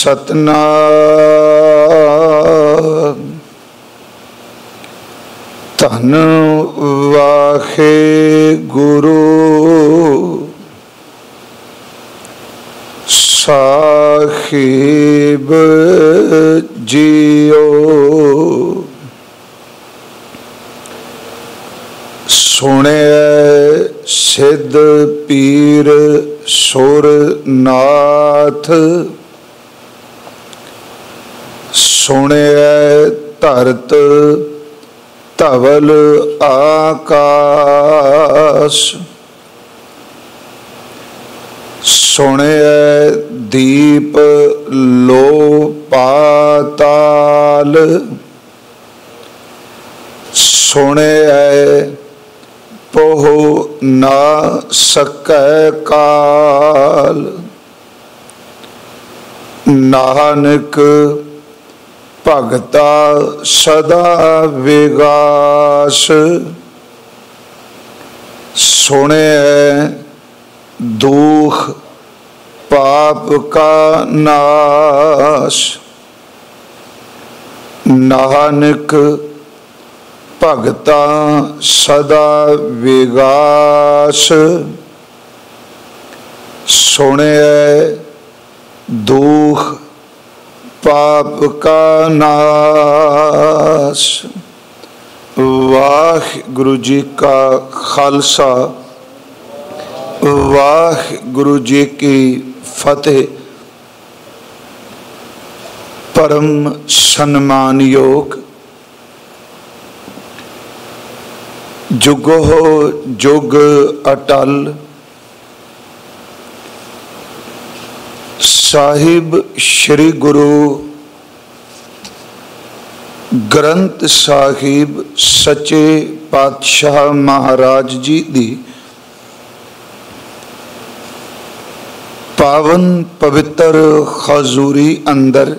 ਸਤਨਾਮ। ਧੰਨ ਵਾਖੇ ਗੁਰੂ। ਸਾਹਿਬ ਜੀਓ। ਸੁਣਿਆ ਸਿੱਧ ਪੀਰ ਸੁਰ ਨਾਥ ਸੁਣਿਆ ਧਰਤ ਧਵਲ ਆਕਾਸ਼। ਸੁਣਿਆ ਦੀਪ ਲੋ ਪਾਤਾਲ ਸੁਣਿਆ ਪੋਹ ਨਾ ਸਕੈ ਕਾਲ। ਨਾਨਕ ਭਗਤਾ ਸਦਾ ਵਿਗਾਸ। ਸੁਣਿਆ ਦੁਖ ਪਾਪ ਕਾ ਨਾਸ਼। ਨਾਨਕ ਭਗਤਾ ਸਦਾ ਵਿਗਾਸ। ਸੁਣਿਐ ਦੁਖ ਪਾਪ ਕਾ ਨਾਸ਼। ਵਾਹਿਗੁਰੂ ਜੀ ਕਾ ਖਾਲਸਾ। ਵਾਹਿਗੁਰੂ ਜੀ ਕੀ ਫਤਿਹ। ਪਰਮ ਸਨਮਾਨਯੋਗ। ਜੁਗੋ ਜੁਗ ਅਟਲ। ਸਾਹਿਬ ਸ੍ਰੀ ਗੁਰੂ ਗ੍ਰੰਥ ਸਾਹਿਬ ਸੱਚੇ ਪਾਤਸ਼ਾਹ ਮਹਾਰਾਜ ਜੀ ਦੀ ਪਾਵਨ ਪਵਿੱਤਰ ਖਜ਼ੂਰੀ ਅੰਦਰ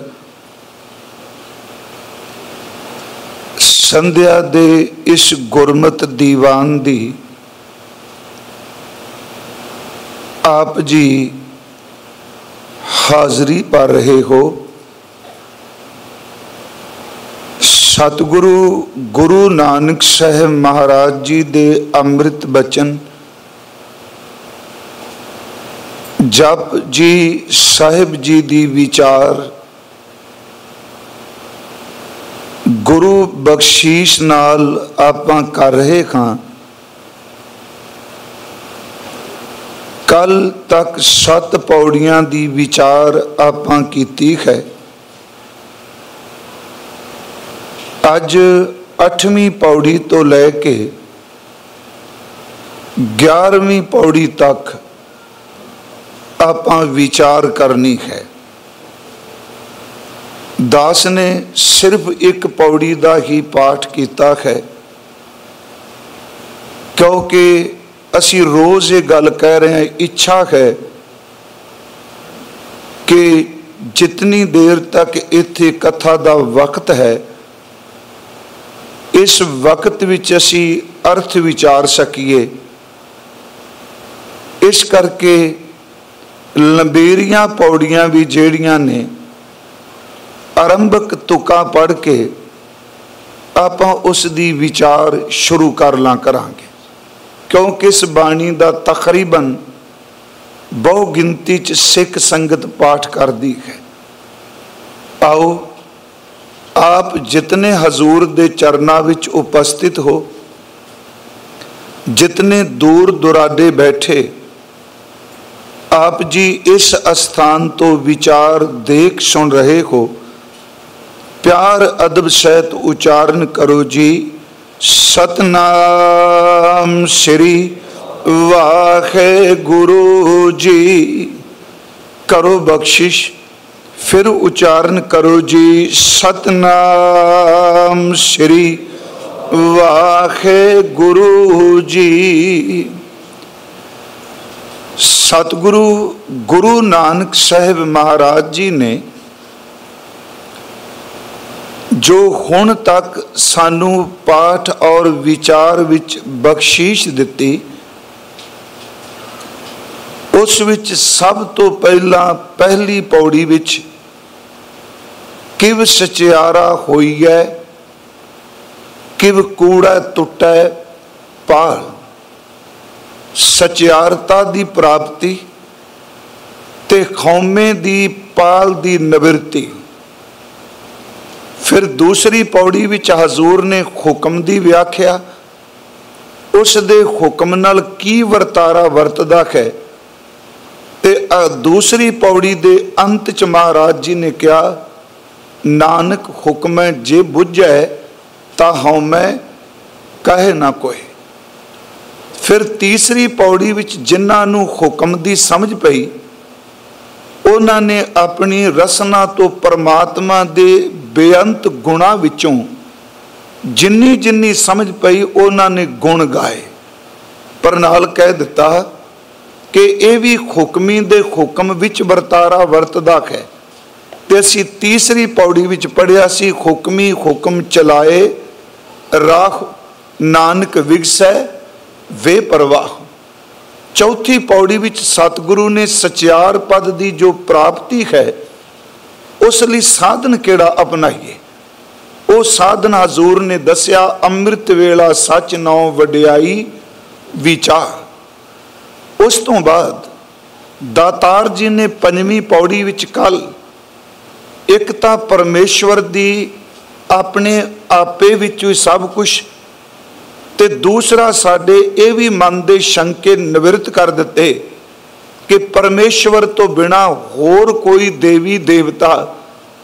ਸੰਧਿਆ ਦੇ ਇਸ ਗੁਰਮਤ ਦੀਵਾਨ ਦੀ ਆਪ ਜੀ ਹਾਜ਼ਰੀ ਭਰ ਰਹੇ ਹੋ। ਸਤਿਗੁਰੂ ਗੁਰੂ ਨਾਨਕ ਸਾਹਿਬ ਮਹਾਰਾਜ ਜੀ ਦੇ ਅੰਮ੍ਰਿਤ ਬਚਨ, ਜਪ ਜੀ ਸਾਹਿਬ ਜੀ ਦੀ ਵਿਚਾਰ, ਗੁਰੂ ਬਖਸ਼ੀਸ਼ ਨਾਲ ਆਪਾਂ ਕਰ ਰਹੇ ਹਾਂ। ਕੱਲ ਤੱਕ ਸੱਤ ਪੌੜੀਆਂ ਦੀ ਵਿਚਾਰ ਆਪਾਂ ਕੀਤੀ ਹੈ। ਅੱਜ 8ਵੀਂ ਪੌੜੀ ਤੋਂ ਲੈ ਕੇ 11ਵੀਂ ਪੌੜੀ ਤੱਕ ਆਪਾਂ ਵਿਚਾਰ ਕਰਨੀ ਹੈ। ਦਾਸ ਨੇ ਸਿਰਫ ਇੱਕ ਪੌੜੀ ਦਾ ਹੀ ਪਾਠ ਕੀਤਾ ਹੈ। ਕਿਉਂਕਿ ਅਸੀਂ ਰੋਜ਼ ਇਹ ਗੱਲ ਕਹਿ ਰਹੇ ਹਾਂ, ਇੱਛਾ ਹੈ ਕਿ ਜਿਤਨੀ ਦੇਰ ਤੱਕ ਇੱਥੇ ਕਥਾ ਦਾ ਵਕਤ ਹੈ, ਇਸ ਵਕਤ ਵਿੱਚ ਅਸੀਂ ਅਰਥ ਵਿਚਾਰ ਸਕੀਏ। ਇਸ ਕਰਕੇ ਲੰਬੇਰੀਆਂ ਪੌੜੀਆਂ ਵੀ ਜਿਹੜੀਆਂ ਨੇ, ਆਰੰਭਕ ਤੁਕਾਂ ਪੜ ਕੇ ਆਪਾਂ ਉਸ ਦੀ ਵਿਚਾਰ ਸ਼ੁਰੂ ਕਰ ਲਾਂ ਕਰਾਂਗੇ। ਕਿਉਂਕਿ ਇਸ ਬਾਣੀ ਦਾ ਤਕਰੀਬਨ ਬਹੁ ਗਿਣਤੀ ਚ ਸਿੱਖ ਸੰਗਤ ਪਾਠ ਕਰਦੀ ਹੈ। ਆਓ ਆਪ ਜਿਤਨੇ ਹਜ਼ੂਰ ਦੇ ਚਰਨਾਂ ਵਿੱਚ ਉਪਸਥਿਤ ਹੋ, ਜਿਤਨੇ ਦੂਰ ਦੁਰਾਡੇ ਬੈਠੇ, ਆਪ ਜੀ ਇਸ ਅਸਥਾਨ ਤੋਂ ਵਿਚਾਰ ਦੇਖ ਸੁਣ ਰਹੇ ਹੋ। ਪਿਆਰ ਅਦਬ ਸਹਿਤ ਉਚਾਰਨ ਕਰੋ ਜੀ। ਸਤਨਾਮ ਸ੍ਰੀ ਵਾਖੇ ਗੁਰੂ ਜੀ। ਕਰੋ ਬਖਸ਼ਿਸ਼, ਫਿਰ ਉਚਾਰਨ ਕਰੋ ਜੀ। ਸਤਨਾਮ ਸ੍ਰੀ ਵਾਖੇ ਗੁਰੂ ਜੀ। ਸਤਿਗੁਰੂ ਗੁਰੂ ਨਾਨਕ ਸਾਹਿਬ ਮਹਾਰਾਜ ਜੀ ਨੇ ਜੋ ਹੁਣ ਤੱਕ ਸਾਨੂੰ ਪਾਠ ਔਰ ਵਿਚਾਰ ਵਿੱਚ ਬਖਸ਼ੀਸ਼ ਦਿੱਤੀ, ਉਸ ਵਿੱਚ ਸਭ ਤੋਂ ਪਹਿਲਾਂ ਪਹਿਲੀ ਪੌੜੀ ਵਿੱਚ ਕਿਵ ਸਚਿਆਰਾ ਹੋਈ ਹੈ ਕਿਵ ਕੂੜਾ ਟੁੱਟੈ ਪਾਲ ਸਚਿਆਰਤਾ ਦੀ ਪ੍ਰਾਪਤੀ ਤੇ ਖੌਮੇ ਦੀ ਪਾਲ ਦੀ ਨਿਵਰਤੀ। ਫਿਰ ਦੂਸਰੀ ਪੌੜੀ ਵਿੱਚ ਹਜ਼ੂਰ ਨੇ ਹੁਕਮ ਦੀ ਵਿਆਖਿਆ। ਉਸ ਦੇ ਹੁਕਮ ਨਾਲ ਕੀ ਵਰਤਾਰਾ ਵਰਤਦਾ ਹੈ? ਤੇ ਦੂਸਰੀ ਪੌੜੀ ਦੇ ਅੰਤ ਚ ਮਹਾਰਾਜ ਜੀ ਨੇ ਕਿਹਾ, ਨਾਨਕ ਹੁਕਮੈ ਜੇ ਬੁੱਝੈ ਤਾਂ ਹਉਮੈ ਕਹੇ ਨਾ ਕੋਈ ਫਿਰ ਤੀਸਰੀ ਪੌੜੀ ਵਿੱਚ ਜਿਨ੍ਹਾਂ ਨੂੰ ਹੁਕਮ ਦੀ ਸਮਝ ਪਈ, ਉਹਨਾਂ ਨੇ ਆਪਣੀ ਰਸਨਾ ਤੋਂ ਪਰਮਾਤਮਾ ਦੇ ਬੇਅੰਤ ਗੁਣਾ ਵਿੱਚੋਂ ਜਿੰਨੀ ਜਿੰਨੀ ਸਮਝ ਪਈ, ਉਹਨਾਂ ਨੇ ਗੁਣ ਗਾਏ। ਪਰ ਨਾਲ ਕਹਿ ਦਿੱਤਾ ਕਿ ਇਹ ਵੀ ਹੁਕਮੀ ਦੇ ਹੁਕਮ ਵਿੱਚ ਵਰਤਾਰਾ ਵਰਤਦਾ ਹੈ। ਤੇ ਅਸੀਂ ਤੀਸਰੀ ਪੌੜੀ ਵਿੱਚ ਪੜਿਆ ਸੀ, ਹੁਕਮੀ ਹੁਕਮ ਚਲਾਏ, ਰਾਖ ਨਾਨਕ ਵਿਗਸੈ, ਵੇ ਪਰਵਾਹ। ਚੌਥੀ ਪੌੜੀ ਵਿੱਚ ਸਤਿਗੁਰੂ ਨੇ ਸਚਿਆਰ ਪਦ ਦੀ ਜੋ ਪ੍ਰਾਪਤੀ ਹੈ ਉਸ ਲਈ ਸਾਧਨ ਕਿਹੜਾ ਅਪਣਾਈਏ? ਉਹ ਸਾਧਨ ਹਜ਼ੂਰ ਨੇ ਦੱਸਿਆ, ਅੰਮ੍ਰਿਤ ਵੇਲਾ ਸੱਚ ਨੌ ਵਡਿਆਈ ਵਿਚਾਰ। ਉਸ ਤੋਂ ਬਾਅਦ ਦਾਤਾਰ ਜੀ ਨੇ ਪੰਜਵੀਂ ਪੌੜੀ ਵਿੱਚ ਕੱਲ ਇੱਕ ਤਾਂ ਪਰਮੇਸ਼ਵਰ ਦੀ ਆਪਣੇ ਆਪੇ ਵਿੱਚ ਹੀ ਸਭ ਕੁਝ ਤੇ ਦੂਸਰਾ ਸਾਡੇ ਇਹ ਵੀ ਮਨ ਦੇ ਸ਼ੰਕੇ ਨਿਵਰਤ ਕਰ ਦਿੱਤੇ। ਕਿ ਪਰਮੇਸ਼ਵਰ ਤੋਂ ਬਿਨਾ ਹੋਰ ਕੋਈ ਦੇਵੀ ਦੇਵਤਾ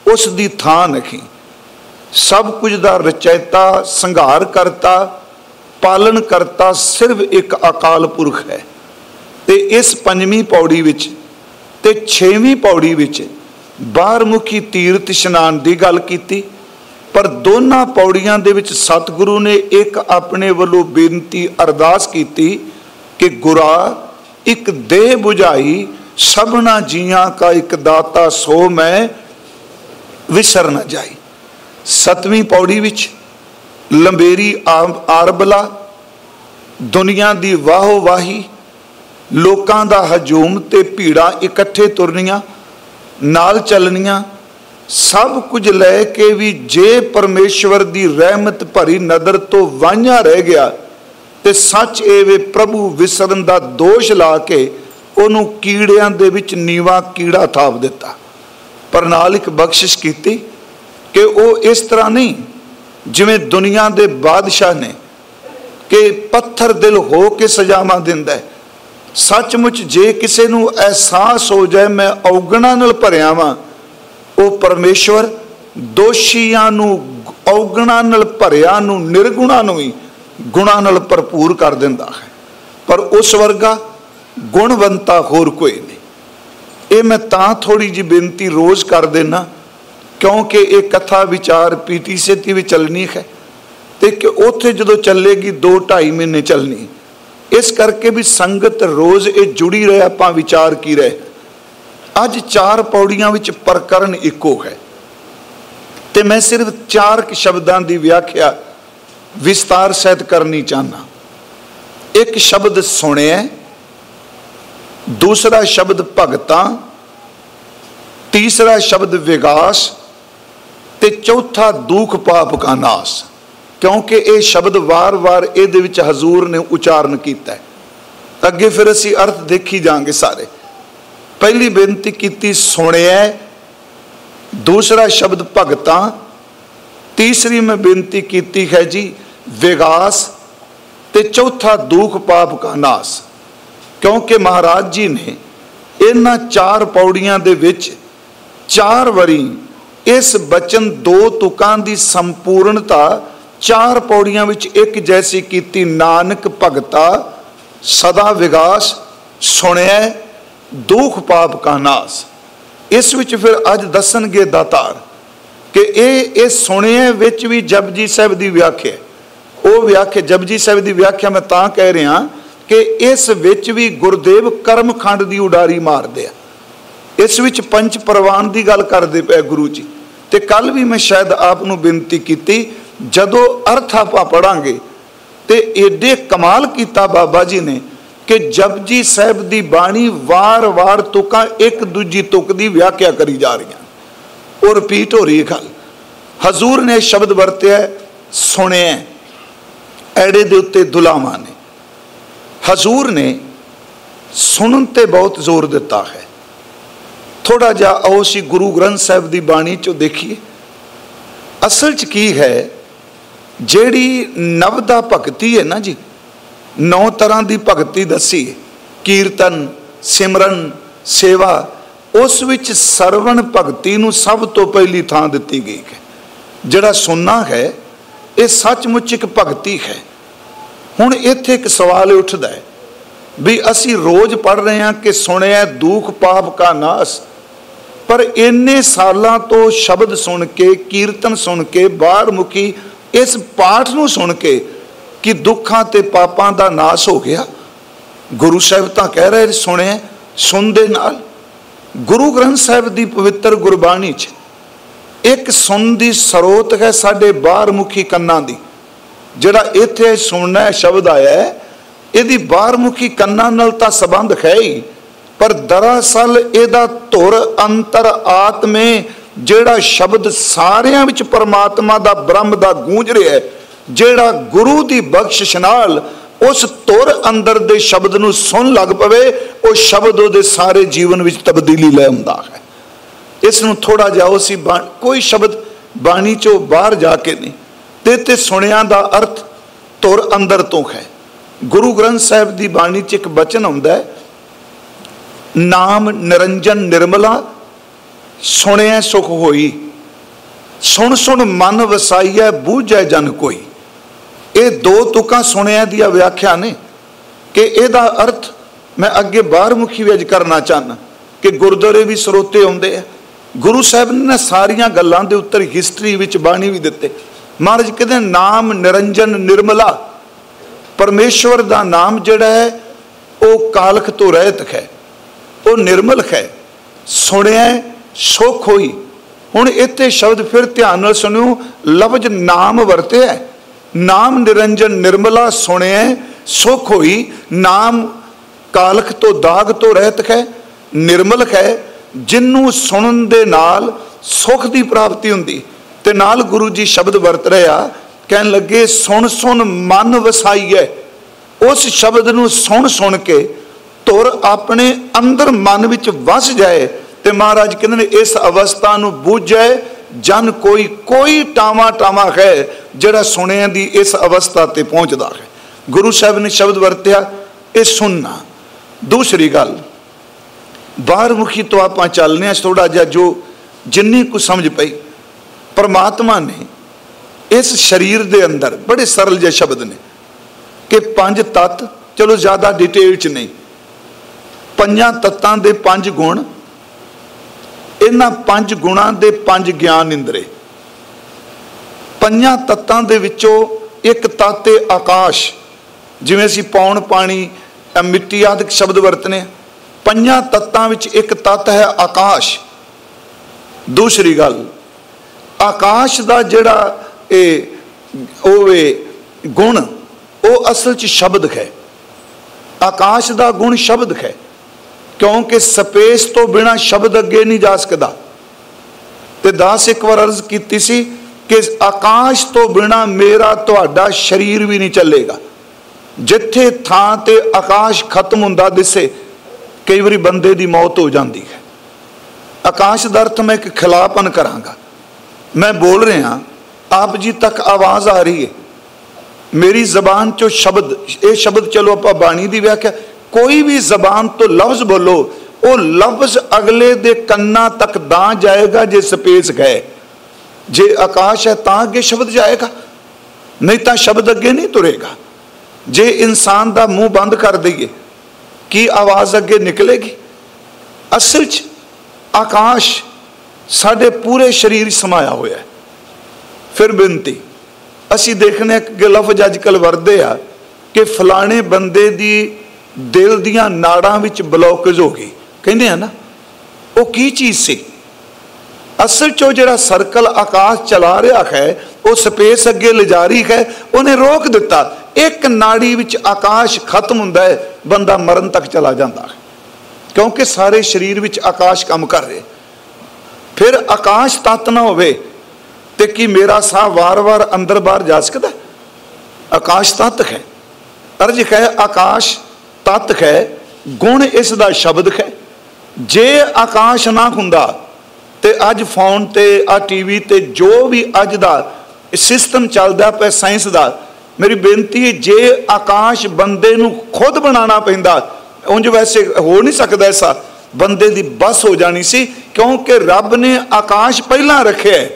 ਉਸ ਦੀ ਥਾਂ ਨਹੀਂ। ਸਭ ਕੁਝ ਦਾ ਰਚੈਤਾ, ਸੰਘਾਰ ਕਰਤਾ, ਪਾਲਣ ਕਰਤਾ ਸਿਰਫ ਇੱਕ ਅਕਾਲ ਪੁਰਖ ਹੈ। ਤੇ ਇਸ ਪੰਜਵੀਂ ਪੌੜੀ ਵਿੱਚ ਤੇ ਛੇਵੀਂ ਪੌੜੀ ਵਿੱਚ ਬਾਹਰਮੁਖੀ ਤੀਰਥ ਇਸ਼ਨਾਨ ਦੀ ਗੱਲ ਕੀਤੀ, ਪਰ ਦੋਨਾਂ ਪੌੜੀਆਂ ਦੇ ਵਿੱਚ ਸਤਿਗੁਰੂ ਨੇ ਇੱਕ ਆਪਣੇ ਵੱਲੋਂ ਬੇਨਤੀ ਅਰਦਾਸ ਕੀਤੀ ਕਿ ਗੁਰਾ ਇੱਕ ਦੇਹ 부ਝਾਈ ਸਭਨਾ ਜੀਆਂ ਕਾ ਇੱਕ ਦਾਤਾ ਸੋ ਮੈਂ ਵਿਸਰ ਨਾ ਜਾਈ। ਸਤਵੀਂ ਪੌੜੀ ਵਿੱਚ ਲੰਬੇਰੀ ਆਰਬਲਾ, ਦੁਨੀਆ ਦੀ ਵਾਹੋ ਵਾਹੀ, ਲੋਕਾਂ ਦਾ ਹਜੂਮ ਤੇ ਭੀੜਾ ਇਕੱਠੇ ਤੁਰਨੀਆਂ, ਨਾਲ ਚੱਲਣੀਆਂ, ਸਭ ਕੁਝ ਲੈ ਕੇ ਵੀ ਜੇ ਪਰਮੇਸ਼ਵਰ ਦੀ ਰਹਿਮਤ ਭਰੀ ਨਦਰ ਤੋਂ ਵਾਂਝਾ ਰਹਿ ਗਿਆ ਤੇ ਸੱਚ ਇਹ ਵੇ ਪ੍ਰਭੂ ਵਿਸਰਨ ਦਾ ਦੋਸ਼ ਲਾ ਕੇ ਉਹਨੂੰ ਕੀੜਿਆਂ ਦੇ ਵਿੱਚ ਨੀਵਾ ਕੀੜਾ ਥਾਪ ਦਿੱਤਾ। ਪਰ ਨਾਲ ਇੱਕ ਬਖਸ਼ਿਸ਼ ਕੀਤੀ ਕਿ ਉਹ ਇਸ ਤਰ੍ਹਾਂ ਨਹੀਂ, ਜਿਵੇਂ ਦੁਨੀਆ ਦੇ ਬਾਦਸ਼ਾਹ ਨੇ, ਕਿ ਪੱਥਰ ਦਿਲ ਹੋ ਕੇ ਸਜ਼ਾਵਾਂ ਦਿੰਦਾ ਹੈ। ਸੱਚਮੁੱਚ ਜੇ ਕਿਸੇ ਨੂੰ ਅਹਿਸਾਸ ਹੋ ਜਾਏ, ਮੈਂ ਔਗਣਾ ਨਾਲ ਭਰਿਆ ਵਾਂ, ਉਹ ਪਰਮੇਸ਼ਵਰ ਦੋਸ਼ੀਆਂ ਨੂੰ ਔਗਣਾ ਨਾਲ ਭਰਿਆ ਨੂੰ, ਨਿਰਗੁਣਾ ਨੂੰ ਹੀ ਗੁਣਾ ਨਾਲ ਭਰਪੂਰ ਕਰ ਦਿੰਦਾ ਹੈ। ਪਰ ਉਸ ਵਰਗਾ ਗੁਣਵੰਤਾ ਹੋਰ ਕੋਈ ਨਹੀਂ। ਇਹ ਮੈਂ ਤਾਂ ਥੋੜੀ ਜੀ ਬੇਨਤੀ ਰੋਜ਼ ਕਰ ਦੇਣਾ ਕਿਉਂਕਿ ਇਹ ਕਥਾ ਵਿਚਾਰ ਪੀਟੀਸੀ ਤੇ ਵੀ ਚੱਲਣੀ ਹੈ ਤੇ ਕਿ ਉੱਥੇ ਜਦੋਂ ਚੱਲੇਗੀ 2 2.5 ਮਹੀਨੇ ਚੱਲਣੀ। ਇਸ ਕਰਕੇ ਵੀ ਸੰਗਤ ਰੋਜ਼ ਇਹ ਜੁੜੀ ਰਹੇ ਆਪਾਂ ਵਿਚਾਰ ਕੀ ਰਹੇ। ਅੱਜ ਚਾਰ ਪੌੜੀਆਂ ਵਿੱਚ ਪ੍ਰਕਰਨ ਇੱਕੋ ਹੈ। ਤੇ ਮੈਂ ਸਿਰਫ ਚਾਰ ਸ਼ਬਦਾਂ ਦੀ ਵਿਆਖਿਆ ਵਿਸਤਾਰ ਸਹਿਤ ਕਰਨੀ ਚਾਹਨਾ ਇੱਕ ਸ਼ਬਦ ਸੁਣਿਆ, ਦੂਸਰਾ ਸ਼ਬਦ ਭਗਤਾਂ, ਤੀਸਰਾ ਸ਼ਬਦ ਵਿਗਾਸ ਤੇ ਚੌਥਾ ਦੁੱਖ ਪਾਪ ਕਾ ਨਾਸ। ਕਿਉਂਕਿ ਇਹ ਸ਼ਬਦ ਵਾਰ-ਵਾਰ ਇਹਦੇ ਵਿੱਚ ਹਜ਼ੂਰ ਨੇ ਉਚਾਰਨ ਕੀਤਾ ਹੈ। ਅੱਗੇ ਫਿਰ ਅਸੀਂ ਅਰਥ ਦੇਖੀ ਜਾਾਂਗੇ ਸਾਰੇ। ਪਹਿਲੀ ਬੇਨਤੀ ਕੀਤੀ, ਸੁਣਿਆ, ਦੂਸਰਾ ਸ਼ਬਦ ਭਗਤਾਂ ਤੀਸਰੀ ਮੈਂ ਬੇਨਤੀ ਕੀਤੀ ਹੈ ਜੀ, ਵਿਗਾਸ ਤੇ ਚੌਥਾ ਦੁੱਖ ਪਾਪ ਕਾ ਨਾਸ। ਕਿਉਂਕਿ ਮਹਾਰਾਜ ਜੀ ਨੇ ਇਹਨਾਂ ਚਾਰ ਪੌੜੀਆਂ ਦੇ ਵਿੱਚ ਚਾਰ ਵਾਰੀ ਇਸ ਬਚਨ ਦੋ ਤੁਕਾਂ ਦੀ ਸੰਪੂਰਨਤਾ ਚਾਰ ਪੌੜੀਆਂ ਵਿੱਚ ਇੱਕ ਜੈਸੀ ਕੀਤੀ। ਨਾਨਕ ਭਗਤਾ, ਸਦਾ ਵਿਗਾਸ ਸੁਣਿਆ ਦੁੱਖ ਪਾਪ ਕਾ ਨਾਸ। ਇਸ ਵਿੱਚ ਫਿਰ ਅੱਜ ਦੱਸਣਗੇ ਦਾਤਾਰ। ਕਿ ਇਹ ਇਹ ਸੁਣਿਆ ਵਿੱਚ ਵੀ ਜਪਜੀ ਸਾਹਿਬ ਦੀ ਵਿਆਖਿਆ ਉਹ ਵਿਆਖਿਆ, ਜਪਜੀ ਸਾਹਿਬ ਦੀ ਵਿਆਖਿਆ ਮੈਂ ਤਾਂ ਕਹਿ ਰਿਹਾ ਕਿ ਇਸ ਵਿੱਚ ਵੀ ਗੁਰਦੇਵ ਕਰਮਖੰਡ ਦੀ ਉਡਾਰੀ ਮਾਰਦੇ ਆ। ਇਸ ਵਿੱਚ ਪੰਜ ਪ੍ਰਵਾਨ ਦੀ ਗੱਲ ਕਰਦੇ ਪਏ ਗੁਰੂ ਜੀ। ਤੇ ਕੱਲ ਵੀ ਮੈਂ ਸ਼ਾਇਦ ਆਪ ਨੂੰ ਬੇਨਤੀ ਕੀਤੀ, ਜਦੋਂ ਅਰਥ ਆਪਾਂ ਪੜਾਂਗੇ, ਤੇ ਏਡੇ ਕਮਾਲ ਕੀਤਾ ਬਾਬਾ ਜੀ ਨੇ ਕਿ ਜਪਜੀ ਸਾਹਿਬ ਦੀ ਬਾਣੀ ਵਾਰ-ਵਾਰ ਤੁਕਾਂ ਇੱਕ ਦੂਜੀ ਤੁਕ ਦੀ ਵਿਆਖਿਆ ਕਰੀ ਜਾ ਰਹੀਆਂ। ਉਹ ਰਿਪੀਟ ਹੋ ਰਹੀ ਹੈ ਗੱਲ। ਹਜ਼ੂਰ ਨੇ ਸ਼ਬਦ ਵਰਤਿਆ ਸੁਣਿਆ ਐੜੇ ਦੇ ਉੱਤੇ ਦੁਲਾਵਾਂ ਨੇ। ਹਜ਼ੂਰ ਨੇ ਸੁਣਨ ਤੇ ਬਹੁਤ ਜ਼ੋਰ ਦਿੱਤਾ ਹੈ। ਥੋੜਾ ਜਿਹਾ ਆਓ ਸੀ ਗੁਰੂ ਗ੍ਰੰਥ ਸਾਹਿਬ ਦੀ ਬਾਣੀ ਚੋਂ ਦੇਖੀਏ। ਅਸਲ 'ਚ ਕੀ ਹੈ, ਜਿਹੜੀ ਨਵ ਦਾ ਭਗਤੀ ਹੈ ਨਾ ਜੀ, ਨੌ ਤਰ੍ਹਾਂ ਦੀ ਭਗਤੀ ਦੱਸੀ ਕੀਰਤਨ, ਸਿਮਰਨ, ਸੇਵਾ ਉਸ ਵਿੱਚ ਸਰਵਣ ਭਗਤੀ ਨੂੰ ਸਭ ਤੋਂ ਪਹਿਲੀ ਥਾਂ ਦਿੱਤੀ ਗਈ ਹੈ। ਜਿਹੜਾ ਸੁਣਨਾ ਹੈ, ਇਹ ਸੱਚਮੁੱਚ ਇੱਕ ਭਗਤੀ ਹੈ। ਹੁਣ ਇੱਥੇ ਇੱਕ ਸਵਾਲ ਉੱਠਦਾ ਹੈ ਵੀ ਅਸੀਂ ਰੋਜ਼ ਪੜ ਰਹੇ ਹਾਂ ਕਿ ਸੁਣਿਆ ਦੁੱਖ ਪਾਪ ਕਾ ਨਾਸ। ਪਰ ਇੰਨੇ ਸਾਲਾਂ ਤੋਂ ਸ਼ਬਦ ਸੁਣ ਕੇ, ਕੀਰਤਨ ਸੁਣ ਕੇ, ਬਾਹਰ ਮੁਖੀ ਇਸ ਪਾਠ ਨੂੰ ਸੁਣ ਕੇ ਕਿ ਦੁੱਖਾਂ ਤੇ ਪਾਪਾਂ ਦਾ ਨਾਸ ਹੋ ਗਿਆ। ਗੁਰੂ ਸਾਹਿਬ ਤਾਂ ਕਹਿ ਰਹੇ ਸੁਣਿਆ ਸੁਣ ਦੇ ਨਾਲ ਗੁਰੂ ਗ੍ਰੰਥ ਸਾਹਿਬ ਦੀ ਪਵਿੱਤਰ ਗੁਰਬਾਣੀ 'ਚ ਇੱਕ ਸੁਣ ਦੀ ਸਰੋਤ ਹੈ ਸਾਡੇ ਬਾਹਰ ਮੁਖੀ ਕੰਨਾਂ ਦੀ। ਜਿਹੜਾ ਇੱਥੇ ਸੁਣਨਾ ਸ਼ਬਦ ਆਇਆ ਹੈ, ਇਹਦੀ ਬਾਹਰ ਮੁਖੀ ਕੰਨਾਂ ਨਾਲ ਤਾਂ ਸਬੰਧ ਹੈ ਹੀ। ਪਰ ਦਰਅਸਲ ਇਹਦਾ ਧੁਰ ਅੰਤਰ ਆਤਮੇ ਜਿਹੜਾ ਸ਼ਬਦ ਸਾਰਿਆਂ ਵਿੱਚ ਪਰਮਾਤਮਾ ਦਾ ਬ੍ਰਹਮ ਦਾ ਗੂੰਜ ਰਿਹਾ ਹੈ, ਜਿਹੜਾ ਗੁਰੂ ਦੀ ਬਖਸ਼ਿਸ਼ ਨਾਲ ਉਸ ਤੁਰ ਅੰਦਰ ਦੇ ਸ਼ਬਦ ਨੂੰ ਸੁਣ ਲੱਗ ਪਵੇ, ਉਹ ਸ਼ਬਦ ਉਹਦੇ ਸਾਰੇ ਜੀਵਨ ਵਿੱਚ ਤਬਦੀਲੀ ਲੈ ਆਉਂਦਾ ਹੈ। ਇਸ ਨੂੰ ਥੋੜਾ ਜਿਹਾ ਉਸੇ ਕੋਈ ਸ਼ਬਦ ਬਾਣੀ ਚੋਂ ਬਾਹਰ ਜਾ ਕੇ ਨਹੀਂ। ਤੇ ਤੇ ਸੁਣਿਆ ਦਾ ਅਰਥ ਤੁਰ ਅੰਦਰ ਤੋਂ ਹੈ। ਗੁਰੂ ਗ੍ਰੰਥ ਸਾਹਿਬ ਦੀ ਬਾਣੀ 'ਚ ਇੱਕ ਬਚਨ ਆਉਂਦਾ ਹੈ, ਨਾਮ ਨਿਰੰਜਨ ਨਿਰਮਲਾ, ਸੁਣਿਆ ਸੁਖ ਹੋਈ, ਸੁਣ ਸੁਣ ਮਨ ਵਸਾਈਐ, ਬੂਝੈ ਜਨ ਕੋਈ। ਇਹ ਦੋ ਤੁਕਾਂ ਸੁਣਿਆ ਦੀਆਂ ਵਿਆਖਿਆ ਨੇ ਕਿ ਇਹਦਾ ਅਰਥ ਮੈਂ ਅੱਗੇ ਬਾਹਰ ਮੁਖੀ ਵਿੱਚ ਕਰਨਾ ਚਾਹਨਾ ਕਿ ਗੁਰਦੁਆਰੇ ਵੀ ਸਰੋਤੇ ਆਉਂਦੇ ਆ। ਗੁਰੂ ਸਾਹਿਬ ਨੇ ਸਾਰੀਆਂ ਗੱਲਾਂ ਦੇ ਉੱਤਰ ਹਿਸਟਰੀ ਵਿੱਚ ਬਾਣੀ ਵੀ ਦਿੱਤੇ। ਮਹਾਰਾਜ ਕਹਿੰਦੇ ਨਾਮ ਨਿਰੰਜਨ ਨਿਰਮਲਾ। ਪਰਮੇਸ਼ਵਰ ਦਾ ਨਾਮ ਜਿਹੜਾ ਹੈ, ਉਹ ਕਾਲਖ ਤੋਂ ਰਹਿਤ ਹੈ ਉਹ ਨਿਰਮਲ ਹੈ ਸੁਣਿਆ, ਸੁਖ ਹੋਈ। ਹੁਣ ਇੱਥੇ ਸ਼ਬਦ ਫਿਰ ਧਿਆਨ ਨਾਲ ਸੁਣਿਓ, ਲਫ਼ਜ਼ ਨਾਮ ਵਰਤਿਆ ਨਾਮ ਨਿਰੰਜਨ ਨਿਰਮਲਾ ਸੁਣਿਆ ਸੁਖ ਹੋਈ, ਨਾਮ ਕਾਲਖ ਤੋਂ ਦਾਗ ਤੋਂ ਰਹਿਤ ਹੈ ਨਿਰਮਲ ਹੈ, ਜਿੰਨੂੰ ਸੁਣਨ ਦੇ ਨਾਲ ਸੁਖ ਦੀ ਪ੍ਰਾਪਤੀ ਹੁੰਦੀ। ਤੇ ਨਾਲ ਗੁਰੂ ਜੀ ਸ਼ਬਦ ਵਰਤ ਰਿਹਾ ਕਹਿਣ ਲੱਗੇ, ਸੁਣ ਸੁਣ, ਮਨ ਵਸਾਈਐ। ਉਸ ਸ਼ਬਦ ਨੂੰ ਸੁਣ ਸੁਣ ਕੇ ਤੁਰ ਆਪਣੇ ਅੰਦਰ ਮਨ ਵਿੱਚ ਵਸ ਜਾਏ ਤੇ ਮਹਾਰਾਜ ਕਹਿੰਦੇ ਨੇ, ਇਸ ਅਵਸਥਾ ਨੂੰ ਬੂਝੇ ਜਨ ਕੋਈ ਕੋਈ ਟਾਵਾ ਟਾਵਾ ਹੈ, ਜਿਹੜਾ ਸੁਣਿਆ ਦੀ ਇਸ ਅਵਸਥਾ ਤੇ ਪਹੁੰਚਦਾ ਹੈ। ਗੁਰੂ ਸਾਹਿਬ ਨੇ ਸ਼ਬਦ ਵਰਤਿਆ, ਇਹ ਸੁਣਨਾ। ਦੂਸਰੀ ਗੱਲ ਬਾਹਰ ਮੁਖੀ ਤੋਂ ਆਪਾਂ ਚੱਲਨੇ ਆ ਥੋੜਾ ਜਿਹਾ ਜੋ ਜਿੰਨੀ ਕੁ ਸਮਝ ਪਈ। ਪਰਮਾਤਮਾ ਨੇ ਇਸ ਸਰੀਰ ਦੇ ਅੰਦਰ ਬੜੇ ਸਰਲ ਜਿਹੇ ਸ਼ਬਦ ਨੇ ਕਿ ਪੰਜ ਤੱਤ, ਚਲੋ ਜ਼ਿਆਦਾ ਡਿਟੇਲ ਚ ਨਹੀਂ, ਪੰਜਾਂ ਤੱਤਾਂ ਦੇ ਪੰਜ ਗੁਣ ਇਹਨਾਂ ਪੰਜ ਗੁਣਾਂ ਦੇ ਪੰਜ ਗਿਆਨ ਇੰਦਰੇ। ਪੰਜਾਂ ਤੱਤਾਂ ਦੇ ਵਿੱਚੋਂ ਇੱਕ ਤੱਤ ਹੈ ਆਕਾਸ਼। ਜਿਵੇਂ ਅਸੀਂ ਪੌਣ ਪਾਣੀ ਮਿੱਟੀ ਆਦਿਕ ਸ਼ਬਦ ਵਰਤਨੇ ਪੰਜਾਂ ਤੱਤਾਂ ਵਿੱਚ ਇੱਕ ਤੱਤ ਹੈ ਆਕਾਸ਼। ਦੂਸਰੀ ਗੱਲ, ਆਕਾਸ਼ ਦਾ ਜਿਹੜਾ ਇਹ, ਉਹ ਗੁਣ, ਉਹ ਅਸਲ 'ਚ ਸ਼ਬਦ ਹੈ। ਆਕਾਸ਼ ਦਾ ਗੁਣ ਸ਼ਬਦ ਹੈ। ਕਿਉਂਕਿ ਸਪੇਸ ਤੋਂ ਬਿਨਾ ਸ਼ਬਦ ਅੱਗੇ ਨਹੀਂ ਜਾ ਸਕਦਾ। ਤੇ ਦਾਸ ਇੱਕ ਵਾਰ ਅਰਜ਼ ਕੀਤੀ ਸੀ ਕਿ ਆਕਾਸ਼ ਤੋਂ ਬਿਨਾ ਮੇਰਾ ਤੁਹਾਡਾ ਸਰੀਰ ਵੀ ਨਹੀਂ ਚੱਲੇਗਾ। ਜਿੱਥੇ ਥਾਂ ਤੇ ਆਕਾਸ਼ ਖਤਮ ਹੁੰਦਾ ਦਿਸੇ, ਕਈ ਵਾਰੀ ਬੰਦੇ ਦੀ ਮੌਤ ਹੋ ਜਾਂਦੀ ਹੈ। ਆਕਾਸ਼ ਦਾ ਅਰਥ ਮੈਂ ਇੱਕ ਖਿਲਾਫਨ ਕਰਾਂਗਾ। ਮੈਂ ਬੋਲ ਰਿਹਾ, ਆਪ ਜੀ ਤੱਕ ਆਵਾਜ਼ ਆ ਰਹੀ ਹੈ। ਮੇਰੀ ਜ਼ਬਾਨ ਚੋਂ ਸ਼ਬਦ, ਇਹ ਸ਼ਬਦ ਚਲੋ ਆਪਾਂ ਬਾਣੀ ਦੀ ਵਿਆਖਿਆ ਕੋਈ ਵੀ ਜ਼ਬਾਨ ਤੋਂ ਲਫ਼ਜ਼ ਬੋਲੋ, ਉਹ ਲਫ਼ਜ਼ ਅਗਲੇ ਦੇ ਕੰਨਾਂ ਤੱਕ ਤਾਂ ਜਾਏਗਾ ਜੇ ਸਪੇਸ ਗਏ। ਜੇ ਆਕਾਸ਼ ਹੈ ਤਾਂ ਅੱਗੇ ਸ਼ਬਦ ਜਾਏਗਾ, ਨਹੀਂ ਤਾਂ ਸ਼ਬਦ ਅੱਗੇ ਨਹੀਂ ਤੁਰੇਗਾ। ਜੇ ਇਨਸਾਨ ਦਾ ਮੂੰਹ ਬੰਦ ਕਰ ਦਈਏ, ਕੀ ਆਵਾਜ਼ ਅੱਗੇ ਨਿਕਲੇਗੀ? ਅਸਲ 'ਚ ਆਕਾਸ਼ ਸਾਡੇ ਪੂਰੇ ਸਰੀਰ ਸਮਾਇਆ ਹੋਇਆ ਹੈ। ਫਿਰ ਬੇਨਤੀ, ਅਸੀਂ ਦੇਖਨੇ ਕਿ ਲਫ਼ਜ਼ ਅੱਜਕੱਲ ਵਰਦੇ ਆ ਕਿ ਫਲਾਣੇ ਬੰਦੇ ਦੀ ਦਿਲ ਦੀਆਂ ਨਾੜਾਂ ਵਿੱਚ ਬਲੌਕੇਜ ਹੋ ਗਈ। ਕਹਿੰਦੇ ਆ ਨਾ, ਉਹ ਕੀ ਚੀਜ਼ ਸੀ? ਅਸਲ ਚੋ ਜਿਹੜਾ ਸਰਕਲ ਆਕਾਸ਼ ਚਲਾ ਰਿਹਾ ਹੈ, ਉਹ ਸਪੇਸ ਅੱਗੇ ਲਿਜਾ ਰਹੀ ਹੈ, ਉਹਨੇ ਰੋਕ ਦਿੱਤਾ। ਇੱਕ ਨਾੜੀ ਵਿੱਚ ਆਕਾਸ਼ ਖਤਮ ਹੁੰਦਾ ਹੈ, ਬੰਦਾ ਮਰਨ ਤੱਕ ਚਲਾ ਜਾਂਦਾ ਹੈ। ਕਿਉਂਕਿ ਸਾਰੇ ਸਰੀਰ ਵਿੱਚ ਆਕਾਸ਼ ਕੰਮ ਕਰ ਰਿਹਾ ਫਿਰ ਆਕਾਸ਼ ਤਤ ਨਾ ਹੋਵੇ ਤੇ ਕੀ ਮੇਰਾ ਸਾਹ ਵਾਰ-ਵਾਰ ਅੰਦਰ ਬਾਹਰ ਜਾ ਸਕਦਾ ਆਕਾਸ਼ ਤਤ ਹੈ। ਅਰਜ ਹੈ ਆਕਾਸ਼ ਤਤ ਹੈ, ਗੁਣ ਇਸ ਦਾ ਸ਼ਬਦ ਹੈ। ਜੇ ਆਕਾਸ਼ ਨਾ ਹੁੰਦਾ ਤੇ ਅੱਜ ਫੋਨ ਤੇ ਆ ਟੀਵੀ ਤੇ ਜੋ ਵੀ ਅੱਜ ਦਾ ਸਿਸਟਮ ਚੱਲਦਾ ਪਿਆ ਸਾਇੰਸ ਦਾ, ਮੇਰੀ ਬੇਨਤੀ ਹੈ, ਜੇ ਆਕਾਸ਼ ਬੰਦੇ ਨੂੰ ਖੁਦ ਬਣਾਉਣਾ ਪੈਂਦਾ, ਉਂਝ ਵੈਸੇ ਹੋ ਨਹੀਂ ਸਕਦਾ ਐਸਾ, ਬੰਦੇ ਦੀ ਬਸ ਹੋ ਜਾਣੀ ਸੀ, ਕਿਉਂਕਿ ਰੱਬ ਨੇ ਆਕਾਸ਼ ਪਹਿਲਾਂ ਰੱਖਿਆ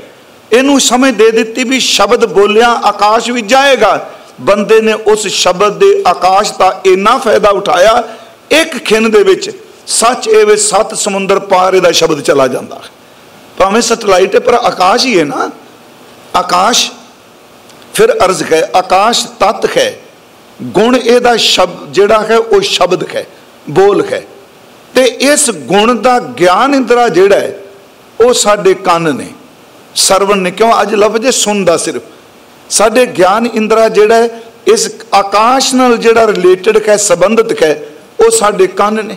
ਇਹਨੂੰ ਸਮਝ ਦੇ ਦਿੱਤੀ ਵੀ ਸ਼ਬਦ ਬੋਲਿਆ, ਆਕਾਸ਼ ਵੀ ਜਾਏਗਾ। ਬੰਦੇ ਨੇ ਉਸ ਸ਼ਬਦ ਦੇ ਆਕਾਸ਼ ਦਾ ਇੰਨਾ ਫਾਇਦਾ ਉਠਾਇਆ, ਇੱਕ ਖਿੰਨ ਦੇ ਵਿੱਚ ਸੱਚ ਇਹ ਵੇ ਸੱਤ ਸਮੁੰਦਰ ਪਾਰ ਇਹਦਾ ਸ਼ਬਦ ਚਲਾ ਜਾਂਦਾ ਭਾਵੇਂ ਸੈਟਲਾਈਟ ਹੈ, ਪਰ ਆਕਾਸ਼ ਹੀ ਹੈ ਨਾ। ਆਕਾਸ਼, ਫਿਰ ਅਰਜ਼ ਹੈ, ਆਕਾਸ਼ ਤਤ ਹੈ। ਗੁਣ ਇਹਦਾ ਸ਼ਬਦ ਜਿਹੜਾ ਹੈ, ਉਹ ਸ਼ਬਦ ਹੈ, ਬੋਲ ਹੈ। ਤੇ ਇਸ ਗੁਣ ਦਾ ਗਿਆਨ ਇੰਦਰਾ ਜਿਹੜਾ ਹੈ, ਉਹ ਸਾਡੇ ਕੰਨ ਨੇ। ਸਰਵਣ ਨੇ, ਕਿਉਂ? ਅੱਜ ਲਫ਼ਜ਼ ਸੁਣਦਾ ਸਿਰਫ। ਸਾਡੇ ਗਿਆਨ ਇੰਦਰਾ ਜਿਹੜਾ ਇਸ ਆਕਾਸ਼ ਨਾਲ ਜਿਹੜਾ ਰਿਲੇਟਡ ਹੈ, ਸੰਬੰਧਿਤ ਹੈ, ਉਹ ਸਾਡੇ ਕੰਨ ਨੇ।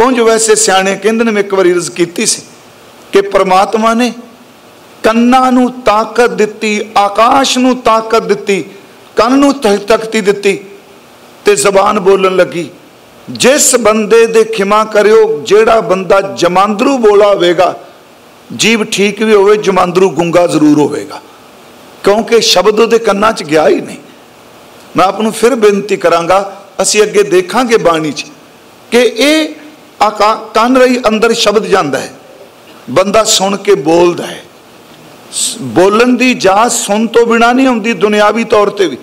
ਉਂਝ ਵੈਸੇ ਸਿਆਣੇ ਕਹਿੰਦੇ ਨੇ, ਮੈਂ ਇੱਕ ਵਾਰੀ ਰਜ਼ ਕੀਤੀ ਸੀ ਕਿ ਪ੍ਰਮਾਤਮਾ ਨੇ ਕੰਨਾਂ ਨੂੰ ਤਾਕਤ ਦਿੱਤੀ, ਆਕਾਸ਼ ਨੂੰ ਤਾਕਤ ਦਿੱਤੀ, ਕੰਨ ਨੂੰ ਤਖਤੀ ਦਿੱਤੀ ਤੇ ਜ਼ਬਾਨ ਬੋਲਣ ਲੱਗੀ। ਜਿਸ ਬੰਦੇ ਦੇ ਖਿਮਾ ਕਰਿਓ, ਜਿਹੜਾ ਬੰਦਾ ਜਮਾਂਦਰੂ ਬੋਲਾ ਹੋਵੇਗਾ, ਜੀਵ ਠੀਕ ਵੀ ਹੋਵੇ, ਜਮਾਂਦਰੂ ਗੁੰਗਾ ਜ਼ਰੂਰ ਹੋਵੇਗਾ। ਕਿਉਂਕਿ ਸ਼ਬਦ ਉਹਦੇ ਕੰਨਾਂ 'ਚ ਗਿਆ ਹੀ ਨਹੀਂ। ਮੈਂ ਆਪ ਨੂੰ ਫਿਰ ਬੇਨਤੀ ਕਰਾਂਗਾ, ਅਸੀਂ ਅੱਗੇ ਦੇਖਾਂਗੇ ਬਾਣੀ 'ਚ ਕਿ ਇਹ ਆਕਾ, ਕੰਨ ਰਹੀ ਅੰਦਰ ਸ਼ਬਦ ਜਾਂਦਾ ਹੈ। ਬੰਦਾ ਸੁਣ ਕੇ ਬੋਲਦਾ ਹੈ। ਬੋਲਣ ਦੀ ਜਾਚ ਸੁਣ ਤੋਂ ਬਿਨਾ ਨਹੀਂ ਹੁੰਦੀ ਦੁਨਿਆਵੀ ਤੌਰ ਤੇ ਵੀ।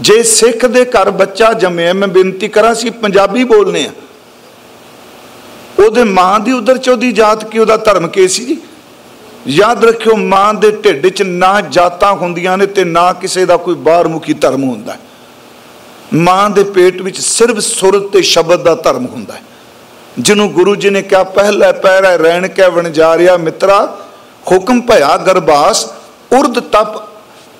ਜੇ ਸਿੱਖ ਦੇ ਘਰ ਬੱਚਾ ਜੰਮਿਆ ਮੈਂ ਬੇਨਤੀ ਕਰਾਂ ਸੀ ਪੰਜਾਬੀ ਬੋਲਨੇ ਆ। ਉਹਦੇ ਮਾਂ ਦੀ ਉਧਰ ਚ ਉਹਦੀ ਜਾਤ ਕੀ, ਉਹਦਾ ਧਰਮ ਕੀ ਸੀ ਜੀ? ਯਾਦ ਰੱਖਿਓ, ਮਾਂ ਦੇ ਢਿੱਡ 'ਚ ਨਾ ਜਾਤਾਂ ਹੁੰਦੀਆਂ ਨੇ ਤੇ ਨਾ ਕਿਸੇ ਦਾ ਕੋਈ ਬਾਹਰ ਮੁਖੀ ਧਰਮ ਹੁੰਦਾ ਮਾਂ ਦੇ ਪੇਟ ਵਿੱਚ ਸਿਰਫ ਸੁਰਤ ਤੇ ਸ਼ਬਦ ਦਾ ਧਰਮ ਹੁੰਦਾ ਜਿਹਨੂੰ ਗੁਰੂ ਜੀ ਨੇ ਕਿਹਾ, ਪਹਿਲਾ ਪਹਿਰਾ ਰਹਿਣ ਕੇ ਵਣ ਜਾ ਮਿੱਤਰਾ, ਹੁਕਮ ਭਇਆ ਗਰਬਾਸ, ਉਰਦ ਤਪ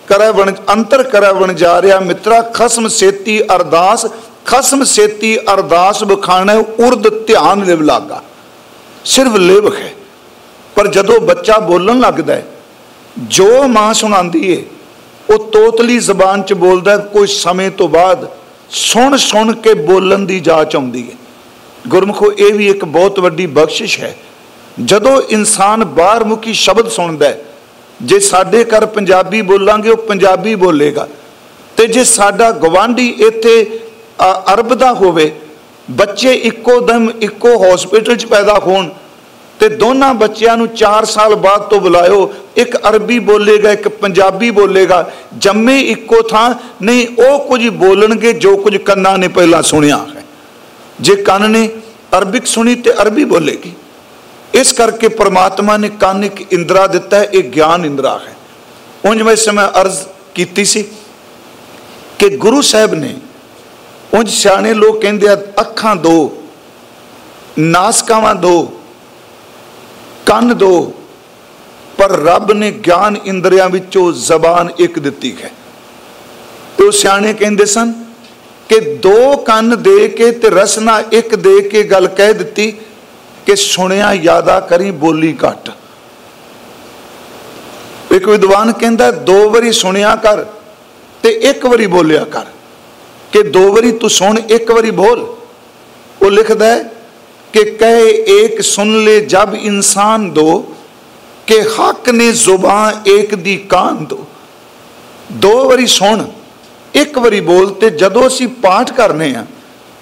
ਕਰੈ ਵਣ, ਅੰਤਰ ਕਰੈ ਵਣਜਾਰਿਆ ਮਿੱਤਰਾ, ਖਸਮ ਸੇਤੀ ਅਰਦਾਸ, ਖਸਮ ਸੇਤੀ ਅਰਦਾਸ ਬਖਾਣਾ ਉਰਦ ਧਿਆਨ ਲਿਵ ਲਾਗਾ। ਸਿਰਫ ਲਿਵ ਹੈ। ਪਰ ਜਦੋਂ ਬੱਚਾ ਬੋਲਣ ਲੱਗਦਾ ਹੈ, ਜੋ ਮਾਂ ਸੁਣਾਉਂਦੀ ਏ, ਉਹ ਤੋਤਲੀ ਜ਼ਬਾਨ ਚ ਬੋਲਦਾ ਕੋਈ ਸਮੇਂ ਤੋਂ ਬਾਅਦ ਸੁਣ ਸੁਣ ਕੇ ਬੋਲਣ ਦੀ ਜਾਚ ਆਉਂਦੀ ਹੈ ਗੁਰਮਖੋ, ਇਹ ਵੀ ਇੱਕ ਬਹੁਤ ਵੱਡੀ ਬਖਸ਼ਿਸ਼ ਹੈ। ਜਦੋਂ ਇਨਸਾਨ ਬਾਹਰ ਮੁਖੀ ਸ਼ਬਦ ਸੁਣਦਾ ਹੈ, ਜੇ ਸਾਡੇ ਘਰ ਪੰਜਾਬੀ ਬੋਲਾਂਗੇ, ਉਹ ਪੰਜਾਬੀ ਬੋਲੇਗਾ। ਤੇ ਜੇ ਸਾਡਾ ਗਵਾਂਢੀ ਇੱਥੇ ਅਰਬ ਦਾ ਹੋਵੇ, ਬੱਚੇ ਇੱਕੋ ਦਮ ਇੱਕੋ ਹਸਪੀਟਲ 'ਚ ਪੈਦਾ ਹੋਣ ਤੇ ਦੋਨਾਂ ਬੱਚਿਆਂ ਨੂੰ 4 ਸਾਲ ਬਾਅਦ ਤੋਂ ਬੁਲਾਇਓ। ਇੱਕ ਅਰਬੀ ਬੋਲੇਗਾ, ਇੱਕ ਪੰਜਾਬੀ ਬੋਲੇਗਾ। ਜੰਮੇ ਇੱਕੋ ਥਾਂ, ਨਹੀਂ, ਉਹ ਕੁਝ ਬੋਲਣਗੇ ਜੋ ਕੁਝ ਕੰਨਾਂ ਨੇ ਪਹਿਲਾਂ ਸੁਣਿਆ ਹੈ। ਜੇ ਕੰਨ ਨੇ ਅਰਬਿਕ ਸੁਣੀ ਤੇ ਅਰਬੀ ਬੋਲੇਗੀ। ਇਸ ਕਰਕੇ ਪ੍ਰਮਾਤਮਾ ਨੇ ਕੰਨ ਇੱਕ ਇੰਦਰਾ ਦਿੱਤਾ ਹੈ, ਇਹ ਗਿਆਨ ਇੰਦਰਾ ਹੈ। ਉਂਝ ਮੈਂ ਸਮੇਂ ਅਰਜ਼ ਕੀਤੀ ਸੀ ਕਿ ਗੁਰੂ ਸਾਹਿਬ ਨੇ, ਉਂਝ ਸਿਆਣੇ ਲੋਕ ਕਹਿੰਦੇ ਆ, ਅੱਖਾਂ ਦੋ, ਨਾਸਕਾਵਾਂ ਦੋ ਕੰਨ ਦੋ, ਪਰ ਰੱਬ ਨੇ ਗਿਆਨ ਇੰਦਰੀਆਂ ਵਿੱਚੋਂ ਜ਼ਬਾਨ ਇੱਕ ਦਿੱਤੀ ਹੈ। ਤੇ ਉਹ ਸਿਆਣੇ ਕਹਿੰਦੇ ਸਨ ਕਿ ਦੋ ਕੰਨ ਦੇ ਕੇ ਤੇ ਰਸਨਾ ਇੱਕ ਦੇ ਕੇ ਗੱਲ ਕਹਿ ਦਿੱਤੀ ਕਿ ਸੁਣਿਆ ਯਾਦਾ ਕਰੀ ਬੋਲੀ ਘਟ। ਇੱਕ ਵਿਦਵਾਨ ਕਹਿੰਦਾ, ਦੋ ਵਾਰੀ ਸੁਣਿਆ ਕਰ ਤੇ ਇੱਕ ਵਾਰੀ ਬੋਲਿਆ ਕਰ। ਕਿ ਦੋ ਵਾਰੀ ਤੂੰ ਸੁਣ, ਇੱਕ ਵਾਰੀ ਬੋਲ। ਉਹ ਲਿਖਦਾ ਹੈ कि कहे एक सुन ले जब इंसान दो कि हक ने जुबान एक दी कान दो ਦੋ ਵਾਰੀ ਸੁਣ ਇੱਕ ਵਾਰੀ ਬੋਲ ਤੇ ਜਦੋਂ ਅਸੀਂ ਪਾਠ ਕਰਨੇ ਆ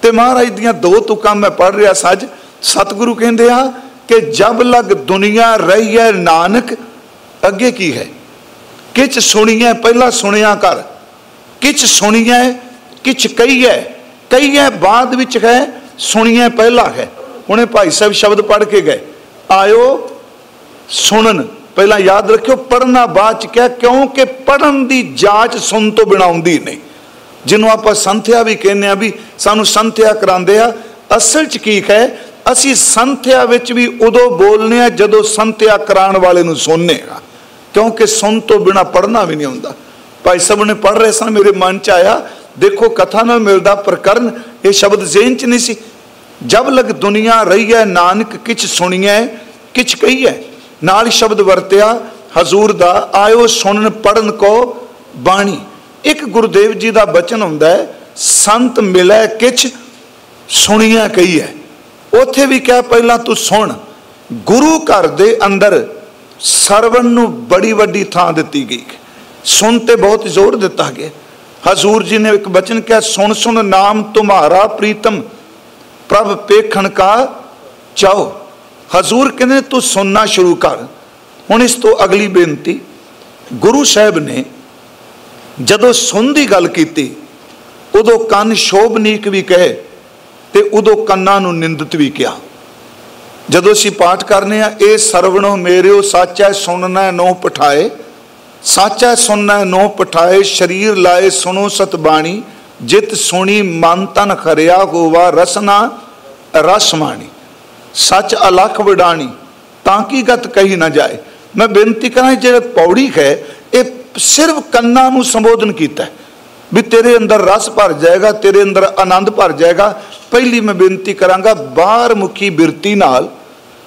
ਤੇ ਮਹਾਰਾਜ ਦੀਆਂ ਦੋ ਤੁਕਾਂ ਮੈਂ ਪੜ ਰਿਹਾ ਸੱਜ ਸਤਿਗੁਰੂ ਕਹਿੰਦੇ ਆ ਕਿ ਜਬ ਲਗ ਦੁਨੀਆ ਰਹੀ ਹੈ ਨਾਨਕ ਅੱਗੇ ਕੀ ਹੈ ਕਿਛ ਸੁਣੀਐ ਪਹਿਲਾਂ ਸੁਣਿਆ ਕਰ ਕਿਛ ਸੁਣੀਐ ਕਿਛ ਕਹੀਐ ਕਹੀਐ ਬਾਅਦ ਵਿੱਚ ਹੈ ਸੁਣੀਐ ਪਹਿਲਾਂ ਹੈ ਹੁਣੇ ਭਾਈ ਸਾਹਿਬ ਸ਼ਬਦ ਪੜ੍ਹ ਕੇ ਗਏ। ਆਇਓ ਸੁਣਨ। ਪਹਿਲਾਂ ਯਾਦ ਰੱਖਿਓ ਪੜਨਾ ਬਾਅਦ ਚ ਕਿਹਾ, ਕਿਉਂਕਿ ਪੜਨ ਦੀ ਜਾਂਚ ਸੁਣ ਤੋਂ ਬਿਨਾ ਆਉਂਦੀ ਨਹੀਂ। ਜਿਹਨੂੰ ਆਪਾਂ ਸੰਥਿਆ ਵੀ ਕਹਿੰਦੇ ਆ ਵੀ ਸਾਨੂੰ ਸੰਥਿਆ ਕਰਾਉਂਦੇ ਆ, ਅਸਲ ਚ ਕੀ ਹੈ ਅਸੀਂ ਸੰਥਿਆ ਵਿੱਚ ਵੀ ਉਦੋਂ ਬੋਲਨੇ ਆ ਜਦੋਂ ਸੰਥਿਆ ਕਰਾਉਣ ਵਾਲੇ ਨੂੰ ਸੁਣਨੇ ਆ। ਕਿਉਂਕਿ ਸੁਣ ਤੋਂ ਬਿਨਾ ਪੜਨਾ ਵੀ ਨਹੀਂ ਹੁੰਦਾ। ਭਾਈ ਸਾਹਿਬ ਨੇ ਪੜ ਰਹੇ ਸਨ ਮੇਰੇ ਮਨ ਚ ਆਇਆ, ਦੇਖੋ ਕਥਾ ਨਾਲ ਮਿਲਦਾ ਪ੍ਰਕਰਨ, ਇਹ ਸ਼ਬਦ ਜ਼ੇਨ ਚ ਨਹੀਂ ਸੀ। ਜਬ ਲਗ ਦੁਨੀਆ ਰਹੀ ਹੈ, ਨਾਨਕ ਕਿਛ ਸੁਣੀਐ, ਕਿਛ ਕਹੀਐ। ਨਾਲ ਸ਼ਬਦ ਵਰਤਿਆ, ਹਜ਼ੂਰ ਦਾ, ਆਇਓ ਸੁਣਨ ਪੜਨ ਕੋ ਬਾਣੀ। ਇੱਕ ਗੁਰਦੇਵ ਜੀ ਦਾ ਬਚਨ ਹੁੰਦਾ ਹੈ, ਸੰਤ ਮਿਲੈ ਕਿਛ ਸੁਣੀਆਂ ਕਹੀ ਹੈ ਉੱਥੇ ਵੀ ਕਿਹਾ ਪਹਿਲਾਂ ਤੂੰ ਸੁਣ, ਗੁਰੂ ਘਰ ਦੇ ਅੰਦਰ ਸਰਵਣ ਨੂੰ ਬੜੀ ਵੱਡੀ ਥਾਂ ਦਿੱਤੀ ਗਈ। ਸੁਣ ਤੇ ਬਹੁਤ ਜ਼ੋਰ ਦਿੱਤਾ ਗਿਆ। ਹਜ਼ੂਰ ਜੀ ਨੇ ਇੱਕ ਬਚਨ ਕਿਹਾ, ਸੁਣ ਸੁਣ ਨਾਮ ਤੁਮਾਰਾ ਪ੍ਰੀਤਮ ਪ੍ਰਭ ਪੇਖਣ ਕਾ ਚਾਹੋ ਹਜ਼ੂਰ ਕਹਿੰਦੇ ਤੂੰ ਸੁਣਨਾ ਸ਼ੁਰੂ ਕਰ। ਹੁਣ ਇਸ ਤੋਂ ਅਗਲੀ ਬੇਨਤੀ, ਗੁਰੂ ਸਾਹਿਬ ਨੇ ਜਦੋਂ ਸੁਣ ਦੀ ਗੱਲ ਕੀਤੀ, ਉਦੋਂ ਕੰਨ ਸ਼ੋਭਨੀਕ ਵੀ ਕਹੇ ਤੇ ਉਦੋਂ ਕੰਨਾਂ ਨੂੰ ਨਿੰਦਿਤ ਵੀ ਕਿਹਾ। ਜਦੋਂ ਅਸੀਂ ਪਾਠ ਕਰਨੇ ਆ, ਇਹ ਸਰਵਣੋ ਮੇਰਿਓ ਹੈ ਸੁਣਨਾ ਨੋ ਪਠਾਏ। ਸਾਚਾ ਸੁਣਨਾ ਨੋ ਪਠਾਏ, ਸ਼ਰੀਰ ਲਾਏ ਸੁਣੋ ਸਤ ਬਾਣੀ ਜਿਤ ਸੁਣੀ ਮਨ ਤਨ ਖਰਿਆ ਹੋਵਾ ਰਸਨਾ ਰਸਮਾਣੀ ਸੱਚ ਅਲਖ ਵਿਡਾਣੀ, ਤਾਂ ਕੀ ਗਤ ਕਹੀ ਨਾ ਜਾਏ। ਮੈਂ ਬੇਨਤੀ ਕਰਾਂ ਜਿਹੜਾ ਪੌੜੀ ਹੈ, ਇਹ ਸਿਰਫ ਕੰਨਾਂ ਨੂੰ ਸੰਬੋਧਨ ਕੀਤਾ ਵੀ ਤੇਰੇ ਅੰਦਰ ਰਸ ਭਰ ਜਾਏਗਾ, ਤੇਰੇ ਅੰਦਰ ਆਨੰਦ ਭਰ ਜਾਏਗਾ। ਪਹਿਲੀ ਮੈਂ ਬੇਨਤੀ ਕਰਾਂਗਾ, ਬਾਹਰ ਮੁਖੀ ਬਿਰਤੀ ਨਾਲ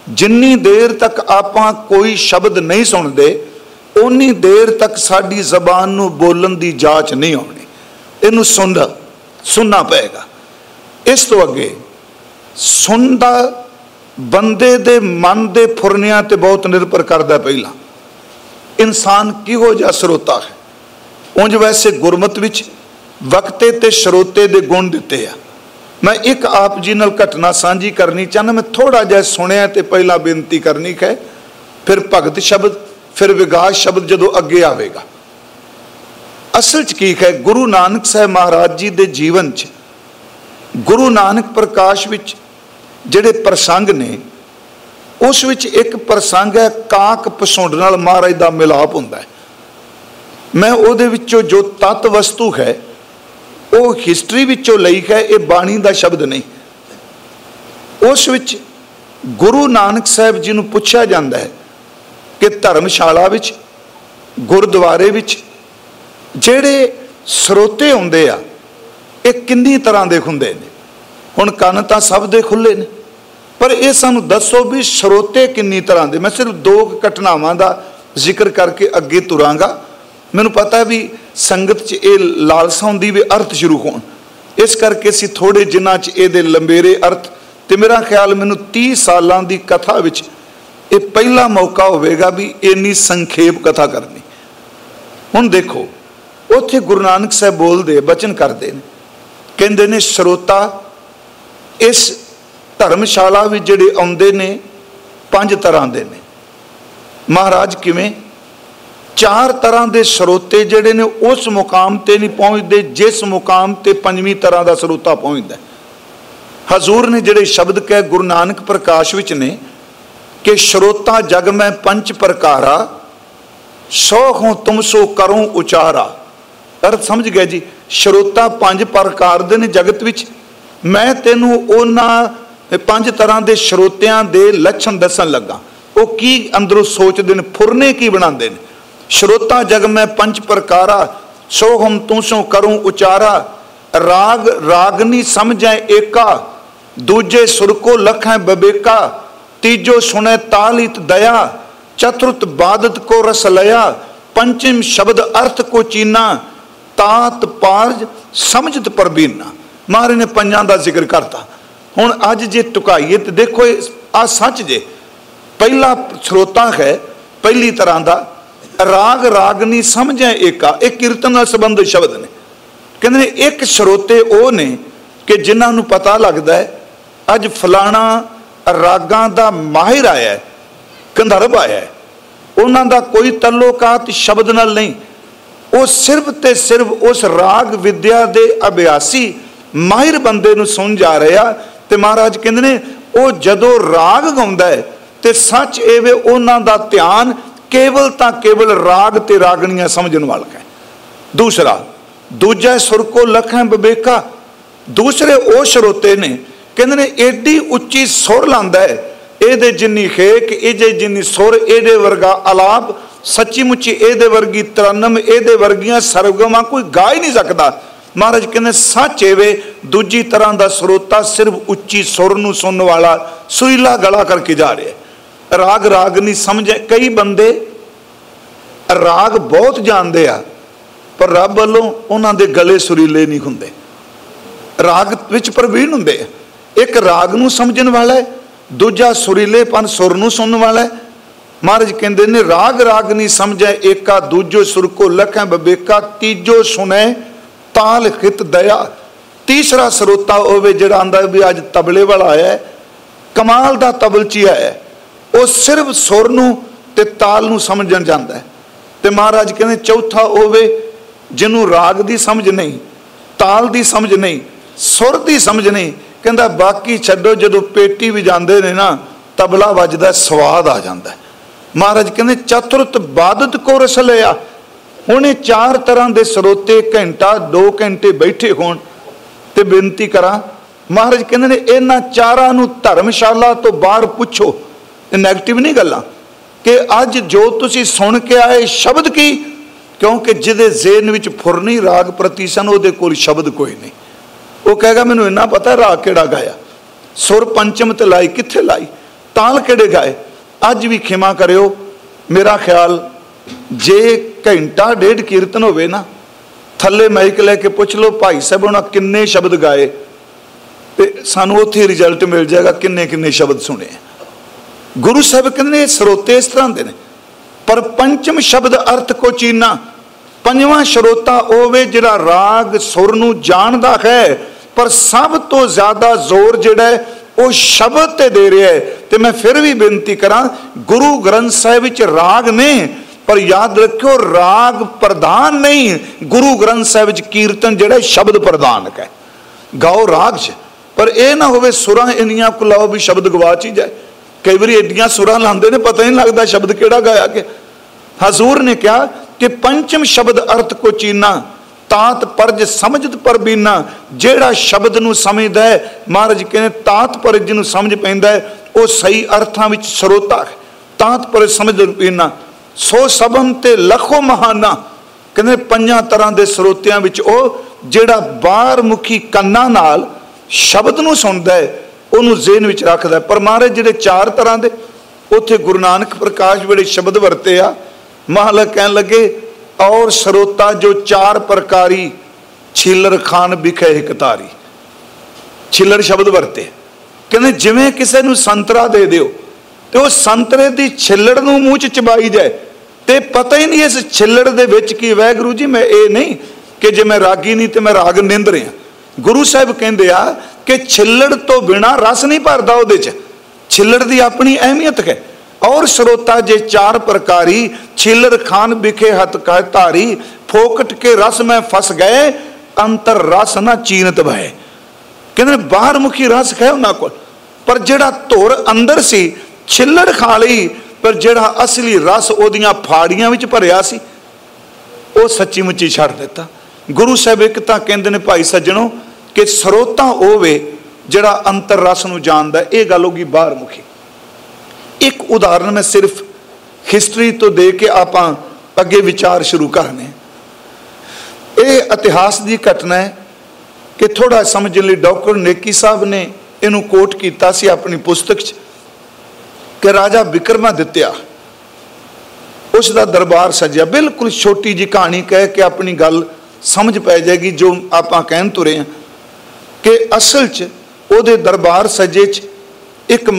ਜਿੰਨੀ ਦੇਰ ਤੱਕ ਆਪਾਂ ਕੋਈ ਸ਼ਬਦ ਨਹੀਂ ਸੁਣਦੇ ਉਨੀ ਦੇਰ ਤੱਕ ਸਾਡੀ ਜ਼ਬਾਨ ਨੂੰ ਬੋਲਣ ਦੀ ਜਾਂਚ ਨਹੀਂ ਆਉਣੀ। ਇਹਨੂੰ ਸੁਣਦਾ, ਸੁਣਨਾ ਪਏਗਾ। ਇਸ ਤੋਂ ਅੱਗੇ, ਸੁਣਦਾ ਬੰਦੇ ਦੇ ਮਨ ਦੇ ਫੁਰਨਿਆਂ ਤੇ ਬਹੁਤ ਨਿਰਭਰ ਕਰਦਾ ਪਹਿਲਾਂ। ਇਨਸਾਨ ਕਿਹੋ ਜਿਹਾ ਸਰੋਤਾ ਹੈ? ਉਂਝ ਵੈਸੇ ਗੁਰਮਤ ਵਿੱਚ ਵਕਤੇ ਤੇ ਸਰੋਤੇ ਦੇ ਗੁਣ ਦਿੱਤੇ ਆ। ਮੈਂ ਇੱਕ ਆਪ ਜੀ ਨਾਲ ਘਟਨਾ ਸਾਂਝੀ ਕਰਨੀ ਚਾਹੁੰਦਾ, ਮੈਂ ਥੋੜਾ ਜਿਹਾ ਸੁਣਿਆ ਤੇ ਪਹਿਲਾਂ ਬੇਨਤੀ ਕਰਨੀ ਹੈ, ਫਿਰ ਭਗਤ ਸ਼ਬਦ, ਫਿਰ ਵਿਗਾਸ ਸ਼ਬਦ ਜਦੋਂ ਅੱਗੇ ਆਵੇਗਾ। ਅਸਲ 'ਚ ਕੀ ਹੈ? ਗੁਰੂ ਨਾਨਕ ਸਾਹਿਬ ਮਹਾਰਾਜ ਜੀ ਦੇ ਜੀਵਨ 'ਚ, ਗੁਰੂ ਨਾਨਕ ਪ੍ਰਕਾਸ਼ ਵਿੱਚ ਜਿਹੜੇ ਪ੍ਰਸੰਗ ਨੇ, ਉਸ ਵਿੱਚ ਇੱਕ ਪ੍ਰਸੰਗ ਹੈ, ਕਾਕ ਪਸੁੰਡ ਨਾਲ ਮਹਾਰਾਜ ਦਾ ਮਿਲਾਪ ਹੁੰਦਾ ਹੈ। ਮੈਂ ਉਹਦੇ ਵਿੱਚੋਂ ਜੋ ਤਤ ਵਸਤੂ ਹੈ, ਉਹ ਹਿਸਟਰੀ ਵਿੱਚੋਂ ਲਈ ਹੈ, ਇਹ ਬਾਣੀ ਦਾ ਸ਼ਬਦ ਨਹੀਂ। ਉਸ ਵਿੱਚ ਗੁਰੂ ਨਾਨਕ ਸਾਹਿਬ ਜੀ ਨੂੰ ਪੁੱਛਿਆ ਜਾਂਦਾ ਹੈ ਕਿ ਧਰਮਸ਼ਾਲਾ ਵਿੱਚ, ਗੁਰਦੁਆਰੇ ਵਿੱਚ ਜਿਹੜੇ ਸਰੋਤੇ ਹੁੰਦੇ ਆ, ਇਹ ਕਿੰਨੀ ਤਰ੍ਹਾਂ ਦੇ ਹੁੰਦੇ ਨੇ? ਹੁਣ ਕੰਨ ਤਾਂ ਸਭ ਦੇ ਖੁੱਲੇ ਨੇ, ਪਰ ਇਹ ਸਾਨੂੰ ਦੱਸੋ ਵੀ ਸਰੋਤੇ ਕਿੰਨੀ ਤਰ੍ਹਾਂ ਦੇ? ਮੈਂ ਸਿਰਫ ਦੋ ਘਟਨਾਵਾਂ ਦਾ ਜ਼ਿਕਰ ਕਰਕੇ ਅੱਗੇ ਤੁਰਾਂਗਾ। ਮੈਨੂੰ ਪਤਾ ਵੀ ਸੰਗਤ 'ਚ ਇਹ ਲਾਲਸਾ ਹੁੰਦੀ ਵੀ ਅਰਥ ਸ਼ੁਰੂ ਹੋਣ। ਇਸ ਕਰਕੇ ਅਸੀਂ ਥੋੜੇ ਜਿਨ੍ਹਾਂ 'ਚ ਇਹਦੇ ਲੰਬੇਰੇ ਅਰਥ ਤੇ ਮੇਰਾ ਖਿਆਲ ਮੈਨੂੰ 30 ਸਾਲਾਂ ਦੀ ਕਥਾ ਵਿੱਚ ਇਹ ਪਹਿਲਾ ਮੌਕਾ ਹੋਵੇਗਾ ਵੀ ਇੰਨੀ ਸੰਖੇਪ ਕਥਾ ਕਰਨੀ। ਹੁਣ ਦੇਖੋ ਉੱਥੇ ਗੁਰੂ ਨਾਨਕ ਸਾਹਿਬ ਬੋਲਦੇ, ਬਚਨ ਕਰਦੇ ਨੇ। ਕਹਿੰਦੇ ਨੇ, ਸਰੋਤਾ, ਇਸ ਧਰਮਸ਼ਾਲਾ ਵਿੱਚ ਜਿਹੜੇ ਆਉਂਦੇ ਨੇ, ਪੰਜ ਤਰ੍ਹਾਂ ਦੇ ਨੇ। ਮਹਾਰਾਜ ਕਿਵੇਂ? ਚਾਰ ਤਰ੍ਹਾਂ ਦੇ ਸਰੋਤੇ ਜਿਹੜੇ ਨੇ, ਉਸ ਮੁਕਾਮ ਤੇ ਨਹੀਂ ਪਹੁੰਚਦੇ, ਜਿਸ ਮੁਕਾਮ ਤੇ ਪੰਜਵੀਂ ਤਰ੍ਹਾਂ ਦਾ ਸਰੋਤਾ ਪਹੁੰਚਦਾ ਹਜ਼ੂਰ ਨੇ ਜਿਹੜੇ ਸ਼ਬਦ ਕਹੇ, ਗੁਰੂ ਨਾਨਕ ਪ੍ਰਕਾਸ਼ ਵਿੱਚ ਨੇ ਕਿ ਸਰੋਤਾ ਜਗ ਮੈਂ ਪੰਜ ਪ੍ਰਕਾਰਾ, ਸੋ ਹੋ ਤੁਮ ਸੋ ਕਰੂੰ ਉਚਾਰਾ। ਅਰਥ ਸਮਝ ਗਏ ਜੀ। ਸਰੋਤਾ ਪੰਜ ਪ੍ਰਕਾਰ ਦੇ ਨੇ ਜਗਤ ਵਿੱਚ। ਮੈਂ ਤੈਨੂੰ ਉਹਨਾਂ ਪੰਜ ਤਰ੍ਹਾਂ ਦੇ ਸਰੋਤਿਆਂ ਦੇ ਲੱਛਣ ਦੱਸਣ ਲੱਗਾ। ਉਹ ਕੀ ਅੰਦਰੋਂ ਸੋਚਦੇ ਨੇ, ਫੁਰਨੇ ਕੀ ਬਣਾਉਂਦੇ ਨੇ? ਸਰੋਤਾ ਜਗ ਮੈਂ ਪੰਜ ਪ੍ਰਕਾਰਾ, ਸੋ ਹਮ ਤੂੰ ਸੋ ਕਰੂੰ ਉਚਾਰਾ। ਰਾਗ ਰਾਗਨੀ ਸਮਝੈ ਏਕਾ। ਦੂਜੇ ਸੁਰ ਕੋ ਲਖੈ ਬਬੇਕਾ ਤੀਜੋ ਸੁਣੇ ਤਾਲਿਤ ਦਇਆ। ਚਤੁਰਤ ਬਾਦਤ ਕੋ ਰਸ ਲਿਆ ਪੰਚਮ ਸ਼ਬਦ ਅਰਥ ਕੋ ਚੀਨਾ। ਤਾਤ ਪਾਰਜ ਸਮਝਤ ਪਰਬੀਨਾ। ਮਹਾਰਾਜ ਨੇ ਪੰਜਾਂ ਦਾ ਜ਼ਿਕਰ ਕਰਤਾ। ਹੁਣ ਅੱਜ ਜੇ ਟੁਕਾਈਏ ਤੇ ਦੇਖੋ ਆ ਸੱਚ ਜੇ। ਪਹਿਲਾ ਸਰੋਤਾ ਹੈ, ਪਹਿਲੀ ਤਰ੍ਹਾਂ ਦਾ ਰਾਗ ਰਾਗਨੀ ਸਮਝੈ ਏਕਾ। ਇਹ ਕੀਰਤਨ ਨਾਲ ਸੰਬੰਧਿਤ ਸ਼ਬਦ ਨੇ। ਕਹਿੰਦੇ ਨੇ, ਇੱਕ ਸਰੋਤੇ ਉਹ ਨੇ ਕਿ ਜਿਨ੍ਹਾਂ ਨੂੰ ਪਤਾ ਲੱਗਦਾ ਹੈ, ਅੱਜ ਫਲਾਣਾ ਰਾਗਾਂ ਦਾ ਮਾਹਿਰ ਆਇਆ ਹੈ, ਕੰਧਰਵ ਆਇਆ ਹੈ। ਉਹਨਾਂ ਦਾ ਕੋਈ ਤੱਲੋਕਾਤ ਸ਼ਬਦ ਨਾਲ ਨਹੀਂ। ਉਹ ਸਿਰਫ ਤੇ ਸਿਰਫ ਉਸ ਰਾਗ ਵਿਦਿਆ ਦੇ ਅਭਿਆਸੀ ਮਾਹਿਰ ਬੰਦੇ ਨੂੰ ਸੁਣ ਜਾ ਰਿਹਾ ਤੇ ਮਹਾਰਾਜ ਕਹਿੰਦੇ ਨੇ, ਉਹ ਜਦੋਂ ਰਾਗ ਗਾਉਂਦਾ ਹੈ ਤੇ ਸੱਚ ਇਹ ਉਹਨਾਂ ਦਾ ਧਿਆਨ ਕੇਵਲ ਤਾਂ ਕੇਵਲ ਰਾਗ ਤੇ ਰਾਗਣੀਆਂ ਸਮਝਣ ਵਾਲਾ ਹੈ। ਦੂਸਰਾ, ਦੂਜਾ ਸੁਰ ਕੋ ਲਖਾਂ ਬਬੇਕਾ ਦੂਸਰੇ, ਉਹ ਸ਼ਰੋਤੇ ਨੇ, ਕਹਿੰਦੇ ਨੇ, ਏਡੀ ਉੱਚੀ ਸੁਰ ਲਾਂਦਾ ਹੈ, ਇਹਦੇ ਜਿੰਨੀ ਖੇਕ, ਇਹਦੇ ਜਿੰਨੀ ਸੁਰ, ਇਹਦੇ ਵਰਗਾ ਆਲਾਪ ਸੱਚੀ ਮੁੱਚੀ ਇਹਦੇ ਵਰਗੀ, ਤਰਨਮ ਇਹਦੇ ਵਰਗੀਆਂ ਸਰਗਮਾਂ ਕੋਈ ਗਾ ਹੀ ਨਹੀਂ ਸਕਦਾ। ਮਹਾਰਾਜ ਕਹਿੰਦੇ, ਸੱਚ ਵੇ, ਦੂਜੀ ਤਰ੍ਹਾਂ ਦਾ ਸਰੋਤਾ ਸਿਰਫ ਉੱਚੀ ਸੁਰ ਨੂੰ ਸੁਣਨ ਵਾਲਾ ਸੁਈਲਾ ਗਲਾ ਕਰਕੇ ਜਾ ਰਿਹਾ ਰਾਗ ਰਾਗ ਨਹੀਂ ਸਮਝੇ। ਕਈ ਬੰਦੇ ਰਾਗ ਬਹੁਤ ਜਾਣਦੇ ਆ, ਪਰ ਰੱਬ ਵੱਲੋਂ ਉਹਨਾਂ ਦੇ ਗਲੇ ਸੁਰੀਲੇ ਨਹੀਂ ਹੁੰਦੇ। ਰਾਗ ਵਿੱਚ ਪ੍ਰਵੀਣ ਹੁੰਦੇ ਆ। ਇੱਕ ਰਾਗ ਨੂੰ ਸਮਝਣ ਵਾਲਾ ਹੈ, ਦੂਜਾ ਸੁਰੀਲੇਪਨ ਸੁਰ ਨੂੰ ਸੁਣਨ ਵਾਲਾ ਹੈ ਮਹਾਰਾਜ ਕਹਿੰਦੇ ਨੇ, ਰਾਗ ਰਾਗ ਨਹੀਂ ਸਮਝੈ, ਏਕਾ ਦੂਜੋ ਸੁਰ ਕੋ ਲਖੈ ਬਬੇਕਾ ਤੀਜੋ ਸੁਣੈ ਤਾਲ ਹਿਤ ਦਇਆ। ਤੀਸਰਾ ਸਰੋਤਾ ਹੋਵੇ ਜਿਹੜਾ ਆਂਦਾ ਵੀ ਅੱਜ ਤਬਲੇ ਵਾਲਾ ਆਇਆ ਕਮਾਲ ਦਾ ਤਬਲਚੀ ਆਇਆ ਉਹ ਸਿਰਫ ਸੁਰ ਨੂੰ ਤੇ ਤਾਲ ਨੂੰ ਸਮਝਣ ਜਾਂਦਾ ਹੈ। ਤੇ ਮਹਾਰਾਜ ਕਹਿੰਦੇ, ਚੌਥਾ ਹੋਵੇ ਜਿਹਨੂੰ ਰਾਗ ਦੀ ਸਮਝ ਨਹੀਂ, ਤਾਲ ਦੀ ਸਮਝ ਨਹੀਂ, ਸੁਰ ਦੀ ਸਮਝ ਨਹੀਂ, ਕਹਿੰਦਾ ਬਾਕੀ ਛੱਡੋ, ਜਦੋਂ ਪੇਟੀ ਵੀ ਜਾਂਦੇ ਨੇ ਨਾ, ਤਬਲਾ ਵੱਜਦਾ, ਸਵਾਦ ਆ ਜਾਂਦਾ ਮਹਾਰਾਜ ਕਹਿੰਦੇ ਚਤੁਰਤ ਬਾਦਤ ਕੋ ਰਸ ਲਿਆ ਹੁਣ ਇਹ ਚਾਰ ਤਰ੍ਹਾਂ ਦੇ ਸਰੋਤੇ ਘੰਟਾ 2 ਘੰਟੇ ਬੈਠੇ ਹੋਣ ਤੇ ਬੇਨਤੀ ਕਰਾਂ, ਮਹਾਰਾਜ ਕਹਿੰਦੇ ਨੇ, ਇਹਨਾਂ ਚਾਰਾਂ ਨੂੰ ਧਰਮਸ਼ਾਲਾ ਤੋਂ ਬਾਹਰ ਪੁੱਛੋ। ਇਹ 네ਗੇਟਿਵ ਨਹੀਂ ਗੱਲਾਂ। ਕਿ ਅੱਜ ਜੋ ਤੁਸੀਂ ਸੁਣ ਕੇ ਆਏ ਸ਼ਬਦ ਕੀ? ਕਿਉਂਕਿ ਜਿਹਦੇ ਜ਼ੇਨ ਵਿੱਚ ਫੁਰਨੀ ਰਾਗ ਪ੍ਰਤੀ ਸਨ, ਉਹਦੇ ਕੋਲ ਸ਼ਬਦ ਕੋਈ ਨਹੀਂ। ਉਹ ਕਹੇਗਾ, ਮੈਨੂੰ ਇੰਨਾ ਪਤਾ ਰਾਗ ਕਿਹੜਾ ਗਾਇਆ? ਸੁਰ ਪੰਚਮ ਤੇ ਲਾਈ, ਕਿੱਥੇ ਲਾਈ? ਤਾਲ ਕਿਹੜੇ ਗਾਏ? ਅੱਜ ਵੀ ਖਿਮਾ ਕਰਿਓ। ਮੇਰਾ ਖਿਆਲ, ਜੇ ਘੰਟਾ ਡੇਢ ਕੀਰਤਨ ਹੋਵੇ ਨਾ, ਥੱਲੇ ਮਾਈਕ ਲੈ ਕੇ ਪੁੱਛ ਲਓ, ਭਾਈ ਸਾਹਿਬ ਉਹਨਾਂ ਕਿੰਨੇ ਸ਼ਬਦ ਗਾਏ। ਤੇ ਸਾਨੂੰ ਉੱਥੇ ਰਿਜ਼ਲਟ ਮਿਲ ਜਾਏਗਾ ਕਿੰਨੇ ਕਿੰਨੇ ਸ਼ਬਦ ਸੁਣੇ। ਗੁਰੂ ਸਾਹਿਬ ਕਹਿੰਦੇ ਨੇ, ਸਰੋਤੇ ਇਸ ਤਰ੍ਹਾਂ ਦੇ ਨੇ, ਪਰ ਪੰਚਮ ਸ਼ਬਦ ਅਰਥ ਕੋ ਚੀਨਾ? ਪੰਜਵਾਂ ਸ਼ਰੋਤਾ ਹੋਵੇ ਜਿਹੜਾ ਰਾਗ ਸੁਰ ਨੂੰ ਜਾਣਦਾ ਹੈ, ਪਰ ਸਭ ਤੋਂ ਜ਼ਿਆਦਾ ਜ਼ੋਰ ਜਿਹੜਾ ਉਹ ਸ਼ਬਦ ਤੇ ਦੇ ਰਿਹਾ ਹੈ। ਤੇ ਮੈਂ ਫਿਰ ਵੀ ਬੇਨਤੀ ਕਰਾਂ, ਗੁਰੂ ਗ੍ਰੰਥ ਸਾਹਿਬ ਵਿੱਚ ਰਾਗ ਨੇ, ਪਰ ਯਾਦ ਰੱਖਿਓ, ਰਾਗ ਪ੍ਰਧਾਨ ਨਹੀਂ। ਗੁਰੂ ਗ੍ਰੰਥ ਸਾਹਿਬ ਵਿੱਚ ਕੀਰਤਨ ਜਿਹੜਾ ਸ਼ਬਦ ਪ੍ਰਧਾਨ ਹੈ। ਗਾਓ ਰਾਗ 'ਚ। ਪਰ ਇਹ ਨਾ ਹੋਵੇ ਸੁਰਾਂ ਇੰਨੀਆਂ ਕੁਲਾਓ ਵੀ ਸ਼ਬਦ ਗਵਾਚ ਹੀ ਜਾਏ। ਕਈ ਵਾਰੀ ਏਡੀਆਂ ਸੁਰਾਂ ਲਾਉਂਦੇ ਨੇ, ਪਤਾ ਹੀ ਨਹੀਂ ਲੱਗਦਾ ਸ਼ਬਦ ਕਿਹੜਾ ਗਾਇਆ ਕਿ ਹਜ਼ੂਰ ਨੇ ਕਿਹਾ ਕਿ ਪੰਚਮ ਸ਼ਬਦ ਅਰਥ ਕੋ ਚੀਨਾ। ਤਾਂਤ ਪਰਜ ਸਮਝਤ ਪਰਬੀਨਾ ਜਿਹੜਾ ਸ਼ਬਦ ਨੂੰ ਸਮਝਦਾ ਹੈ, ਮਹਾਰਾਜ ਕਹਿੰਦੇ, ਤਾਂਤ ਪਰਜ ਨੂੰ ਸਮਝ ਪੈਂਦਾ ਹੈ, ਉਹ ਸਹੀ ਅਰਥਾਂ ਵਿੱਚ ਸਰੋਤਾ ਹੈ। ਤਾਤ ਪਰਜ ਸਮਝ ਬੀਨਾ। ਸੋ ਸਭਨ ਤੇ ਲਖੋ ਮਹਾਨਾ। ਕਹਿੰਦੇ, ਪੰਜਾਂ ਤਰ੍ਹਾਂ ਦੇ ਸਰੋਤਿਆਂ ਵਿੱਚ ਉਹ ਜਿਹੜਾ ਬਾਹਰ ਮੁਖੀ ਕੰਨਾਂ ਨਾਲ ਸ਼ਬਦ ਨੂੰ ਸੁਣਦਾ ਹੈ, ਉਹਨੂੰ ਜ਼ਿਹਨ ਵਿੱਚ ਰੱਖਦਾ ਪਰ ਮਹਾਰਾਜ ਜਿਹੜੇ ਚਾਰ ਤਰ੍ਹਾਂ ਦੇ, ਉੱਥੇ ਗੁਰੂ ਨਾਨਕ ਪ੍ਰਕਾਸ਼ ਵੇਲੇ ਸ਼ਬਦ ਵਰਤੇ ਆ। ਮਹਾਲਾ ਕਹਿਣ ਲੱਗੇ ਔਰ ਸਰੋਤਾ ਜੋ ਚਾਰ ਪ੍ਰਕਾਰੀ ਛਿਲਰ ਖਾਨ ਵਿਖੇ ਹਿਕਤਾਰੀ ਛਿਲਰ ਸ਼ਬਦ ਵਰਤੇ। ਕਹਿੰਦੇ ਜਿਵੇਂ ਕਿਸੇ ਨੂੰ ਸੰਤਰਾ ਦੇ ਦਿਓ, ਤੇ ਉਹ ਸੰਤਰੇ ਦੀ ਛਿੱਲੜ ਨੂੰ ਮੂੰਹ 'ਚ ਚਬਾਈ ਜਾਏ, ਤੇ ਪਤਾ ਹੀ ਨਹੀਂ ਇਸ ਛਿੱਲੜ ਦੇ ਵਿੱਚ ਕੀ ਵੈਗਰੂ ਜੀ, ਮੈਂ ਇਹ ਨਹੀਂ ਕਿ ਜੇ ਮੈਂ ਰਾਗੀ ਨਹੀਂ ਤੇ ਮੈਂ ਰਾਗ ਨਿੰਦ ਰਿਹਾ। ਗੁਰੂ ਸਾਹਿਬ ਕਹਿੰਦੇ ਆ ਕਿ ਛਿੱਲੜ ਤੋਂ ਬਿਨਾ ਰਸ ਨਹੀਂ ਭਰਦਾ ਉਹਦੇ 'ਚ। ਛਿੱਲੜ ਦੀ ਆਪਣੀ ਅਹਿਮੀਅਤ ਹੈ। ਔਰ ਸਰੋਤਾ ਜੇ ਚਾਰ ਪ੍ਰਕਾਰੀ, ਛਿਲਰ ਖਾਨ ਵਿਖੇ ਹੱਥ ਕਹਿ ਧਾਰੀ, ਫੋਕਟ ਕੇ ਰਸ ਮੈਂ ਫਸ ਗਏ, ਅੰਤਰ ਰਸ ਨਾ ਚੀਨਤ ਭਏ ਕਹਿੰਦੇ ਬਾਹਰ ਮੁਖੀ ਰਸ ਹੈ ਉਹਨਾਂ ਕੋਲ। ਪਰ ਜਿਹੜਾ ਧੁਰ ਅੰਦਰ ਸੀ ਛਿੱਲੜ ਖਾ ਲਈ, ਪਰ ਜਿਹੜਾ ਅਸਲੀ ਰਸ ਉਹਦੀਆਂ ਫਾੜੀਆਂ ਵਿੱਚ ਭਰਿਆ ਸੀ, ਉਹ ਸੱਚੀ ਮੁੱਚੀ ਛੱਡ ਦਿੱਤਾ। ਗੁਰੂ ਸਾਹਿਬ ਇੱਕ ਤਾਂ ਕਹਿੰਦੇ ਨੇ, ਭਾਈ ਸੱਜਣੋ, ਕਿ ਸਰੋਤਾ ਹੋਵੇ ਜਿਹੜਾ ਅੰਤਰ ਰਸ ਨੂੰ ਜਾਣਦਾ ਇਹ ਗੱਲ ਹੋਗੀ ਬਾਹਰ ਮੁਖੀ ਇੱਕ ਉਦਾਹਰਨ ਮੈਂ ਸਿਰਫ ਹਿਸਟਰੀ ਤੋਂ ਦੇ ਕੇ ਆਪਾਂ ਅੱਗੇ ਵਿਚਾਰ ਸ਼ੁਰੂ ਕਰਨੇ ਇਹ ਇਤਿਹਾਸ ਦੀ ਘਟਨਾ ਹੈ ਕਿ ਥੋੜਾ ਸਮਝਣ ਲਈ ਡਾਕਟਰ ਨੇਕੀ ਸਾਹਿਬ ਨੇ ਇਹਨੂੰ ਕੋਟ ਕੀਤਾ ਸੀ ਆਪਣੀ ਪੁਸਤਕ 'ਚ ਕਿ ਰਾਜਾ ਵਿਕਰਮਾਦਿੱਤਿਆ ਉਸ ਦਾ ਦਰਬਾਰ ਸਜਿਆ। ਬਿਲਕੁਲ ਛੋਟੀ ਜੀ ਕਹਾਣੀ ਕਹਿ ਕੇ ਆਪਣੀ ਗੱਲ ਸਮਝ ਪੈ ਜਾਏਗੀ ਜੋ ਆਪਾਂ ਕਹਿਣ ਤੁਰੇ ਆ ਕਿ ਅਸਲ 'ਚ ਉਹਦੇ ਦਰਬਾਰ ਸਜੇ 'ਚ ਇੱਕ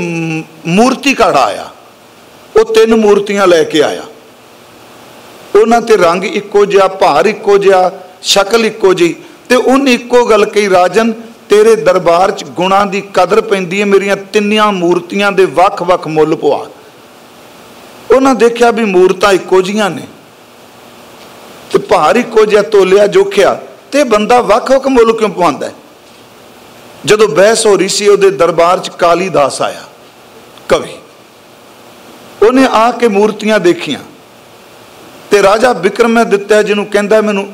ਮੂਰਤੀ ਘੜ ਆਇਆ। ਉਹ ਤਿੰਨ ਮੂਰਤੀਆਂ ਲੈ ਕੇ ਆਇਆ। ਉਹਨਾਂ ਤੇ ਰੰਗ ਇੱਕੋ ਜਿਹਾ, ਭਾਰ ਇੱਕੋ ਜਿਹਾ, ਸ਼ਕਲ ਇੱਕੋ ਜਿਹੀ। ਤੇ ਉਹਨੇ ਇੱਕੋ ਗੱਲ ਕਹੀ, ਰਾਜਨ, ਤੇਰੇ ਦਰਬਾਰ 'ਚ ਗੁਣਾ ਦੀ ਕਦਰ ਪੈਂਦੀ ਹੈ ਮੇਰੀਆਂ ਤਿੰਨੀਆਂ ਮੂਰਤੀਆਂ ਦੇ ਵੱਖ-ਵੱਖ ਮੁੱਲ ਪਵਾ ਉਹਨਾਂ ਦੇਖਿਆ ਵੀ ਮੂਰਤਾਂ ਇੱਕੋ ਜੀਆਂ ਨੇ। ਤੇ ਭਾਰ ਇੱਕੋ ਜਿਹਾ ਤੋਲਿਆ, ਜੋਖਿਆ। ਤੇ ਬੰਦਾ ਵੱਖ-ਵੱਖ ਮੁੱਲ ਕਿਉਂ ਪਵਾਉਂਦਾ ਜਦੋਂ ਬਹਿਸ ਹੋ ਰਹੀ ਸੀ, ਉਹਦੇ ਦਰਬਾਰ 'ਚ ਕਾਲੀਦਾਸ ਆਇਆ, ਕਵੀ। ਉਹਨੇ ਆ ਕੇ ਮੂਰਤੀਆਂ ਦੇਖੀਆਂ ਤੇ ਰਾਜਾ ਵਿਕਰਮ ਦਿੱਤਾ, ਜਿਹਨੂੰ ਕਹਿੰਦਾ, ਮੈਨੂੰ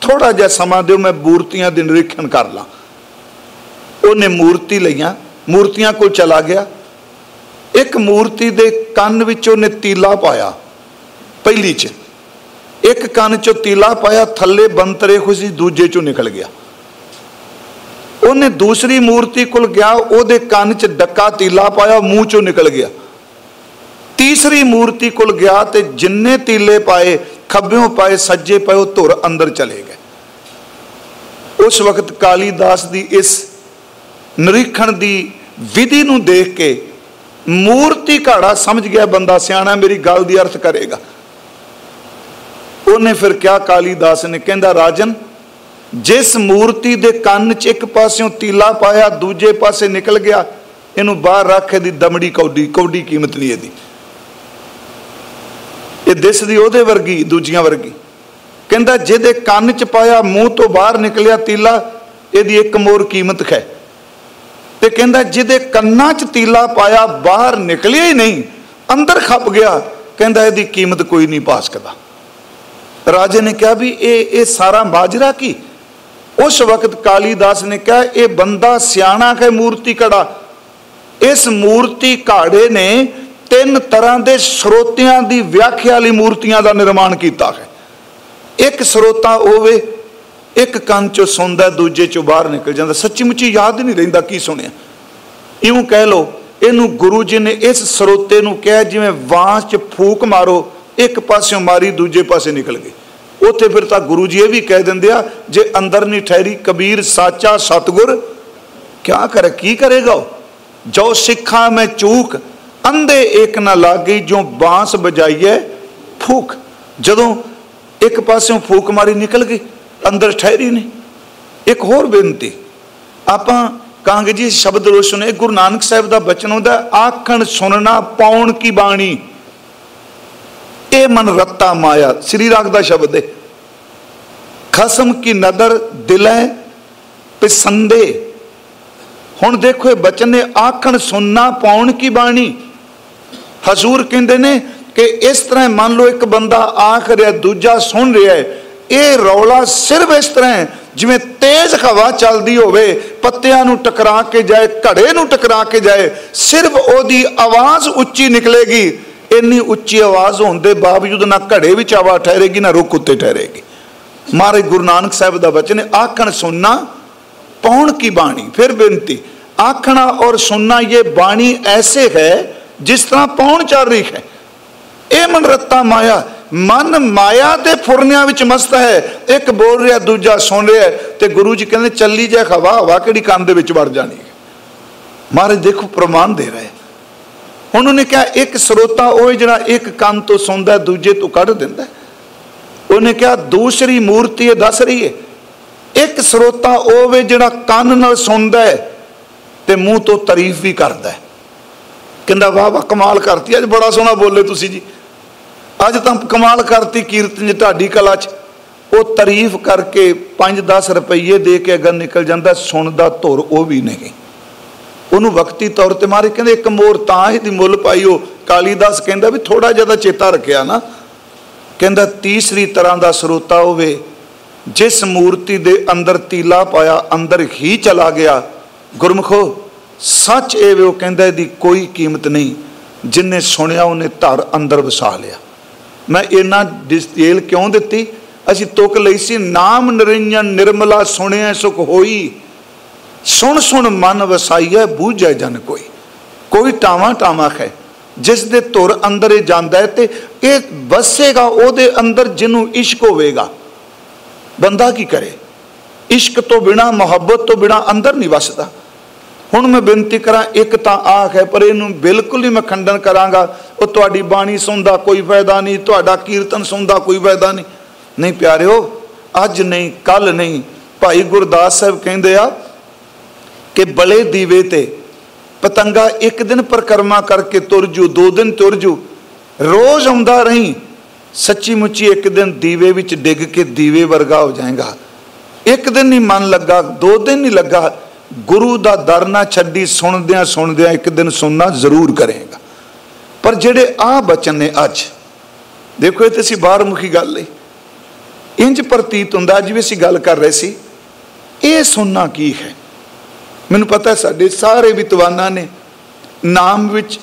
ਥੋੜਾ ਜਿਹਾ ਸਮਾਂ ਦਿਓ, ਮੈਂ ਮੂਰਤੀਆਂ ਦੇ ਨਿਰੀਖਣ ਕਰ ਲਾਂ। ਉਹਨੇ ਮੂਰਤੀ ਲਈਆਂ, ਮੂਰਤੀਆਂ ਕੋਲ ਚਲਾ ਗਿਆ। ਇੱਕ ਮੂਰਤੀ ਦੇ ਕੰਨ ਵਿੱਚ ਉਹਨੇ ਤੀਲਾ ਪਾਇਆ, ਪਹਿਲੀ 'ਚ। ਇੱਕ ਕੰਨ 'ਚੋਂ ਤੀਲਾ ਪਾਇਆ, ਥੱਲੇ ਬੰਤਰੇ ਖੁਸ਼ੀ, ਦੂਜੇ 'ਚੋਂ ਨਿਕਲ ਗਿਆ। ਉਹਨੇ ਦੂਸਰੀ ਮੂਰਤੀ ਕੋਲ ਗਿਆ, ਉਹਦੇ ਕੰਨ 'ਚ ਡੱਕਾ ਤੀਲਾ ਪਾਇਆ, ਮੂੰਹ 'ਚੋਂ ਨਿਕਲ ਗਿਆ। ਤੀਸਰੀ ਮੂਰਤੀ ਕੋਲ ਗਿਆ ਤੇ ਜਿੰਨੇ ਤੀਲੇ ਪਾਏ, ਖੱਬਿਓਂ ਪਾਏ, ਸੱਜੇ ਪਾਏ ਉਹ ਧੁਰ ਅੰਦਰ ਚਲੇ ਗਏ। ਉਸ ਵਕਤ ਕਾਲੀਦਾਸ ਦੀ ਇਸ ਨਿਰੀਖਣ ਦੀ ਵਿਧੀ ਨੂੰ ਦੇਖ ਕੇ ਮੂਰਤੀ ਘਾੜਾ ਸਮਝ ਗਿਆ, ਬੰਦਾ ਸਿਆਣਾ, ਮੇਰੀ ਗੱਲ ਦੀ ਅਰਥ ਕਰੇਗਾ। ਉਹਨੇ ਫਿਰ ਕਿਹਾ, ਕਾਲੀਦਾਸ ਨੇ, ਕਹਿੰਦਾ, ਰਾਜਨ ਜਿਸ ਮੂਰਤੀ ਦੇ ਕੰਨ 'ਚ ਇੱਕ ਪਾਸਿਓਂ ਤੀਲਾ ਪਾਇਆ, ਦੂਜੇ ਪਾਸੇ ਨਿਕਲ ਗਿਆ, ਇਹਨੂੰ ਬਾਹਰ ਰੱਖ ਇਹਦੀ ਦਮੜੀ ਕੌਡੀ ਕੌਡੀ ਕੀਮਤ ਨਹੀਂ ਇਹਦੀ। ਇਹ ਦਿਸਦੀ ਉਹਦੇ ਵਰਗੀ, ਦੂਜੀਆਂ ਵਰਗੀ। ਕਹਿੰਦਾ, ਜਿਹਦੇ ਕੰਨ 'ਚ ਪਾਇਆ, ਮੂੰਹ ਤੋਂ ਬਾਹਰ ਨਿਕਲਿਆ ਤੀਲਾ, ਇਹਦੀ ਇੱਕ ਮੋਰ ਕੀਮਤ ਹੈ ਤੇ ਕਹਿੰਦਾ, ਜਿਹਦੇ ਕੰਨਾਂ 'ਚ ਤੀਲਾ ਪਾਇਆ, ਬਾਹਰ ਨਿਕਲਿਆ ਹੀ ਨਹੀਂ, ਅੰਦਰ ਖੱਪ ਗਿਆ, ਕਹਿੰਦਾ, ਇਹਦੀ ਕੀਮਤ ਕੋਈ ਨਹੀਂ ਪਾ ਸਕਦਾ। ਰਾਜੇ ਨੇ ਕਿਹਾ ਵੀ ਇਹ ਇਹ ਸਾਰਾ ਮਾਜਰਾ ਕੀ? ਉਸ ਵਕਤ ਕਾਲੀਦਾਸ ਨੇ ਕਿਹਾ ਇਹ ਬੰਦਾ ਸਿਆਣਾ ਹੈ ਮੂਰਤੀ ਕੜਾ ਇਸ ਮੂਰਤੀ ਘਾੜੇ ਨੇ ਤਿੰਨ ਤਰ੍ਹਾਂ ਦੇ ਸਰੋਤਿਆਂ ਦੀ ਵਿਆਖਿਆ ਲਈ ਮੂਰਤੀਆਂ ਦਾ ਨਿਰਮਾਣ ਕੀਤਾ ਹੈ ਇੱਕ ਸਰੋਤਾ ਹੋਵੇ ਇੱਕ ਕੰਨ ਚੋਂ ਸੁਣਦਾ ਦੂਜੇ ਚੋਂ ਬਾਹਰ ਨਿਕਲ ਜਾਂਦਾ ਸੱਚੀ ਮੁੱਚੀ ਯਾਦ ਨਹੀਂ ਰਹਿੰਦਾ ਕੀ ਸੁਣਿਆ ਇਉਂ ਕਹਿ ਲੋ ਇਹਨੂੰ ਗੁਰੂ ਜੀ ਨੇ ਇਸ ਸਰੋਤੇ ਨੂੰ ਕਿਹਾ ਜਿਵੇਂ ਵਾਂਸ 'ਚ ਫੂਕ ਮਾਰੋ ਇੱਕ ਪਾਸਿਓਂ ਮਾਰੀ ਦੂਜੇ ਪਾਸੇ ਨਿਕਲ ਗਈ ਉੱਥੇ ਫਿਰ ਤਾਂ ਗੁਰੂ ਜੀ ਇਹ ਵੀ ਕਹਿ ਦਿੰਦੇ ਆ, ਜੇ ਅੰਦਰ ਨਹੀਂ ਠਹਿਰੀ ਕਬੀਰ ਸਾਚਾ ਸਤਗੁਰ, ਕਿਆ ਕਰ, ਕੀ ਕਰੇਗਾ ਜੋ ਸਿੱਖਾਂ ਮੈਂ ਚੂਕ, ਅੰਧੇ ਇੱਕ ਨਾ ਲੱਗੀ ਜੋ ਬਾਂਸ ਬਜਾਈਏ ਫੂਕ। ਜਦੋਂ ਇੱਕ ਪਾਸਿਓਂ ਫੂਕ ਮਾਰੀ ਨਿਕਲ ਗਈ, ਅੰਦਰ ਠਹਿਰੀ ਨਹੀਂ। ਇੱਕ ਹੋਰ ਬੇਨਤੀ, ਆਪਾਂ ਕਾਂਗੇ ਜੀ ਸ਼ਬਦ ਰੋਸ਼ਨ, ਇਹ ਗੁਰੂ ਨਾਨਕ ਸਾਹਿਬ ਦਾ ਬਚਨ ਹੁੰਦਾ, ਆਖਣ ਸੁਣਨਾ ਪਾਉਣ ਕੀ ਬਾਣੀ? ਇਹ ਮਨ ਰੱਤਾ ਮਾਇਆ, ਸ੍ਰੀ ਰਾਗ ਦਾ ਸ਼ਬਦ ਹੈ। ਖਸਮ ਕੀ ਨਦਰ ਦਿਲੇ ਪਸੰਦੇ। ਹੁਣ ਦੇਖੋ ਇਹ ਬਚਨ ਨੇ ਆਖਣ ਸੁਣਨਾ ਪਾਉਣ ਕੀ ਬਾਣੀ? ਹਜ਼ੂਰ ਕਹਿੰਦੇ ਨੇ ਕਿ ਇਸ ਤਰ੍ਹਾਂ ਮੰਨ ਲਓ ਇੱਕ ਬੰਦਾ ਆਖ ਰਿਹਾ, ਦੂਜਾ ਸੁਣ ਰਿਹਾ ਹੈ। ਇਹ ਰੌਲਾ ਸਿਰਫ ਇਸ ਤਰ੍ਹਾਂ ਹੈ, ਜਿਵੇਂ ਤੇਜ਼ ਹਵਾ ਚੱਲਦੀ ਹੋਵੇ, ਪੱਤਿਆਂ ਨੂੰ ਟਕਰਾ ਕੇ ਜਾਏ, ਘੜੇ ਨੂੰ ਟਕਰਾ ਕੇ ਜਾਏ, ਸਿਰਫ ਉਹਦੀ ਆਵਾਜ਼ ਉੱਚੀ ਨਿਕਲੇਗੀ। ਇੰਨੀ ਉੱਚੀ ਆਵਾਜ਼ ਹੋਣ ਦੇ ਬਾਵਜੂਦ ਨਾ ਘੜੇ ਵਿੱਚ ਆਵਾਜ਼ ਠਹਿਰੇਗੀ, ਨਾ ਰੁੱਖ ਉੱਤੇ ਠਹਿਰੇਗੀ। ਮਹਾਰਾਜ ਗੁਰੂ ਨਾਨਕ ਸਾਹਿਬ ਦਾ ਬਚਨ ਆਖਣ ਸੁਣਨਾ ਪੌਣ ਕੀ ਬਾਣੀ? ਫਿਰ ਬੇਨਤੀ, ਆਖਣਾ ਔਰ ਸੁਣਨਾ ਇਹ ਬਾਣੀ ਐਸੇ ਹੈ ਜਿਸ ਤਰ੍ਹਾਂ ਪੌਣ ਚੱਲ ਰਹੀ ਹੈ। ਇਹ ਮਨ ਰੱਤਾ ਮਾਇਆ, ਮਨ ਮਾਇਆ ਦੇ ਫੁਰਨਿਆਂ ਵਿੱਚ ਮਸਤ ਹੈ। ਇੱਕ ਬੋਲ ਰਿਹਾ, ਦੂਜਾ ਸੁਣ ਰਿਹਾ ਤੇ ਗੁਰੂ ਜੀ ਕਹਿੰਦੇ, ਚੱਲੀ ਜਾ ਹਵਾ ਹਵਾ ਕਿਹੜੀ ਕੰਨ ਦੇ ਵਿੱਚ ਵੜ ਜਾਣੀ ਮਹਾਰਾਜ ਦੇਖੋ, ਪ੍ਰਮਾਣ ਦੇ ਰਹੇ ਹੁਣ ਉਹਨੇ ਕਿਹਾ, ਇੱਕ ਸਰੋਤਾ ਉਹ ਜਿਹੜਾ ਇੱਕ ਕੰਨ ਤੋਂ ਸੁਣਦਾ ਦੂਜੇ ਤੋਂ ਕੱਢ ਦਿੰਦਾ। ਉਹਨੇ ਕਿਹਾ, ਦੂਸਰੀ ਮੂਰਤੀ ਇਹ ਦੱਸ ਰਹੀ ਹੈ, ਇੱਕ ਸਰੋਤਾ ਉਹ ਵੇ ਜਿਹੜਾ ਕੰਨ ਨਾਲ ਸੁਣਦਾ ਹੈ ਤੇ ਮੂੰਹ ਤੋਂ ਤਾਰੀਫ ਵੀ ਕਰਦਾ ਹੈ। ਕਹਿੰਦਾ, ਵਾਹ ਵਾਹ, ਕਮਾਲ ਕਰਤੀ, ਅੱਜ ਬੜਾ ਸੋਹਣਾ ਬੋਲੇ ਤੁਸੀਂ ਜੀ। ਅੱਜ ਤਾਂ ਕਮਾਲ ਕਰਤੀ ਕੀਰਤਨ ਜੀ ਤੁਹਾਡੀ ਕਲਾ 'ਚ। ਉਹ ਤਾਰੀਫ ਕਰਕੇ 5-10 ਰੁਪਏ ਦੇ ਕੇ ਅਗਰ ਨਿਕਲ ਜਾਂਦਾ, ਸੁਣਦਾ ਧੁਰ ਉਹ ਵੀ ਨਹੀਂ। ਉਹਨੂੰ ਵਕਤੀ ਤੌਰ ਤੇ ਮਾਰੇ, ਕਹਿੰਦੇ ਇੱਕ ਮੋਰ ਤਾਂ ਹੀ ਦੀ ਮੁੱਲ ਪਾਈ, ਉਹ ਕਾਲੀਦਾਸ ਕਹਿੰਦਾ ਵੀ ਥੋੜਾ ਜਿਹਾ ਚੇਤਾ ਰੱਖਿਆ ਨਾ। ਕਹਿੰਦਾ ਤੀਸਰੀ ਤਰ੍ਹਾਂ ਦਾ ਸਰੋਤਾ ਹੋਵੇ, ਜਿਸ ਮੂਰਤੀ ਦੇ ਅੰਦਰ ਤੀਲਾ ਪਾਇਆ, ਅੰਦਰ ਹੀ ਚਲਾ ਗਿਆ। ਗੁਰਮਖੋ, ਸੱਚ ਇਹ ਵੇ ਉਹ ਕਹਿੰਦਾ ਇਹਦੀ ਕੋਈ ਕੀਮਤ ਨਹੀਂ ਜਿਨਨੇ ਸੁਣਿਆ ਉਹਨੇ ਧਰ ਅੰਦਰ ਵਸਾ ਲਿਆ। ਮੈਂ ਇਹਨਾਂ ਡਿਟੇਲ ਕਿਉਂ ਦਿੱਤੀ? ਅਸੀਂ ਤੁਕ ਲਈ ਸੀ, ਨਾਮ ਨਿਰੰਜਨ ਨਿਰਮਲਾ ਸੁਣਿਆ ਸੁਖ ਹੋਈ। ਸੁਣ ਸੁਣ ਮਨ ਵਸਾਈਐ, ਬੂਝੈ ਜਨ ਕੋਈ। ਕੋਈ ਟਾਵਾ ਟਾਵਾ ਹੈ, ਜਿਸ ਦੇ ਧੁਰ ਅੰਦਰ ਇਹ ਜਾਂਦਾ ਹੈ ਤੇ ਇਹ ਵਸੇਗਾ, ਉਹਦੇ ਅੰਦਰ ਜਿਹਨੂੰ ਇਸ਼ਕ ਹੋਵੇਗਾ। ਬੰਦਾ ਕੀ ਕਰੇ? ਇਸ਼ਕ ਤੋਂ ਬਿਨਾ, ਮੁਹੱਬਤ ਤੋਂ ਬਿਨਾ ਅੰਦਰ ਨਹੀਂ ਵਸਦਾ। ਹੁਣ ਮੈਂ ਬੇਨਤੀ ਕਰਾਂ, ਇੱਕ ਤਾਂ ਆਖ ਹੈ, ਪਰ ਇਹਨੂੰ ਬਿਲਕੁਲ ਹੀ ਮੈਂ ਖੰਡਨ ਕਰਾਂਗਾ, ਉਹ ਤੁਹਾਡੀ ਬਾਣੀ ਸੁਣਦਾ ਕੋਈ ਫਾਇਦਾ ਨਹੀਂ, ਤੁਹਾਡਾ ਕੀਰਤਨ ਸੁਣਦਾ ਕੋਈ ਫਾਇਦਾ ਨਹੀਂ। ਨਹੀਂ ਪਿਆਰਿਓ, ਅੱਜ ਨਹੀਂ ਕੱਲ ਨਹੀਂ। ਭਾਈ ਗੁਰਦਾਸ ਸਾਹਿਬ ਕਹਿੰਦੇ ਆ ਕਿ ਬਲੇ ਦੀਵੇ ਤੇ ਪਤੰਗਾ ਇੱਕ ਦਿਨ ਪਰਕਰਮਾ ਕਰਕੇ ਤੁਰ ਜੂ, ਦੋ ਦਿਨ ਤੁਰ ਜੂ। ਰੋਜ਼ ਆਉਂਦਾ ਰਹੀਂ, ਸੱਚੀ ਮੁੱਚੀ ਇੱਕ ਦਿਨ ਦੀਵੇ ਵਿੱਚ ਡਿੱਗ ਕੇ ਦੀਵੇ ਵਰਗਾ ਹੋ ਜਾਏਗਾ। ਇੱਕ ਦਿਨ ਨਹੀਂ ਮਨ ਲੱਗਾ, ਦੋ ਦਿਨ ਨਹੀਂ ਲੱਗਾ। ਗੁਰੂ ਦਾ ਦਰ ਨਾ ਛੱਡੀ, ਸੁਣਦਿਆਂ ਸੁਣਦਿਆਂ ਇੱਕ ਦਿਨ ਸੁਣਨਾ ਜ਼ਰੂਰ ਕਰੇਗਾ। ਪਰ ਜਿਹੜੇ ਆ ਬਚਨ ਨੇ ਅੱਜ, ਦੇਖੋ ਇਹ ਤੇ ਅਸੀਂ ਬਾਹਰ ਮੁਖੀ ਗੱਲ ਲਈ ਇੰਜ ਪ੍ਰਤੀਤ ਹੁੰਦਾ, ਜਿਵੇਂ ਅਸੀਂ ਗੱਲ ਕਰ ਰਹੇ ਸੀ, ਇਹ ਸੁਣਨਾ ਕੀ ਹੈ? ਮੈਨੂੰ ਪਤਾ ਸਾਡੇ ਸਾਰੇ ਵਿਦਵਾਨਾਂ ਨੇ ਨਾਮ ਵਿੱਚ,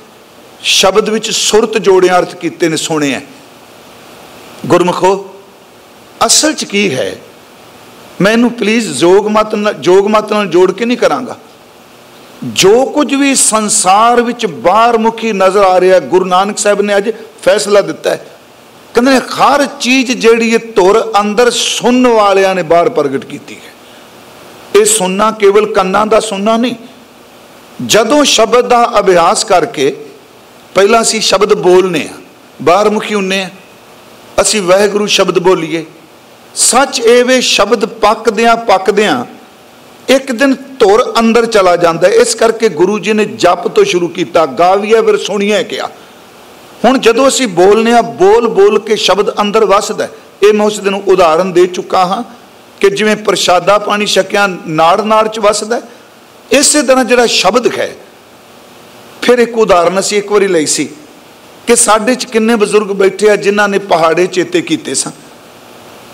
ਸ਼ਬਦ ਵਿੱਚ ਸੁਰਤ ਜੋੜਿਆ ਅਰਥ ਕੀਤੇ ਨੇ ਸੁਣਿਆ ਗੁਰਮਖੋ, ਅਸਲ 'ਚ ਕੀ ਹੈ? ਮੈਂ ਇਹਨੂੰ ਪਲੀਜ਼ ਜੋਗ ਮਤ ਨਾਲ, ਜੋਗ ਮਤ ਨਾਲ ਜੋੜ ਕੇ ਨਹੀਂ ਕਰਾਂਗਾ। ਜੋ ਕੁਝ ਵੀ ਸੰਸਾਰ ਵਿੱਚ ਬਾਹਰ ਮੁਖੀ ਨਜ਼ਰ ਆ ਰਿਹਾ, ਗੁਰੂ ਨਾਨਕ ਸਾਹਿਬ ਨੇ ਅੱਜ ਫੈਸਲਾ ਦਿੱਤਾ ਹੈ। ਕਹਿੰਦੇ ਹਰ ਚੀਜ਼ ਜਿਹੜੀ ਇਹ ਧੁਰ ਅੰਦਰ ਸੁਣਨ ਵਾਲਿਆਂ ਨੇ ਬਾਹਰ ਪ੍ਰਗਟ ਕੀਤੀ ਹੈ। ਇਹ ਸੁਣਨਾ ਕੇਵਲ ਕੰਨਾਂ ਦਾ ਸੁਣਨਾ ਨਹੀਂ। ਜਦੋਂ ਸ਼ਬਦ ਦਾ ਅਭਿਆਸ ਕਰਕੇ ਪਹਿਲਾਂ ਅਸੀਂ ਸ਼ਬਦ ਬੋਲਨੇ ਆ ਬਾਹਰ ਮੁਖੀ ਹੁੰਨੇ ਆ, ਅਸੀਂ ਵਾਹਿਗੁਰੂ ਸ਼ਬਦ ਬੋਲੀਏ। ਸੱਚ ਇਹ ਵੇ ਸ਼ਬਦ ਪੱਕਦਿਆਂ ਪੱਕਦਿਆਂ ਇੱਕ ਦਿਨ ਧੁਰ ਅੰਦਰ ਚਲਾ ਜਾਂਦਾ ਇਸ ਕਰਕੇ ਗੁਰੂ ਜੀ ਨੇ ਜਪ ਤੋਂ ਸ਼ੁਰੂ ਕੀਤਾ, ਗਾਵੀਏ ਫਿਰ ਸੁਣੀਏ ਕਿਆ। ਹੁਣ ਜਦੋਂ ਅਸੀਂ ਬੋਲਨੇ ਆ ਬੋਲ ਬੋਲ ਕੇ ਸ਼ਬਦ ਅੰਦਰ ਵਸਦਾ ਇਹ ਮੈਂ ਉਸ ਦਿਨ ਉਦਾਹਰਨ ਦੇ ਚੁੱਕਾ ਹਾਂ। ਕਿ ਜਿਵੇਂ ਪ੍ਰਸ਼ਾਦਾ ਪਾਣੀ ਛਕਿਆ ਨਾੜ ਨਾੜ ਚ ਵਸਦਾ ਇਸੇ ਤਰ੍ਹਾਂ ਜਿਹੜਾ ਸ਼ਬਦ ਹੈ, ਫਿਰ ਇੱਕ ਉਦਾਹਰਨ ਅਸੀਂ ਇੱਕ ਵਾਰੀ ਲਈ ਸੀ ਕਿ ਸਾਡੇ ਚ ਕਿੰਨੇ ਬਜ਼ੁਰਗ ਬੈਠੇ ਆ ਜਿਨ੍ਹਾਂ ਨੇ ਪਹਾੜੇ ਚੇਤੇ ਕੀਤੇ ਸਨ।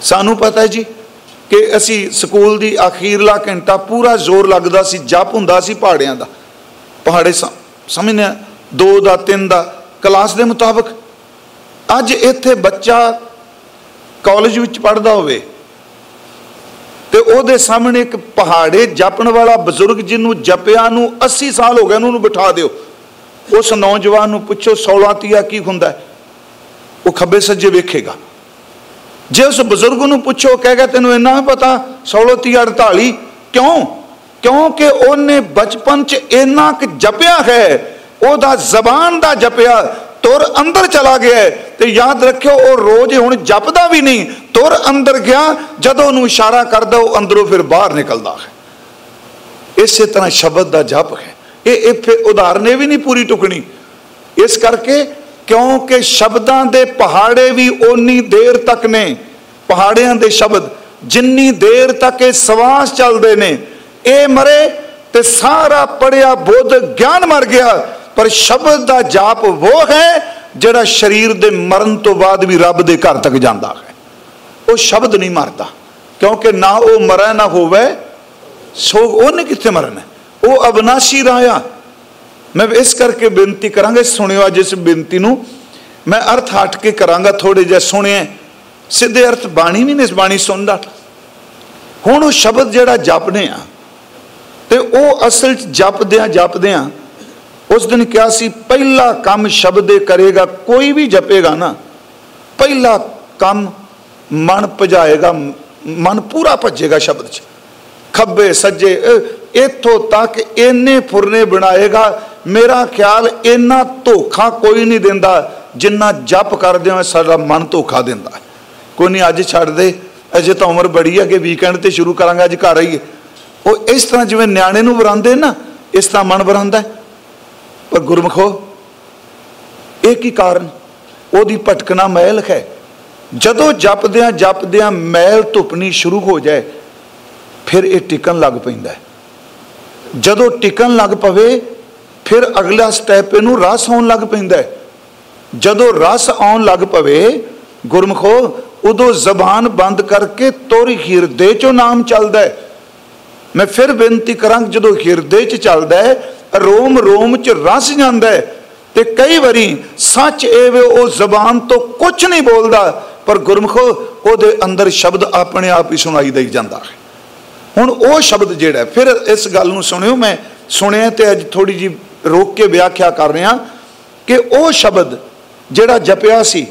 ਸਾਨੂੰ ਪਤਾ ਹੈ ਜੀ ਕਿ ਅਸੀਂ ਸਕੂਲ ਦੀ ਅਖੀਰਲਾ ਘੰਟਾ ਪੂਰਾ ਜ਼ੋਰ ਲੱਗਦਾ ਸੀ, ਜਪ ਹੁੰਦਾ ਸੀ ਪਹਾੜਿਆਂ ਦਾ। ਪਹਾੜੇ ਸਮਝਨੇ ਦੋ ਦਾ, ਤਿੰਨ ਦਾ, ਕਲਾਸ ਦੇ ਮੁਤਾਬਕ। ਅੱਜ ਇੱਥੇ ਬੱਚਾ ਕਾਲਜ ਵਿੱਚ ਪੜਦਾ ਹੋਵੇ ਤੇ ਉਹਦੇ ਸਾਹਮਣੇ ਇੱਕ ਪਹਾੜੇ ਜਪਣ ਵਾਲਾ ਬਜ਼ੁਰਗ ਜਿਹਨੂੰ ਜਪਿਆ ਨੂੰ 80 ਸਾਲ ਹੋ ਗਏ ਉਹਨੂੰ ਬਿਠਾ ਦਿਓ। ਉਸ ਨੌਜਵਾਨ ਨੂੰ ਪੁੱਛੋ 16 ਤੀਆ ਕੀ ਹੁੰਦਾ ਉਹ ਖੱਬੇ ਸੱਜੇ ਵੇਖੇਗਾ। ਜੇ ਉਸ ਬਜ਼ੁਰਗ ਨੂੰ ਪੁੱਛੋ ਕਹੇਗਾ, ਤੈਨੂੰ ਇੰਨਾ ਪਤਾ 16 ਤੀਆ 48 ਕਿਉਂ? ਕਿਉਂਕਿ ਉਹਨੇ ਬਚਪਨ 'ਚ ਇੰਨਾ ਕਿ ਜਪਿਆ ਹੈ, ਉਹਦਾ ਜ਼ਬਾਨ ਦਾ ਜਪਿਆ ਤੁਰ ਅੰਦਰ ਚਲਾ ਗਿਆ ਤੇ ਯਾਦ ਰੱਖਿਓ, ਉਹ ਰੋਜ਼ ਹੁਣ ਜਪਦਾ ਵੀ ਨਹੀਂ। ਤੁਰ ਅੰਦਰ ਗਿਆ, ਜਦੋਂ ਉਹਨੂੰ ਇਸ਼ਾਰਾ ਕਰਦਾ, ਉਹ ਅੰਦਰੋਂ ਫਿਰ ਬਾਹਰ ਨਿਕਲਦਾ ਹੈ। ਇਸੇ ਤਰ੍ਹਾਂ ਸ਼ਬਦ ਦਾ ਜਪ ਹੈ। ਇਹ ਇਹ ਫਿਰ ਉਦਾਹਰਨੇ ਵੀ ਨਹੀਂ ਪੂਰੀ ਟੁਕਣੀ। ਇਸ ਕਰਕੇ ਕਿਉਂਕਿ ਸ਼ਬਦਾਂ ਦੇ ਪਹਾੜੇ ਵੀ ਓਨੀ ਦੇਰ ਤੱਕ ਨੇ, ਪਹਾੜਿਆਂ ਦੇ ਸ਼ਬਦ ਜਿੰਨੀ ਦੇਰ ਤੱਕ ਇਹ ਸਵਾਸ ਚੱਲਦੇ ਨੇ, ਇਹ ਮਰੇ ਤੇ ਸਾਰਾ ਪੜਿਆ ਬੁੱਧ ਗਿਆਨ ਮਰ ਗਿਆ। ਪਰ ਸ਼ਬਦ ਦਾ ਜਾਪ ਉਹ ਹੈ ਜਿਹੜਾ ਸਰੀਰ ਦੇ ਮਰਨ ਤੋਂ ਬਾਅਦ ਵੀ ਰੱਬ ਦੇ ਘਰ ਤੱਕ ਜਾਂਦਾ ਹੈ। ਉਹ ਸ਼ਬਦ ਨਹੀਂ ਮਰਦਾ, ਕਿਉਂਕਿ ਨਾ ਉਹ ਮਰੇ ਨਾ ਹੋਵੇ। ਸੋ ਉਹਨੇ ਕਿੱਥੇ ਮਰਨਾ। ਉਹ ਅਬਨਾਸ਼ੀ ਰਾਇਆ ਮੈਂ ਇਸ ਕਰਕੇ ਬੇਨਤੀ ਕਰਾਂਗਾ, ਸੁਣਿਓ ਅੱਜ ਇਸ ਬੇਨਤੀ ਨੂੰ। ਮੈਂ ਅਰਥ ਹਟ ਕੇ ਕਰਾਂਗਾ ਥੋੜੇ ਜਿਹਾ, ਸੁਣਿਆ। ਸਿੱਧੇ ਅਰਥ ਬਾਣੀ ਵੀ ਨਹੀਂ ਬਾਣੀ ਸੁਣਦਾ। ਹੁਣ ਉਹ ਸ਼ਬਦ ਜਿਹੜਾ ਜਪਨੇ ਆ, ਤੇ ਉਹ ਅਸਲ ਚ ਜਪਦਿਆਂ ਜਪਦਿਆਂ ਉਸ ਦਿਨ ਕਿਹਾ ਸੀ, ਪਹਿਲਾ ਕੰਮ ਸ਼ਬਦ ਦੇ ਕਰੇਗਾ, ਕੋਈ ਵੀ ਜਪੇਗਾ ਨਾ, ਪਹਿਲਾ ਕੰਮ ਮਨ ਭਜਾਏਗਾ, ਮਨ ਪੂਰਾ ਭੱਜੇਗਾ ਸ਼ਬਦ 'ਚ। ਖੱਬੇ ਸੱਜੇ ਇੱਥੋਂ ਤੱਕ ਇੰਨੇ ਫੁਰਨੇ ਬਣਾਏਗਾ, ਮੇਰਾ ਖਿਆਲ ਇੰਨਾ ਧੋਖਾ ਕੋਈ ਨਹੀਂ ਦਿੰਦਾ, ਜਿੰਨਾ ਜਪ ਕਰਦੇ ਹੋ ਸਾਡਾ ਮਨ ਧੋਖਾ ਦਿੰਦਾ। ਕੋਈ ਨਹੀਂ, ਅੱਜ ਛੱਡ ਦੇ, ਅਜੇ ਤਾਂ ਉਮਰ ਬੜੀ ਹੈ ਕਿ ਵੀਕਐਂਡ ਤੇ ਸ਼ੁਰੂ ਕਰਾਂਗਾ, ਅੱਜ ਘਰ ਆਈਏ। ਉਹ ਇਸ ਤਰ੍ਹਾਂ ਜਿਵੇਂ ਨਿਆਣੇ ਨੂੰ ਵਰਾਂਦੇ ਨਾ, ਇਸ ਤਰ੍ਹਾਂ ਮਨ ਵਰਾਂਦਾ। ਪਰ ਗੁਰਮਖੋ, ਇਹ ਕੀ ਕਾਰਨ? ਉਹਦੀ ਭਟਕਣਾ ਮਹਿਲ ਹੈ। ਜਦੋਂ ਜਪਦਿਆਂ ਜਪਦਿਆਂ ਮਹਿਲ ਧੁਪਣੀ ਸ਼ੁਰੂ ਹੋ ਜਾਏ, ਫਿਰ ਇਹ ਟਿਕਣ ਲੱਗ ਪੈਂਦਾ ਜਦੋਂ ਟਿਕਣ ਲੱਗ ਪਵੇ, ਫਿਰ ਅਗਲਾ ਸਟੈਪ ਇਹਨੂੰ ਰਸ ਆਉਣ ਲੱਗ ਪੈਂਦਾ ਜਦੋਂ ਰਸ ਆਉਣ ਲੱਗ ਪਵੇ, ਗੁਰਮਖੋ, ਉਦੋਂ ਜ਼ਬਾਨ ਬੰਦ ਕਰਕੇ ਤੋਰੀ ਖੀਰ ਦੇ ਚੋਂ ਨਾਮ ਚੱਲਦਾ ਹੈ। ਮੈਂ ਫਿਰ ਬੇਨਤੀ ਕਰਾਂ ਜਦੋਂ ਹਿਰਦੇ 'ਚ ਚੱਲਦਾ ਹੈ, ਰੋਮ ਰੋਮ 'ਚ ਰਸ ਜਾਂਦਾ ਹੈ, ਤੇ ਕਈ ਵਾਰੀ ਸੱਚ ਇਹ ਵੇ ਉਹ ਜ਼ਬਾਨ ਤੋਂ ਕੁਝ ਨਹੀਂ ਬੋਲਦਾ, ਪਰ ਗੁਰਮਖੋ ਉਹਦੇ ਅੰਦਰ ਸ਼ਬਦ ਆਪਣੇ ਆਪ ਹੀ ਸੁਣਾਈ ਦੇਈ ਜਾਂਦਾ ਹੈ। ਹੁਣ ਉਹ ਸ਼ਬਦ ਜਿਹੜਾ ਫਿਰ ਇਸ ਗੱਲ ਨੂੰ ਸੁਣਿਓ, ਮੈਂ ਸੁਣਿਆ ਤੇ ਅੱਜ ਥੋੜੀ ਜੀ ਰੋਕ ਕੇ ਵਿਆਖਿਆ ਕਰ ਰਿਹਾ ਕਿ ਉਹ ਸ਼ਬਦ ਜਿਹੜਾ ਜਪਿਆ ਸੀ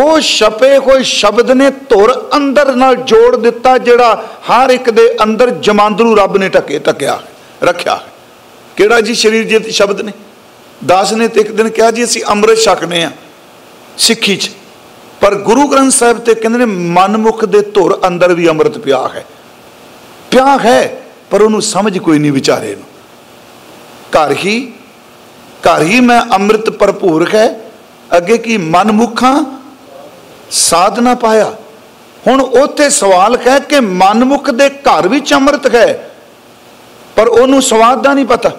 ਉਹ ਛਪੇ ਹੋਏ ਸ਼ਬਦ ਨੇ ਧੁਰ ਅੰਦਰ ਨਾਲ ਜੋੜ ਦਿੱਤਾ, ਜਿਹੜਾ ਹਰ ਇੱਕ ਦੇ ਅੰਦਰ ਜਮਾਂਦਰੂ ਰੱਬ ਨੇ ਟਕੇ ਟਕਿਆ ਰੱਖਿਆ। ਕਿਹੜਾ ਜੀ ਸਰੀਰ ਜੇ ਸ਼ਬਦ ਨੇ? ਦਾਸ ਨੇ ਤੇ ਇੱਕ ਦਿਨ ਕਿਹਾ ਜੀ, ਅਸੀਂ ਅੰਮ੍ਰਿਤ ਛਕਨੇ ਆ ਸਿੱਖੀ 'ਚ। ਪਰ ਗੁਰੂ ਗ੍ਰੰਥ ਸਾਹਿਬ ਤੇ ਕਹਿੰਦੇ ਨੇ, ਮਨਮੁਖ ਦੇ ਧੁਰ ਅੰਦਰ ਵੀ ਅੰਮ੍ਰਿਤ ਪਿਆ ਹੈ। ਪਿਆ ਹੈ, ਪਰ ਉਹਨੂੰ ਸਮਝ ਕੋਈ ਨਹੀਂ ਵਿਚਾਰੇ ਨੂੰ। ਘਰ ਹੀ ਘਰ ਹੀ ਮੈਂ ਅੰਮ੍ਰਿਤ ਭਰਪੂਰ ਹੈ, ਅੱਗੇ ਕੀ ਮਨਮੁਖਾਂ ਸਾਧ ਨਾ ਪਾਇਆ। ਹੁਣ ਉੱਥੇ ਸਵਾਲ ਹੈ ਕਿ ਮਨਮੁਖ ਦੇ ਘਰ ਵਿੱਚ ਅੰਮ੍ਰਿਤ ਹੈ, ਪਰ ਉਹਨੂੰ ਸਵਾਦ ਦਾ ਨਹੀਂ ਪਤਾ।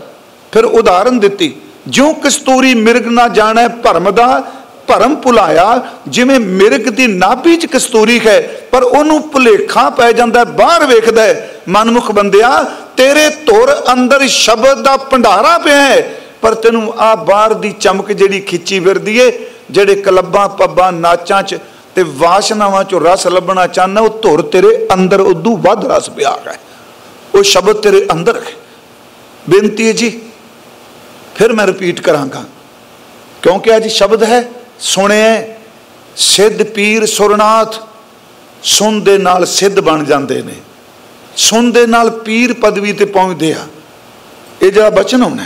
ਫਿਰ ਉਦਾਹਰਨ ਦਿੱਤੀ, ਜਿਉਂ ਕਸਤੂਰੀ ਮਿਰਗ ਨਾ ਜਾਣੈ ਭਰਮ ਦਾ, ਭਰਮ ਭੁਲਾਇਆ, ਜਿਵੇਂ ਮਿਰਗ ਦੀ ਨਾਭੀ 'ਚ ਕਸਤੂਰੀ ਹੈ, ਪਰ ਉਹਨੂੰ ਭੁਲੇਖਾ ਪੈ ਜਾਂਦਾ, ਬਾਹਰ ਵੇਖਦਾ ਮਨਮੁਖ ਬੰਦਿਆ, ਤੇਰੇ ਤੁਰ ਅੰਦਰ ਸ਼ਬਦ ਦਾ ਭੰਡਾਰਾ ਪਿਆ ਹੈ, ਪਰ ਤੈਨੂੰ ਆ ਬਾਹਰ ਦੀ ਚਮਕ ਜਿਹੜੀ ਖਿੱਚੀ ਫਿਰਦੀ ਏ, ਜਿਹੜੇ ਕਲੱਬਾਂ, ਪੱਬਾਂ, ਨਾਚਾਂ 'ਚ ਤੇ ਵਾਸ਼ਨਾਵਾਂ 'ਚੋਂ ਰਸ ਲੱਭਣਾ ਚਾਹਨਾ ਉਹ ਧੁਰ ਤੇਰੇ ਅੰਦਰ ਉਦੋਂ ਵੱਧ ਰਸ ਪਿਆ ਹੈ। ਉਹ ਸ਼ਬਦ ਤੇਰੇ ਅੰਦਰ ਹੈ। ਬੇਨਤੀ ਹੈ ਜੀ, ਫਿਰ ਮੈਂ ਰਿਪੀਟ ਕਰਾਂਗਾ। ਕਿਉਂਕਿ ਅੱਜ ਸ਼ਬਦ ਹੈ ਸੁਣਿਆ ਸਿੱਧ ਪੀਰ ਸੁਰਨਾਥ ਸੁਣ ਦੇ ਨਾਲ ਸਿੱਧ ਬਣ ਜਾਂਦੇ ਨੇ। ਸੁਣ ਦੇ ਨਾਲ ਪੀਰ ਪਦਵੀ ਤੇ ਪਹੁੰਚਦੇ ਆ। ਇਹ ਜਿਹੜਾ ਬਚਨ ਹੋਣਾ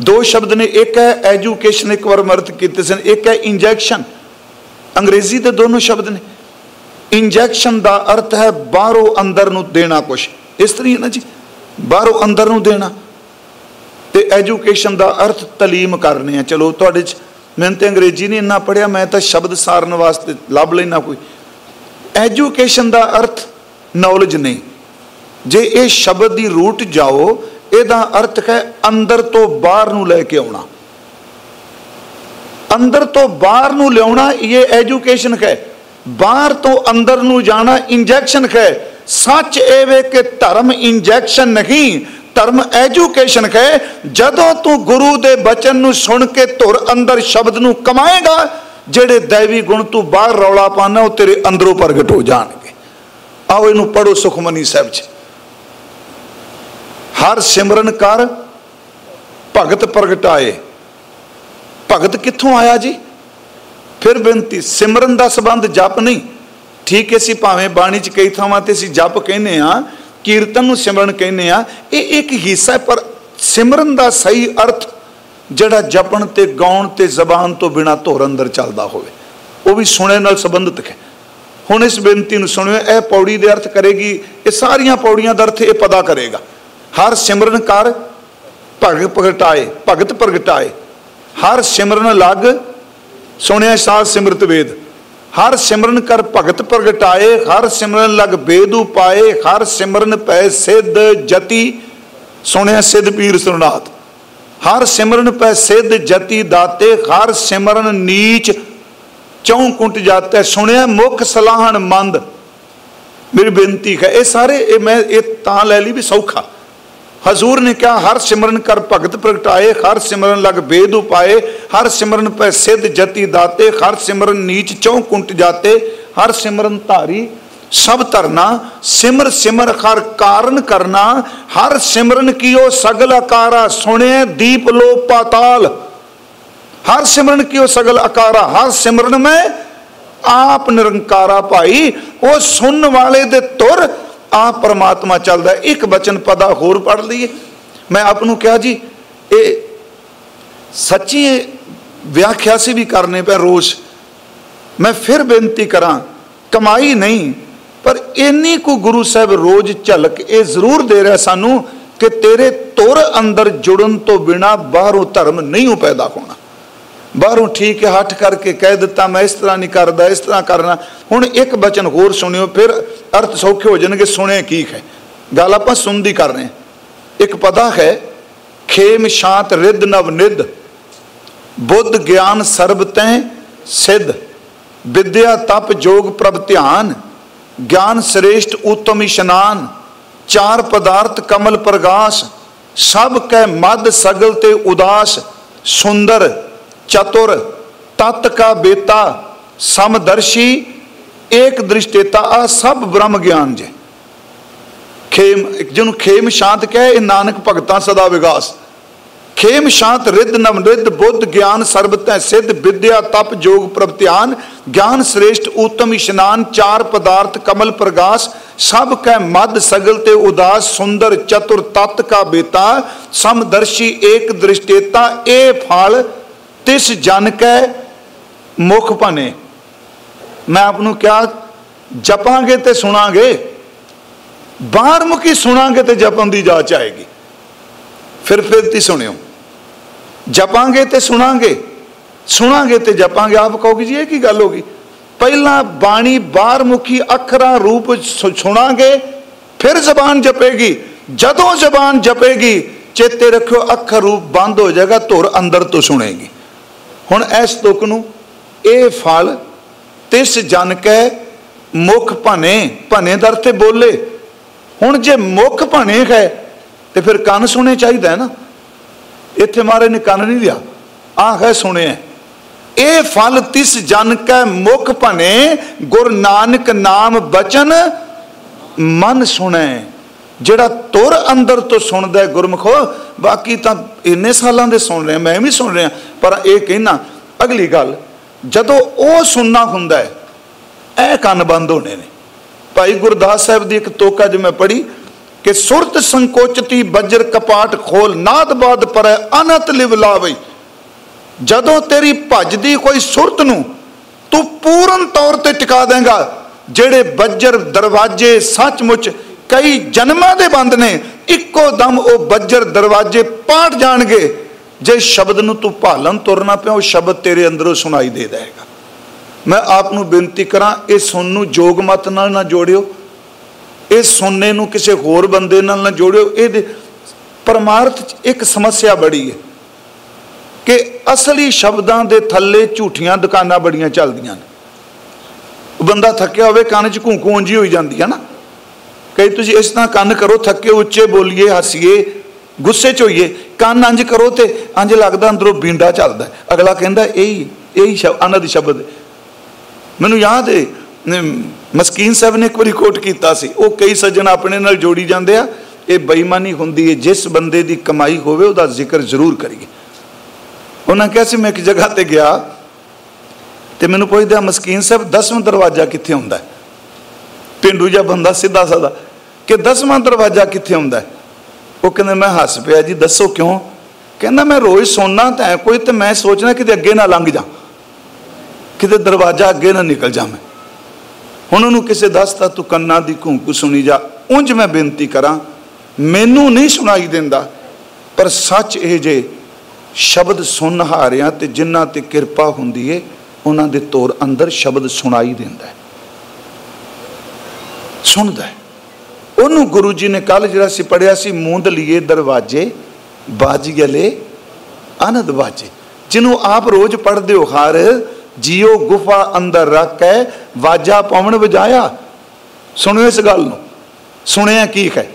ਦੋ ਸ਼ਬਦ ਨੇ, ਇੱਕ ਹੈ ਐਜੂਕੇਸ਼ਨ ਇੱਕ ਵਾਰ ਮਰਤ ਕੀਤੇ ਸਨ, ਇੱਕ ਹੈ ਇੰਜੈਕਸ਼ਨ ਅੰਗਰੇਜ਼ੀ ਦੇ ਦੋਨੋਂ ਸ਼ਬਦ ਨੇ। ਇੰਜੈਕਸ਼ਨ ਦਾ ਅਰਥ ਹੈ ਬਾਹਰੋਂ ਅੰਦਰ ਨੂੰ ਦੇਣਾ ਕੁਝ ਇਸ ਤਰੀ ਨਾ ਜੀ? ਬਾਹਰੋਂ ਅੰਦਰ ਨੂੰ ਦੇਣਾ। ਤੇ ਐਜੂਕੇਸ਼ਨ ਦਾ ਅਰਥ ਤਾਲੀਮ ਕਰਨੇ ਆ। ਚਲੋ ਤੁਹਾਡੇ ਚ ਮੈਂ ਤੇ ਅੰਗਰੇਜ਼ੀ ਨਹੀਂ ਇੰਨਾ ਪੜਿਆ ਮੈਂ ਤਾਂ ਸ਼ਬਦ ਸਾਰਨ ਵਾਸਤੇ ਲੱਭ ਲੈਣਾ ਕੋਈ। ਐਜੂਕੇਸ਼ਨ ਦਾ ਅਰਥ ਨੌਲੇਜ ਨਹੀਂ। ਜੇ ਇਹ ਸ਼ਬਦ ਦੀ ਰੂਟ ਜਾਓ, ਇਹਦਾ ਅਰਥ ਹੈ ਅੰਦਰ ਤੋਂ ਬਾਹਰ ਨੂੰ ਲੈ ਕੇ ਆਉਣਾ। ਅੰਦਰ ਤੋਂ ਬਾਹਰ ਨੂੰ ਲਿਆਉਣਾ ਇਹ ਐਜੂਕੇਸ਼ਨ ਹੈ। ਬਾਹਰ ਤੋਂ ਅੰਦਰ ਨੂੰ ਜਾਣਾ ਇੰਜੈਕਸ਼ਨ ਹੈ। ਸੱਚ ਇਹ ਵੇ ਕਿ ਧਰਮ ਇੰਜੈਕਸ਼ਨ ਨਹੀਂ, ਧਰਮ ਐਜੂਕੇਸ਼ਨ ਹੈ। ਜਦੋਂ ਤੂੰ ਗੁਰੂ ਦੇ ਬਚਨ ਨੂੰ ਸੁਣ ਕੇ ਧੁਰ ਅੰਦਰ ਸ਼ਬਦ ਨੂੰ ਕਮਾਏਗਾ, ਜਿਹੜੇ ਦੇਵੀ ਗੁਣ ਤੂੰ ਬਾਹਰ ਰੌਲਾ ਪਾਣਾ ਉਹ ਤੇਰੇ ਅੰਦਰੋਂ ਪ੍ਰਗਟ ਹੋ ਜਾਣਗੇ। ਆਓ ਇਹਨੂੰ ਪੜੋ ਸੁਖਮਨੀ ਸਾਹਿਬ 'ਚ ਹਰ ਸਿਮਰਨ ਕਰ, ਭਗਤ ਪ੍ਰਗਟਾਏ। ਭਗਤ ਕਿੱਥੋਂ ਆਇਆ ਜੀ? ਫਿਰ ਬੇਨਤੀ, ਸਿਮਰਨ ਦਾ ਸੰਬੰਧ ਜਪ ਨਹੀਂ। ਠੀਕ ਹੈ ਸੀ ਭਾਵੇਂ ਬਾਣੀ 'ਚ ਕਈ ਥਾਵਾਂ ਤੇ ਅਸੀਂ ਜਪ ਕਹਿੰਦੇ ਆ ਕੀਰਤਨ ਨੂੰ ਸਿਮਰਨ ਕਹਿੰਦੇ ਆ ਇਹ ਇੱਕ ਹਿੱਸਾ ਹੈ, ਪਰ ਸਿਮਰਨ ਦਾ ਸਹੀ ਅਰਥ ਜਿਹੜਾ ਜਪਣ ਤੇ ਗਾਉਣ ਤੇ ਜ਼ਬਾਨ ਤੋਂ ਬਿਨਾ ਧੁਰ ਅੰਦਰ ਚੱਲਦਾ ਹੋਵੇ। ਉਹ ਵੀ ਸੁਣੇ ਨਾਲ ਸੰਬੰਧਿਤ ਹੈ। ਹੁਣ ਇਸ ਬੇਨਤੀ ਨੂੰ ਸੁਣਿਓ, ਇਹ ਪੌੜੀ ਦੇ ਅਰਥ ਕਰੇਗੀ, ਇਹ ਸਾਰੀਆਂ ਪੌੜੀਆਂ ਦਾ ਅਰਥ ਇਹ ਪਤਾ ਕਰੇਗਾ। ਹਰ ਸਿਮਰਨ ਕਰ, ਭਗਤ ਪ੍ਰਗਟਾਏ ਭਗਤ ਪ੍ਰਗਟਾਏ। ਹਰ ਸਿਮਰਨ ਲੱਗ ਸੁਣਿਆ ਸਾਧ ਸਿਮਰਤ ਵੇਦ। ਹਰ ਸਿਮਰਨ ਕਰ ਭਗਤ ਪ੍ਰਗਟਾਏ, ਹਰ ਸਿਮਰਨ ਲਗ ਬੇਦ ਉਪਾਏ ਹਰ ਸਿਮਰਨ ਪੈ ਸਿੱਧ ਜਤੀ, ਸੁਣਿਆ ਸਿੱਧ ਪੀਰ ਸੁਰਨਾਥ। ਹਰ ਸਿਮਰਨ ਪੈ ਸਿੱਧ ਜਤੀ ਦਾਤੇ, ਹਰ ਸਿਮਰਨ ਨੀਚ ਚੌਂ ਕੁੰਟ ਜਾਤੇ, ਸੁਣਿਆ ਮੁਖ ਸਲਾਹਣ ਮੰਦ। ਮੇਰੀ ਬੇਨਤੀ ਹੈ, ਇਹ ਸਾਰੇ, ਇਹ ਮੈਂ, ਇਹ ਤਾਂ ਲੈ ਲਈ ਵੀ ਸੌਖਾ। ਹਜ਼ੂਰ ਨੇ ਕਿਹਾ, ਹਰ ਸਿਮਰਨ ਕਰ ਭਗਤ ਪ੍ਰਗਟਾਏ, ਹਰ ਸਿਮਰਨ ਲਗ ਬੇਦ ਉਪਾਏ, ਹਰ ਸਿਮਰਨ ਪੈ ਸਿੱਧ ਜਤੀ ਦਾਤੇ, ਹਰ ਸਿਮਰਨ ਨੀਚ ਚੌ ਕੁੰਟ ਜਾਤੇ, ਹਰ ਸਿਮਰਨ ਧਾਰੀ ਸਭ ਧਰਨਾ, ਸਿਮਰ ਸਿਮਰ ਹਰ ਕਾਰਨ ਕਰਨਾ, ਹਰ ਸਿਮਰਨ ਕੀਓ ਸਗਲ ਆਕਾਰਾ ਸੁਣੇ ਦੀਪ ਲੋ ਪਾਤਾਲ। ਹਰ ਸਿਮਰਨ ਕੀਓ ਸਗਲ ਆਕਾਰਾ ਹਰ ਸਿਮਰਨ ਮੈਂ ਆਪ ਨਿਰੰਕਾਰਾ ਭਾਈ, ਉਹ ਸੁਣਨ ਵਾਲੇ ਦੇ ਤੁਰ ਆ ਪਰਮਾਤਮਾ ਚੱਲਦਾ, ਇੱਕ ਬਚਨ ਪਦਾ ਹੋਰ ਪੜ ਲਈਏ। ਮੈਂ ਆਪ ਨੂੰ ਕਿਹਾ ਜੀ, ਇਹ ਸੱਚੀ ਵਿਆਖਿਆ ਸੀ ਵੀ ਕਰਨੇ ਪੈ ਰੋਜ਼। ਮੈਂ ਫਿਰ ਬੇਨਤੀ ਕਰਾਂ, ਕਮਾਈ ਨਹੀਂ, ਪਰ ਇੰਨੀ ਕੋ ਗੁਰੂ ਸਾਹਿਬ ਰੋਜ਼ ਝਲਕ ਇਹ ਜ਼ਰੂਰ ਦੇ ਰਿਹਾ ਸਾਨੂੰ ਕਿ ਤੇਰੇ ਤੁਰ ਅੰਦਰ ਜੁੜਨ ਤੋਂ ਬਿਨਾ ਬਾਹਰੋਂ ਧਰਮ ਨਹੀਂ ਪੈਦਾ ਹੋਣਾ। ਬਾਹਰੋਂ ਠੀਕ ਹੈ, ਹੱਠ ਕਰਕੇ ਕਹਿ ਦਿੱਤਾ, ਮੈਂ ਇਸ ਤਰ੍ਹਾਂ ਨਹੀਂ ਕਰਦਾ, ਇਸ ਤਰ੍ਹਾਂ ਕਰਨਾ। ਹੁਣ ਇੱਕ ਬਚਨ ਹੋਰ ਸੁਣਿਓ, ਫਿਰ ਅਰਥ ਸੌਖੇ ਹੋ ਜਾਣਗੇ, ਸੁਣੇ ਕੀ ਹੈ। ਗੱਲ ਆਪਾਂ ਸੁਣਦੀ ਕਰ ਰਹੇ ਇੱਕ ਪਤਾ ਹੈ, ਖੇਮ ਸ਼ਾਂਤ ਰਿੱਧ ਨਵ ਨਿਧ, ਬੁੱਧ ਗਿਆਨ ਸਰਬ ਤੈ ਸਿੱਧ, ਵਿਦਿਆ ਤਪ ਜੋਗ ਪ੍ਰਭ ਧਿਆਨ, ਗਿਆਨ ਸ੍ਰੇਸ਼ਟ ਉਤਮ ਇਸ਼ਨਾਨ, ਚਾਰ ਪਦਾਰਥ ਕਮਲ ਪ੍ਰਗਾਸ, ਸਭ ਕੈ ਮਦ ਸਗਲ ਤੇ ਉਦਾਸ, ਸੁੰਦਰ ਚਤੁਰ ਤਤ ਕਾ ਬੇਤਾ ਸਮਦਰਸ਼ੀ ਏਕ ਦ੍ਰਿਸ਼ਟੇਤਾ ਆ ਸਭ ਬ੍ਰਹਮ ਗਿਆਨ ਜੇ। ਖੇਮ, ਜਿਹਨੂੰ ਖੇਮ ਸ਼ਾਂਤ ਕਹੇ, ਇਹ ਨਾਨਕ ਭਗਤਾਂ ਸਦਾ ਵਿਗਾਸ। ਖੇਮ ਸ਼ਾਂਤ ਰਿੱਧ ਨਵ ਬੁੱਧ ਗਿਆਨ ਸਰਬਤੈ ਸਿੱਧ ਵਿਦਿਆ ਤਪ ਜੋਗ ਪ੍ਰਭ ਗਿਆਨ ਸ੍ਰੇਸ਼ਟ ਉਤਮ ਇਸ਼ਨਾਨ ਚਾਰ ਪਦਾਰਥ ਕਮਲ ਪ੍ਰਗਾਸ ਸਭ ਕੈ ਮਦ ਸਗਲ ਤੇ ਉਦਾਸ ਸੁੰਦਰ ਚਤੁਰ ਤਤ ਕਾ ਬੇਤਾ ਸਮਦਰਸ਼ੀ ਏਕ ਦ੍ਰਿਸ਼ਟੇਤਾ ਇਹ ਫਲ ਤਿਸ ਜਨ ਕੈ ਮੁਖ ਭਨੇ ਮੈਂ ਆਪ ਨੂੰ ਕਿਹਾ, ਜਪਾਂਗੇ ਤੇ ਸੁਣਾਂਗੇ। ਬਾਹਰ ਮੁਖੀ ਸੁਣਾਂਗੇ ਤੇ ਜਪਣ ਦੀ ਜਾਚ ਆਏਗੀ। ਫਿਰ ਫਿਰ ਤੀ ਸੁਣਿਓ, ਜਪਾਂਗੇ ਤੇ ਸੁਣਾਂਗੇ ਸੁਣਾਂਗੇ ਤੇ ਜਪਾਂਗੇ। ਆਪ ਕਹੋਗੇ ਜੀ, ਇਹ ਕੀ ਗੱਲ ਹੋ ਗਈ? ਪਹਿਲਾਂ ਬਾਣੀ ਬਾਹਰ ਮੁਖੀ ਅੱਖਰਾਂ ਰੂਪ ਸੁਣਾਂਗੇ, ਫਿਰ ਜ਼ਬਾਨ ਜਪੇਗੀ। ਜਦੋਂ ਜ਼ਬਾਨ ਜਪੇਗੀ, ਚੇਤੇ ਰੱਖਿਓ, ਅੱਖਰ ਰੂਪ ਬੰਦ ਹੋ ਜਾਏਗਾ, ਧੁਰ ਅੰਦਰ ਤੋਂ ਸੁਣੇਗੀ। ਹੁਣ ਇਸ ਤੁਕ ਨੂੰ ਇਹ ਫਲ ਤਿਸ ਜਨ ਕੈ ਮੁਖ ਭਨੇ ਭਨੇ ਦਰ ਤੇ ਬੋਲੇ। ਹੁਣ ਜੇ ਮੁਖ ਭਨੇ ਹੈ, ਤੇ ਫਿਰ ਕੰਨ ਸੁਣੇ ਚਾਹੀਦਾ ਹੈ ਨਾ। ਇੱਥੇ ਮਾਰੇ ਨੇ ਕੰਨ ਨਹੀਂ ਲਿਆ, ਆਹ ਹੈ ਸੁਣਿਆ ਇਹ ਫਲ ਤਿਸ ਜਨ ਕੈ ਮੁਖ ਭਨੇ ਗੁਰ ਨਾਨਕ ਨਾਮ ਬਚਨ ਮਨ ਸੁਣੈ। ਜਿਹੜਾ ਤੁਰ ਅੰਦਰ ਤੋਂ ਸੁਣਦਾ ਗੁਰਮਖੋ ਬਾਕੀ ਤਾਂ ਇੰਨੇ ਸਾਲਾਂ ਦੇ ਸੁਣ ਰਿਹਾ, ਮੈਂ ਵੀ ਸੁਣ ਰਿਹਾ, ਪਰ ਇਹ ਕਹਿਣਾ ਅਗਲੀ ਗੱਲ, ਜਦੋਂ ਉਹ ਸੁਣਨਾ ਹੁੰਦਾ ਹੈ, ਇਹ ਕੰਨ ਬੰਦ ਹੋਣੇ ਨੇ। ਭਾਈ ਗੁਰਦਾਸ ਸਾਹਿਬ ਦੀ ਇੱਕ ਤੋਕਾ ਜਿ ਮੈਂ ਪੜ੍ਹੀ, ਕਿ ਸੁਰਤ ਸੰਕੋਚਤੀ ਬੱਜਰ ਕਪਾਟ ਖੋਲ, ਨਾਦ ਬਾਦ ਪਰੈ ਅਨਤ ਲਿਵ ਲਾਵੇ ਜਦੋਂ ਤੇਰੀ ਭੱਜਦੀ ਕੋਈ ਸੁਰਤ ਨੂੰ, ਤੂੰ ਪੂਰਨ ਤੌਰ ਤੇ ਟਿਕਾ ਦੇਂਗਾ, ਜਿਹੜੇ ਬੱਜਰ ਦਰਵਾਜ਼ੇ ਸੱਚਮੁੱਚ ਕਈ ਜਨਮਾਂ ਦੇ ਬੰਦ ਨੇ, ਇੱਕੋ ਦਮ ਉਹ ਬੱਜਰ ਦਰਵਾਜ਼ੇ ਪਾਟ ਜਾਣਗੇ। ਜੇ ਸ਼ਬਦ ਨੂੰ ਤੂੰ ਭਾਲਣ ਤੁਰਨਾ ਪਿਆ, ਉਹ ਸ਼ਬਦ ਤੇਰੇ ਅੰਦਰੋਂ ਸੁਣਾਈ ਦੇ ਦੇਗਾ ਮੈਂ ਆਪ ਨੂੰ ਬੇਨਤੀ ਕਰਾਂ, ਇਹ ਸੁਣ ਨੂੰ ਜੋਗ ਮਤ ਨਾਲ ਨਾ ਜੋੜਿਓ। ਇਹ ਸੁਣਨੇ ਨੂੰ ਕਿਸੇ ਹੋਰ ਬੰਦੇ ਨਾਲ ਨਾ ਜੋੜਿਓ। ਇਹ ਪਰਮਾਰਥ ਚ ਇੱਕ ਸਮੱਸਿਆ ਬੜੀ ਹੈ ਕਿ ਅਸਲੀ ਸ਼ਬਦਾਂ ਦੇ ਥੱਲੇ ਝੂਠੀਆਂ ਦੁਕਾਨਾਂ ਬੜੀਆਂ ਚੱਲਦੀਆਂ ਨੇ। ਬੰਦਾ ਥੱਕਿਆ ਹੋਵੇ, ਕੰਨ 'ਚ ਘੂੰ ਉਂਜੀ ਹੋਈ ਜਾਂਦੀ ਹੈ ਨਾ। ਕਈ ਤੁਸੀਂ ਇਸ ਤਰ੍ਹਾਂ ਕੰਨ ਕਰੋ, ਥੱਕੇ, ਉੱਚੇ ਬੋਲੀਏ, ਹੱਸੀਏ, ਗੁੱਸੇ 'ਚ ਹੋਈਏ, ਕੰਨ ਅੰਜ ਕਰੋ ਤੇ ਅੰਜ ਲੱਗਦਾ ਅੰਦਰੋਂ ਬੀਂਡਾ ਚੱਲਦਾ ਅਗਲਾ ਕਹਿੰਦਾ, ਇਹੀ ਇਹੀ ਸ਼ਬਦ ਸ਼ਬਦ ਮੈਨੂੰ ਯਾਦ ਹੈ ਮਸਕੀਨ ਸਾਹਿਬ ਨੇ ਇੱਕ ਵਾਰੀ ਕੋਟ ਕੀਤਾ ਸੀ। ਉਹ ਕਈ ਸੱਜਣ ਆਪਣੇ ਨਾਲ ਜੋੜੀ ਜਾਂਦੇ ਆ, ਇਹ ਬੇਈਮਾਨੀ ਹੁੰਦੀ ਹੈ ਜਿਸ ਬੰਦੇ ਦੀ ਕਮਾਈ ਹੋਵੇ, ਉਹਦਾ ਜ਼ਿਕਰ ਜ਼ਰੂਰ ਕਰੀਏ। ਉਹਨਾਂ ਕਿਹਾ ਸੀ, ਮੈਂ ਇੱਕ ਜਗ੍ਹਾ ਤੇ ਗਿਆ ਤੇ ਮੈਨੂੰ ਪੁੱਛਦਾ ਮਸਕੀਨ ਸਾਹਿਬ 10ਵਾਂ ਦਰਵਾਜ਼ਾ ਕਿੱਥੇ ਹੁੰਦਾ ਹੈ? ਪਿੰਡੂ ਜਿਹਾ ਬੰਦਾ ਸਿੱਧਾ ਸਾਦਾ। ਕਿ 10ਵਾਂ ਦਰਵਾਜ਼ਾ ਕਿੱਥੇ ਹੁੰਦਾ ਉਹ ਕਹਿੰਦਾ, ਮੈਂ ਹੱਸ ਪਿਆ ਜੀ, ਦੱਸੋ ਕਿਉਂ? ਕਹਿੰਦਾ, ਮੈਂ ਰੋਜ਼ ਸੌਣਾ ਤਾਂ ਕੋਈ ਤੇ ਮੈਂ ਸੋਚਣਾ ਕਿਤੇ ਅੱਗੇ ਨਾ ਲੰਘ ਜਾ। ਕਿਤੇ ਦਰਵਾਜ਼ਾ ਅੱਗੇ ਨਾ ਨਿਕਲ ਜਾ ਮੈਂ। ਹੁਣ ਉਹਨੂੰ ਕਿਸੇ ਦੱਸਤਾ ਤੂੰ ਕੰਨਾਂ ਦੀ ਘੂੰਕੂ ਸੁਣੀ ਜਾ, ਉਂਝ ਮੈਂ ਬੇਨਤੀ ਕਰਾਂ, ਮੈਨੂੰ ਨਹੀਂ ਸੁਣਾਈ ਦਿੰਦਾ, ਪਰ ਸੱਚ ਇਹ ਜੇ ਸ਼ਬਦ ਸੁਣ ਹਾਰਿਆਂ ਤੇ ਜਿਨ੍ਹਾਂ ਤੇ ਕਿਰਪਾ ਹੁੰਦੀ ਏ, ਉਹਨਾਂ ਦੇ ਤੌਰ ਅੰਦਰ ਸ਼ਬਦ ਸੁਣਾਈ ਦਿੰਦਾ ਸੁਣਦਾ ਉਹਨੂੰ ਗੁਰੂ ਜੀ ਨੇ ਕੱਲ ਜਿਹੜਾ ਸੀ ਪੜਿਆ ਸੀ, ਮੂੰਦ ਲਈਏ ਦਰਵਾਜੇ, ਬਾਜ ਗਲੇ ਆਨੰਦ ਬਾਜੇ। ਜਿਹਨੂੰ ਆਪ ਰੋਜ਼ ਪੜਦੇ ਹੋ, ਹਰ, ਜੀਓ ਗੁਫਾ ਅੰਦਰ ਰੱਖ, ਵਾਜਾ ਪਵਨ ਵਜਾਇਆ। ਸੁਣਿਓ ਇਸ ਗੱਲ ਨੂੰ। ਸੁਣਿਆ ਕੀ ਹੈ?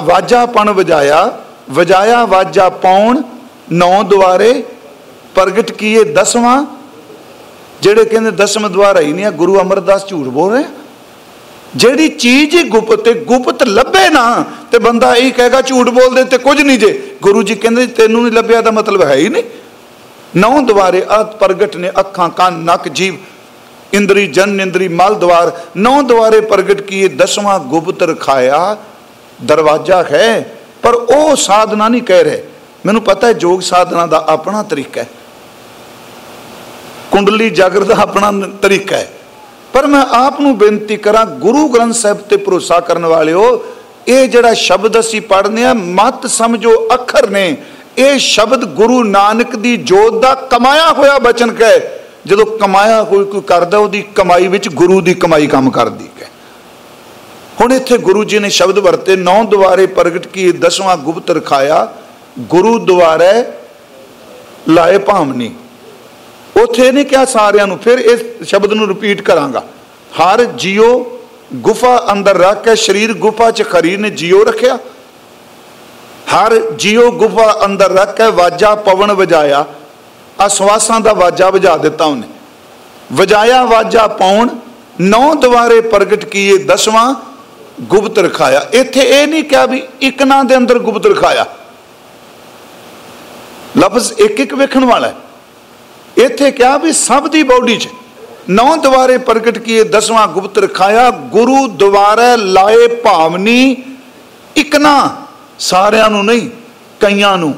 ਵਾਜਾ ਪਣ ਵਜਾਇਆ ਵਜਾਇਆ ਵਾਜਾ ਪਾਉਣ ਨੌ ਦੁਆਰੇ, ਪ੍ਰਗਟ ਕੀਏ ਦਸਵਾਂ। ਜਿਹੜੇ ਕਹਿੰਦੇ ਦਸਮ ਦੁਆਰਾ ਹੀ ਨਹੀਂ ਆ, ਗੁਰੂ ਅਮਰਦਾਸ ਝੂਠ ਬੋਲ ਰਿਹਾ ਜਿਹੜੀ ਚੀਜ਼ ਹੀ ਗੁਪਤ ਗੁਪਤ ਲੱਭੇ ਨਾ, ਤੇ ਬੰਦਾ ਇਹ ਕਹੇਗਾ, ਝੂਠ ਬੋਲਦੇ ਤੇ ਕੁਝ ਨਹੀਂ ਜੇ। ਗੁਰੂ ਜੀ ਕਹਿੰਦੇ, ਤੈਨੂੰ ਨਹੀਂ ਲੱਭਿਆ ਦਾ ਮਤਲਬ ਹੈ ਹੀ ਨਹੀਂ। ਨੌ ਦੁਆਰੇ ਅਤ ਪ੍ਰਗਟ ਨੇ ਅੱਖਾਂ ਕੰਨ ਨੱਕ ਜੀਵ, ਇੰਦਰੀ ਜਨ ਇੰਦਰੀ ਮਲ ਦਵਾਰ। ਨੌ ਦੁਆਰੇ ਪ੍ਰਗਟ ਕੀਏ, ਦਸਵਾਂ ਗੁਪਤ ਰਖਾਇਆ। ਦਰਵਾਜ਼ਾ ਹੈ, ਪਰ ਉਹ ਸਾਧਨਾ ਨਹੀਂ ਕਹਿ ਰਹੇ। ਮੈਨੂੰ ਪਤਾ ਹੈ, ਜੋਗ ਸਾਧਨਾ ਦਾ ਆਪਣਾ ਤਰੀਕਾ ਹੈ। ਕੁੰਡਲੀ ਜਾਗਰ ਦਾ ਆਪਣਾ ਤਰੀਕਾ ਹੈ। ਪਰ ਮੈਂ ਆਪ ਨੂੰ ਬੇਨਤੀ ਕਰਾਂ, ਗੁਰੂ ਗ੍ਰੰਥ ਸਾਹਿਬ ਤੇ ਭਰੋਸਾ ਕਰਨ ਵਾਲਿਓ, ਇਹ ਜਿਹੜਾ ਸ਼ਬਦ ਅਸੀਂ ਪੜ੍ਹਨੇ ਆ, ਮਤ ਸਮਝੋ, ਅੱਖਰ ਨੇ, ਇਹ ਸ਼ਬਦ ਗੁਰੂ ਨਾਨਕ ਦੀ ਜੋਤ ਦਾ ਕਮਾਇਆ ਹੋਇਆ ਬਚਨ ਕਹੇ। ਜਦੋਂ ਕਮਾਇਆ ਕੋਈ ਕੋਈ ਕਰਦਾ, ਉਹਦੀ ਕਮਾਈ ਵਿੱਚ ਗੁਰੂ ਦੀ ਕਮਾਈ ਕੰਮ ਕਰਦੀ ਹੈ ਹੁਣ ਇੱਥੇ ਗੁਰੂ ਜੀ ਨੇ ਸ਼ਬਦ ਵਰਤੇ, ਨੌ ਦੁਆਰੇ ਪ੍ਰਗਟ ਕੀ ਦਸਵਾਂ ਗੁਪਤ ਰਖਾਇਆ, ਗੁਰੂ ਦੁਆਰੇ ਲਾਏ ਭਾਵਨੀ। ਉਥੇ ਨਹੀਂ ਕਿਹਾ ਸਾਰਿਆਂ ਨੂੰ, ਫਿਰ ਇਸ ਸ਼ਬਦ ਨੂੰ ਰਿਪੀਟ ਕਰਾਂਗਾ। ਹਰ ਜੀਓ ਗੁਫਾ ਅੰਦਰ ਰੱਖ ਕੇ ਸਰੀਰ ਗੁਫਾ 'ਚ ਖਰੀਰ ਨੇ ਜੀਓ ਰੱਖਿਆ। ਹਰ ਜੀਓ ਗੁਫਾ ਅੰਦਰ ਰੱਖ ਕੇ ਵਾਜਾ ਪਵਨ ਵਜਾਇਆ। ਅਸਵਾਸਾਂ ਦਾ ਵਾਜਾ ਵਜਾ ਦਿੱਤਾ ਉਹਨੇ। ਵਜਾਇਆ ਵਾਜਾ ਪਾਉਣ, ਨੌ ਦੁਆਰੇ ਪ੍ਰਗਟ ਕੀਏ ਦਸਵਾਂ, ਗੁਪਤ ਰਖਾਇਆ। ਇੱਥੇ ਇਹ ਨਹੀਂ ਕਿਹਾ ਵੀ ਇੱਕ ਨਾਂ ਦੇ ਅੰਦਰ ਗੁਪਤ ਰਖਾਇਆ। ਲਫ਼ਜ਼ ਇੱਕ ਇੱਕ ਵੇਖਣ ਵਾਲਾ ਹੈ। ਇੱਥੇ ਕਿਹਾ ਵੀ ਸਭ ਦੀ ਬਾਡੀ 'ਚ ਨੌ ਦੁਆਰੇ ਪ੍ਰਗਟ ਕੀਏ, ਦਸਵਾਂ ਗੁਪਤ ਰਖਾਇਆ, ਗੁਰੂ ਦੁਆਰੇ ਲਾਏ ਭਾਵਨੀ ਇਕਨਾ ਸਾਰਿਆਂ ਨੂੰ ਨਹੀਂ, ਕਈਆਂ ਨੂੰ,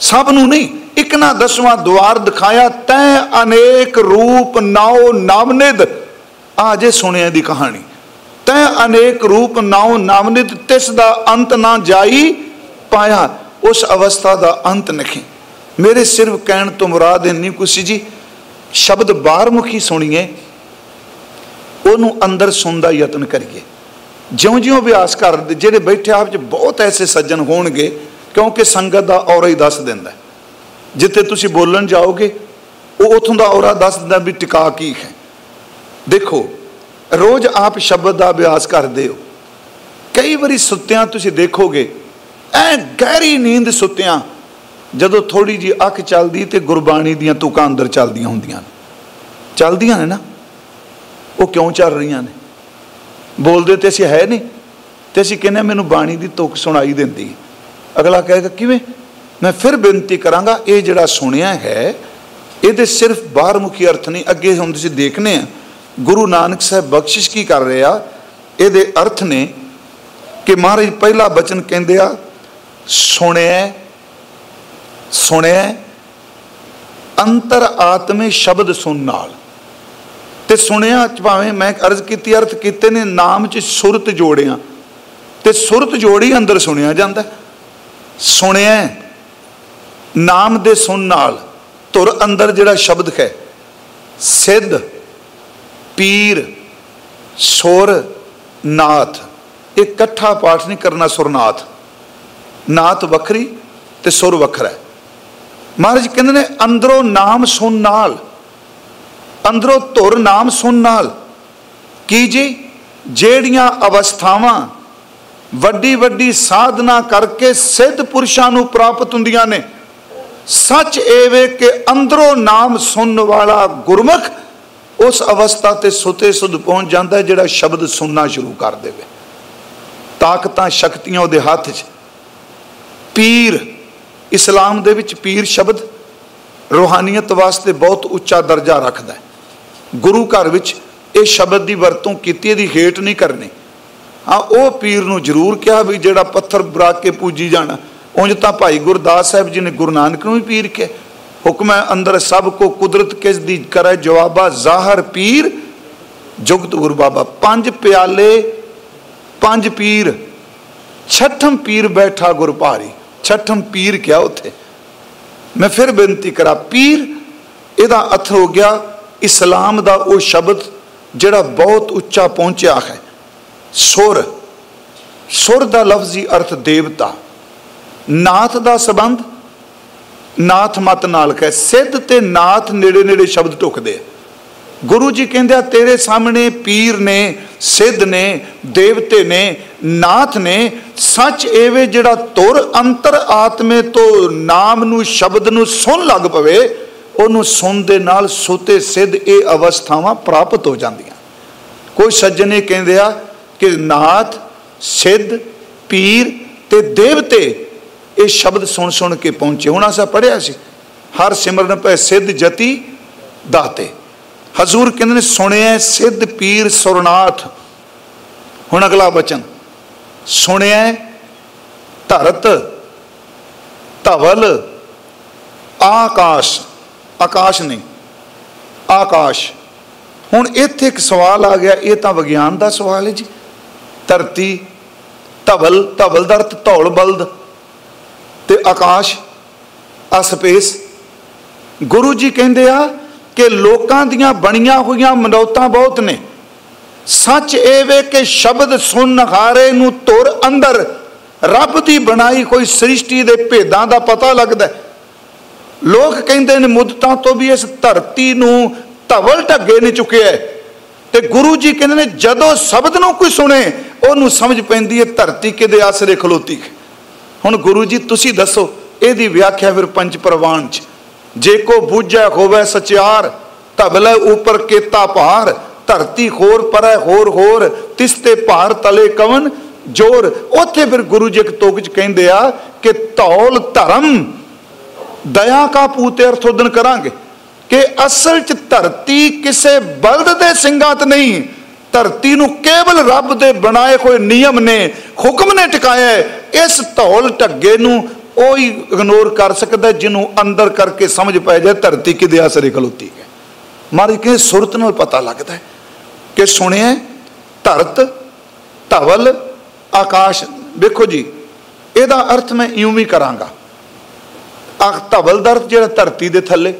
ਸਭ ਨੂੰ ਨਹੀਂ ਇਕਨਾ ਦਸਵਾਂ ਦੁਆਰ ਦਿਖਾਇਆ, ਤੈ ਅਨੇਕ ਰੂਪ ਨਾਉ ਨਾਮਨਿਦ ਆ ਜੇ ਸੁਣਿਆ ਦੀ ਕਹਾਣੀ। ਤੈ ਅਨੇਕ ਰੂਪ ਨਾਉ ਨਾਮਨਿਦ ਤਿਸ ਦਾ ਅੰਤ ਨਾ ਜਾਈ ਪਾਇਆ, ਉਸ ਅਵਸਥਾ ਦਾ ਅੰਤ ਨਹੀਂ ਮੇਰੇ ਸਿਰਫ ਕਹਿਣ ਤੋਂ ਮੁਰਾਦ ਨਹੀਂ ਕੁਛ ਜੀ, ਸ਼ਬਦ ਬਾਹਰਮੁਖੀ ਸੁਣੀਏ, ਉਹਨੂੰ ਅੰਦਰ ਸੁਣਨ ਦਾ ਯਤਨ ਕਰੀਏ। ਜਿਉਂ-ਜਿਉਂ ਅਭਿਆਸ ਕਰਦੇ ਜਿਹੜੇ ਬੈਠੇ ਆਪ 'ਚ ਬਹੁਤ ਐਸੇ ਸੱਜਣ ਹੋਣਗੇ, ਕਿਉਂਕਿ ਸੰਗਤ ਦਾ ਔਰਾ ਹੀ ਦੱਸ ਦਿੰਦਾ। ਜਿੱਥੇ ਤੁਸੀਂ ਬੋਲਣ ਜਾਓਗੇ, ਉਹ ਉਥੋਂ ਦਾ ਔਰਾ ਦੱਸ ਦਿੰਦਾ ਵੀ ਟਿਕਾ ਕੀ ਹੈ। ਦੇਖੋ, ਰੋਜ਼ ਆਪ ਸ਼ਬਦ ਦਾ ਅਭਿਆਸ ਕਰਦੇ ਹੋ। ਕਈ ਵਾਰੀ ਸੁੱਤਿਆਂ ਤੁਸੀਂ ਦੇਖੋਗੇ, ਐ ਗਹਿਰੀ ਨੀਂਦ ਸੁੱਤਿਆਂ ਜਦੋਂ ਥੋੜੀ ਜੀ ਅੱਖ ਚੱਲਦੀ ਤੇ ਗੁਰਬਾਣੀ ਦੀਆਂ ਤੁਕਾਂ ਅੰਦਰ ਚੱਲਦੀਆਂ ਹੁੰਦੀਆਂ ਚੱਲਦੀਆਂ ਨੇ ਨਾ। ਉਹ ਕਿਉਂ ਚੱਲ ਰਹੀਆਂ ਨੇ? ਬੋਲਦੇ ਤੇ ਅਸੀਂ ਹੈ ਨਹੀਂ। ਤੇ ਅਸੀਂ ਕਹਿੰਦੇ ਮੈਨੂੰ ਬਾਣੀ ਦੀ ਤੁਕ ਸੁਣਾਈ ਦਿੰਦੀ ਅਗਲਾ ਕਹੇਗਾ, ਕਿਵੇਂ? ਮੈਂ ਫਿਰ ਬੇਨਤੀ ਕਰਾਂਗਾ, ਇਹ ਜਿਹੜਾ ਸੁਣਿਆ ਹੈ, ਇਹਦੇ ਸਿਰਫ ਬਾਹਰਮੁਖੀ ਅਰਥ ਨਹੀਂ, ਅੱਗੇ ਹੁਣ ਤੁਸੀਂ ਦੇਖਨੇ ਆ, ਗੁਰੂ ਨਾਨਕ ਸਾਹਿਬ ਬਖਸ਼ਿਸ਼ ਕੀ ਕਰ ਰਹੇ ਆ? ਇਹਦੇ ਅਰਥ ਨੇ ਕਿ ਮਹਾਰਾਜ ਪਹਿਲਾ ਬਚਨ ਕਹਿੰਦੇ ਆ, ਸੁਣਿਆ ਸੁਣਿਆ ਅੰਤਰ ਆਤਮੇ ਸ਼ਬਦ ਸੁਣ ਨਾਲ। ਤੇ ਸੁਣਿਆ ਭਾਵੇਂ ਮੈਂ ਅਰਜ਼ ਕੀਤੀ, ਅਰਥ ਕੀਤੇ ਨੇ, ਨਾਮ 'ਚ ਸੁਰਤ ਜੋੜਿਆ। ਤੇ ਸੁਰਤ ਜੋੜੀ ਅੰਦਰ ਸੁਣਿਆ ਜਾਂਦਾ ਸੁਣਿਆ ਨਾਮ ਦੇ ਸੁਣ ਨਾਲ ਧੁਰ ਅੰਦਰ ਜਿਹੜਾ ਸ਼ਬਦ ਹੈ, ਸਿੱਧ, ਪੀਰ, ਸੁਰ, ਨਾਥ। ਇਹ ਇਕੱਠਾ ਪਾਠ ਨਹੀਂ ਕਰਨਾ ਸੁਰਨਾਥ। ਨਾਥ ਵੱਖਰੀ ਤੇ ਸੁਰ ਵੱਖਰਾ ਹੈ। ਮਹਾਰਾਜ ਕਹਿੰਦੇ ਨੇ, ਅੰਦਰੋਂ ਨਾਮ ਸੁਣ ਨਾਲ, ਅੰਦਰੋਂ ਧੁਰ ਨਾਮ ਸੁਣ ਨਾਲ। ਕੀ ਜੀ? ਜਿਹੜੀਆਂ ਅਵਸਥਾਵਾਂ ਵੱਡੀ ਵੱਡੀ ਸਾਧਨਾ ਕਰਕੇ ਸਿੱਧ ਪੁਰਸ਼ਾਂ ਨੂੰ ਪ੍ਰਾਪਤ ਹੁੰਦੀਆਂ ਨੇ, ਸੱਚ ਇਹ ਵੇ ਕਿ ਅੰਦਰੋਂ ਨਾਮ ਸੁਣਨ ਵਾਲਾ ਗੁਰਮੁਖ ਉਸ ਅਵਸਥਾ ਤੇ ਸੁਤੇ ਸੁਧ ਪਹੁੰਚ ਜਾਂਦਾ ਜਿਹੜਾ ਸ਼ਬਦ ਸੁਣਨਾ ਸ਼ੁਰੂ ਕਰ ਦੇਵੇ। ਤਾਕਤਾਂ, ਸ਼ਕਤੀਆਂ ਉਹਦੇ ਹੱਥ 'ਚ। ਪੀਰ ਇਸਲਾਮ ਦੇ ਵਿੱਚ ਪੀਰ ਸ਼ਬਦ ਰੋਹਾਨੀਅਤ ਵਾਸਤੇ ਬਹੁਤ ਉੱਚਾ ਦਰਜਾ ਰੱਖਦਾ ਹੈ। ਗੁਰੂ ਘਰ ਵਿੱਚ ਇਹ ਸ਼ਬਦ ਦੀ ਵਰਤੋਂ ਕੀਤੀ, ਇਹਦੀ ਹੇਟ ਨਹੀਂ ਕਰਨੀ। ਹਾਂ, ਉਹ ਪੀਰ ਨੂੰ ਜ਼ਰੂਰ ਕਿਹਾ ਵੀ ਜਿਹੜਾ ਪੱਥਰ ਬਰਾ ਕੇ ਪੂਜੀ ਜਾਣਾ, ਉਂਝ ਤਾਂ ਭਾਈ ਗੁਰਦਾਸ ਸਾਹਿਬ ਜੀ ਨੇ ਗੁਰੂ ਨਾਨਕ ਨੂੰ ਵੀ ਪੀਰ ਕਿਹਾ। ਹੁਕਮ ਹੈ ਅੰਦਰ ਸਭ ਕੋ ਕੁਦਰਤ ਕਿਸ ਦੀ ਕਰੇ ਜਵਾਬਾ, ਜ਼ਾਹਰ ਪੀਰ, ਜੁਗਤ ਗੁਰੂ ਬਾਬਾ। ਪੰਜ ਪਿਆਲੇ, ਪੰਜ ਪੀਰ, ਛਠਮ ਪੀਰ ਬੈਠਾ ਗੁਰ ਭਾਰੀ। ਛਠਮ ਪੀਰ ਕਿਹਾ ਉੱਥੇ। ਮੈਂ ਫਿਰ ਬੇਨਤੀ ਕਰਾਂ, ਪੀਰ ਇਹਦਾ ਅਰਥ ਹੋ ਗਿਆ ਇਸਲਾਮ ਦਾ ਉਹ ਸ਼ਬਦ ਜਿਹੜਾ ਬਹੁਤ ਉੱਚਾ ਪਹੁੰਚਿਆ ਹੈ। ਸੁਰ। ਸੁਰ ਦਾ ਲਫ਼ਜ਼ੀ ਅਰਥ ਦੇਵਤਾ। ਨਾਥ ਦਾ ਸਬੰਧ। ਨਾਥ ਮਤ ਨਾਲ ਕਹੇ। ਸਿੱਧ ਤੇ ਨਾਥ ਨੇੜੇ ਨੇੜੇ ਸ਼ਬਦ ਟੁਕਦੇ ਗੁਰੂ ਜੀ ਕਹਿੰਦੇ ਆ, ਤੇਰੇ ਸਾਹਮਣੇ ਪੀਰ ਨੇ, ਸਿੱਧ ਨੇ, ਦੇਵਤੇ ਨੇ, ਨਾਥ ਨੇ, ਸੱਚ ਏਵੇਂ ਜਿਹੜਾ ਤੁਰ ਅੰਤਰ ਆਤਮੇ ਤੋਂ ਨਾਮ ਨੂੰ, ਸ਼ਬਦ ਨੂੰ ਸੁਣ ਲੱਗ ਪਵੇ, ਉਹਨੂੰ ਸੁਣ ਦੇ ਨਾਲ ਸੁਤੇ ਸਿੱਧ ਇਹ ਅਵਸਥਾਵਾਂ ਪ੍ਰਾਪਤ ਹੋ ਜਾਂਦੀਆਂ। ਕੋਈ ਸੱਜਣੇ ਕਹਿੰਦੇ ਆ ਕਿ ਨਾਥ, ਸਿੱਧ, ਪੀਰ ਤੇ ਦੇਵਤੇ ਇਹ ਸ਼ਬਦ ਸੁਣ ਸੁਣ ਕੇ ਪਹੁੰਚੇ। ਹੁਣ ਅਸਾਂ ਪੜਿਆ ਸੀ, ਹਰ ਸਿਮਰਨ ਪੈ ਸਿੱਧ ਜਤੀ ਦਾਤੇ। ਹਜ਼ੂਰ ਕਹਿੰਦੇ ਨੇ, ਸੁਣਿਆ ਸਿੱਧ ਪੀਰ ਸੁਰਨਾਥ। ਹੁਣ ਅਗਲਾ ਬਚਨ। ਸੁਣਿਆ ਧਰਤ, ਧਵਲ, ਆਕਾਸ਼ ਆਕਾਸ਼ ਨਹੀਂ, ਆਕਾਸ਼। ਹੁਣ ਇੱਥੇ ਇੱਕ ਸਵਾਲ ਆ ਗਿਆ, ਇਹ ਤਾਂ ਵਿਗਿਆਨ ਦਾ ਸਵਾਲ ਹੈ ਜੀ। ਧਰਤੀ, ਧਵਲ ਧਵਲ ਦਾ ਅਰਥ ਧੌਲ ਬਲਦ ਤੇ ਆਕਾਸ਼, ਆ ਸਪੇਸ। ਗੁਰੂ ਜੀ ਕਹਿੰਦੇ ਆ ਕਿ ਲੋਕਾਂ ਦੀਆਂ ਬਣੀਆਂ ਹੋਈਆਂ ਮਨੌਤਾਂ ਬਹੁਤ ਨੇ। ਸੱਚ ਇਹ ਵੇ ਕਿ ਸ਼ਬਦ ਸੁਣ ਹਾਰੇ ਨੂੰ ਤੁਰ ਅੰਦਰ, ਰੱਬ ਦੀ ਬਣਾਈ ਕੋਈ ਸ੍ਰਿਸ਼ਟੀ ਦੇ ਭੇਦਾਂ ਦਾ ਪਤਾ ਲੱਗਦਾ ਲੋਕ ਕਹਿੰਦੇ ਨੇ ਮੁੱਦਤਾਂ ਤੋਂ ਵੀ ਇਸ ਧਰਤੀ ਨੂੰ ਧਵਲ ਢੱਗੇ ਨੇ ਚੁੱਕਿਆ ਤੇ ਗੁਰੂ ਜੀ ਕਹਿੰਦੇ ਨੇ, ਜਦੋਂ ਸ਼ਬਦ ਨੂੰ ਕੋਈ ਸੁਣੇ, ਉਹਨੂੰ ਸਮਝ ਪੈਂਦੀ ਹੈ ਧਰਤੀ ਕਿਦੇ ਆਸਰੇ ਖਲੋਤੀ ਹੁਣ ਗੁਰੂ ਜੀ, ਤੁਸੀਂ ਦੱਸੋ, ਇਹਦੀ ਵਿਆਖਿਆ ਫਿਰ ਪੰਜ ਪ੍ਰਵਾਨ ਚ। ਜੇ ਕੋ ਬੁੱਝੈ ਹੋਵੇ ਸਚਿਆਰ ਧਵਲੇ ਉਪਰ ਕੇਤਾ ਭਾਰ, ਧਰਤੀ ਖੋਰ ਪਰੈ ਹੋਰ ਹੋਰ, ਤਿਸ ਤੇ ਭਾਰ ਤਲੇ ਕਵਨ ਜੋਰ। ਉੱਥੇ ਫਿਰ ਗੁਰੂ ਜੀ ਇੱਕ ਚ ਕਹਿੰਦੇ ਆ ਕਿ ਧੌਲ ਧਰਮ, ਦਇਆ ਕਾ ਪੂਤੇ ਅਰਥ ਉਦਨ ਕਰਾਂਗੇ। ਕਿ ਅਸਲ ਚ ਧਰਤੀ ਕਿਸੇ ਬਲਦ ਦੇ ਸਿੰਘਾਤ ਨਹੀਂ, ਧਰਤੀ ਨੂੰ ਕੇਵਲ ਰੱਬ ਦੇ ਬਣਾਏ ਹੋਏ ਨਿਯਮ ਨੇ, ਹੁਕਮ ਨੇ ਟਿਕਾਇਆ ਇਸ ਧੌਲ ਢੱਗੇ ਨੂੰ ਉਹ ਹੀ ਇਗਨੋਰ ਕਰ ਸਕਦਾ ਜਿਹਨੂੰ ਅੰਦਰ ਕਰਕੇ ਸਮਝ ਪੈ ਜਾਏ, ਧਰਤੀ ਕਿਦੇ ਆਸਰੇ ਖਲੋਤੀ ਹੈ। ਮਾਰੀ ਕਿ ਸੁਰਤ ਨਾਲ ਪਤਾ ਲੱਗਦਾ ਹੈ ਕਿ ਸੁਣਿਆ ਧਰਤ, ਧਵਲ, ਆਕਾਸ਼, ਵੇਖੋ ਜੀ, ਇਹਦਾ ਅਰਥ ਮੈਂ ਇਉਂ ਵੀ ਕਰਾਂਗਾ। ਆ ਧਵਲ ਦਾ ਅਰਥ ਜਿਹੜਾ ਧਰਤੀ ਦੇ ਥੱਲੇ,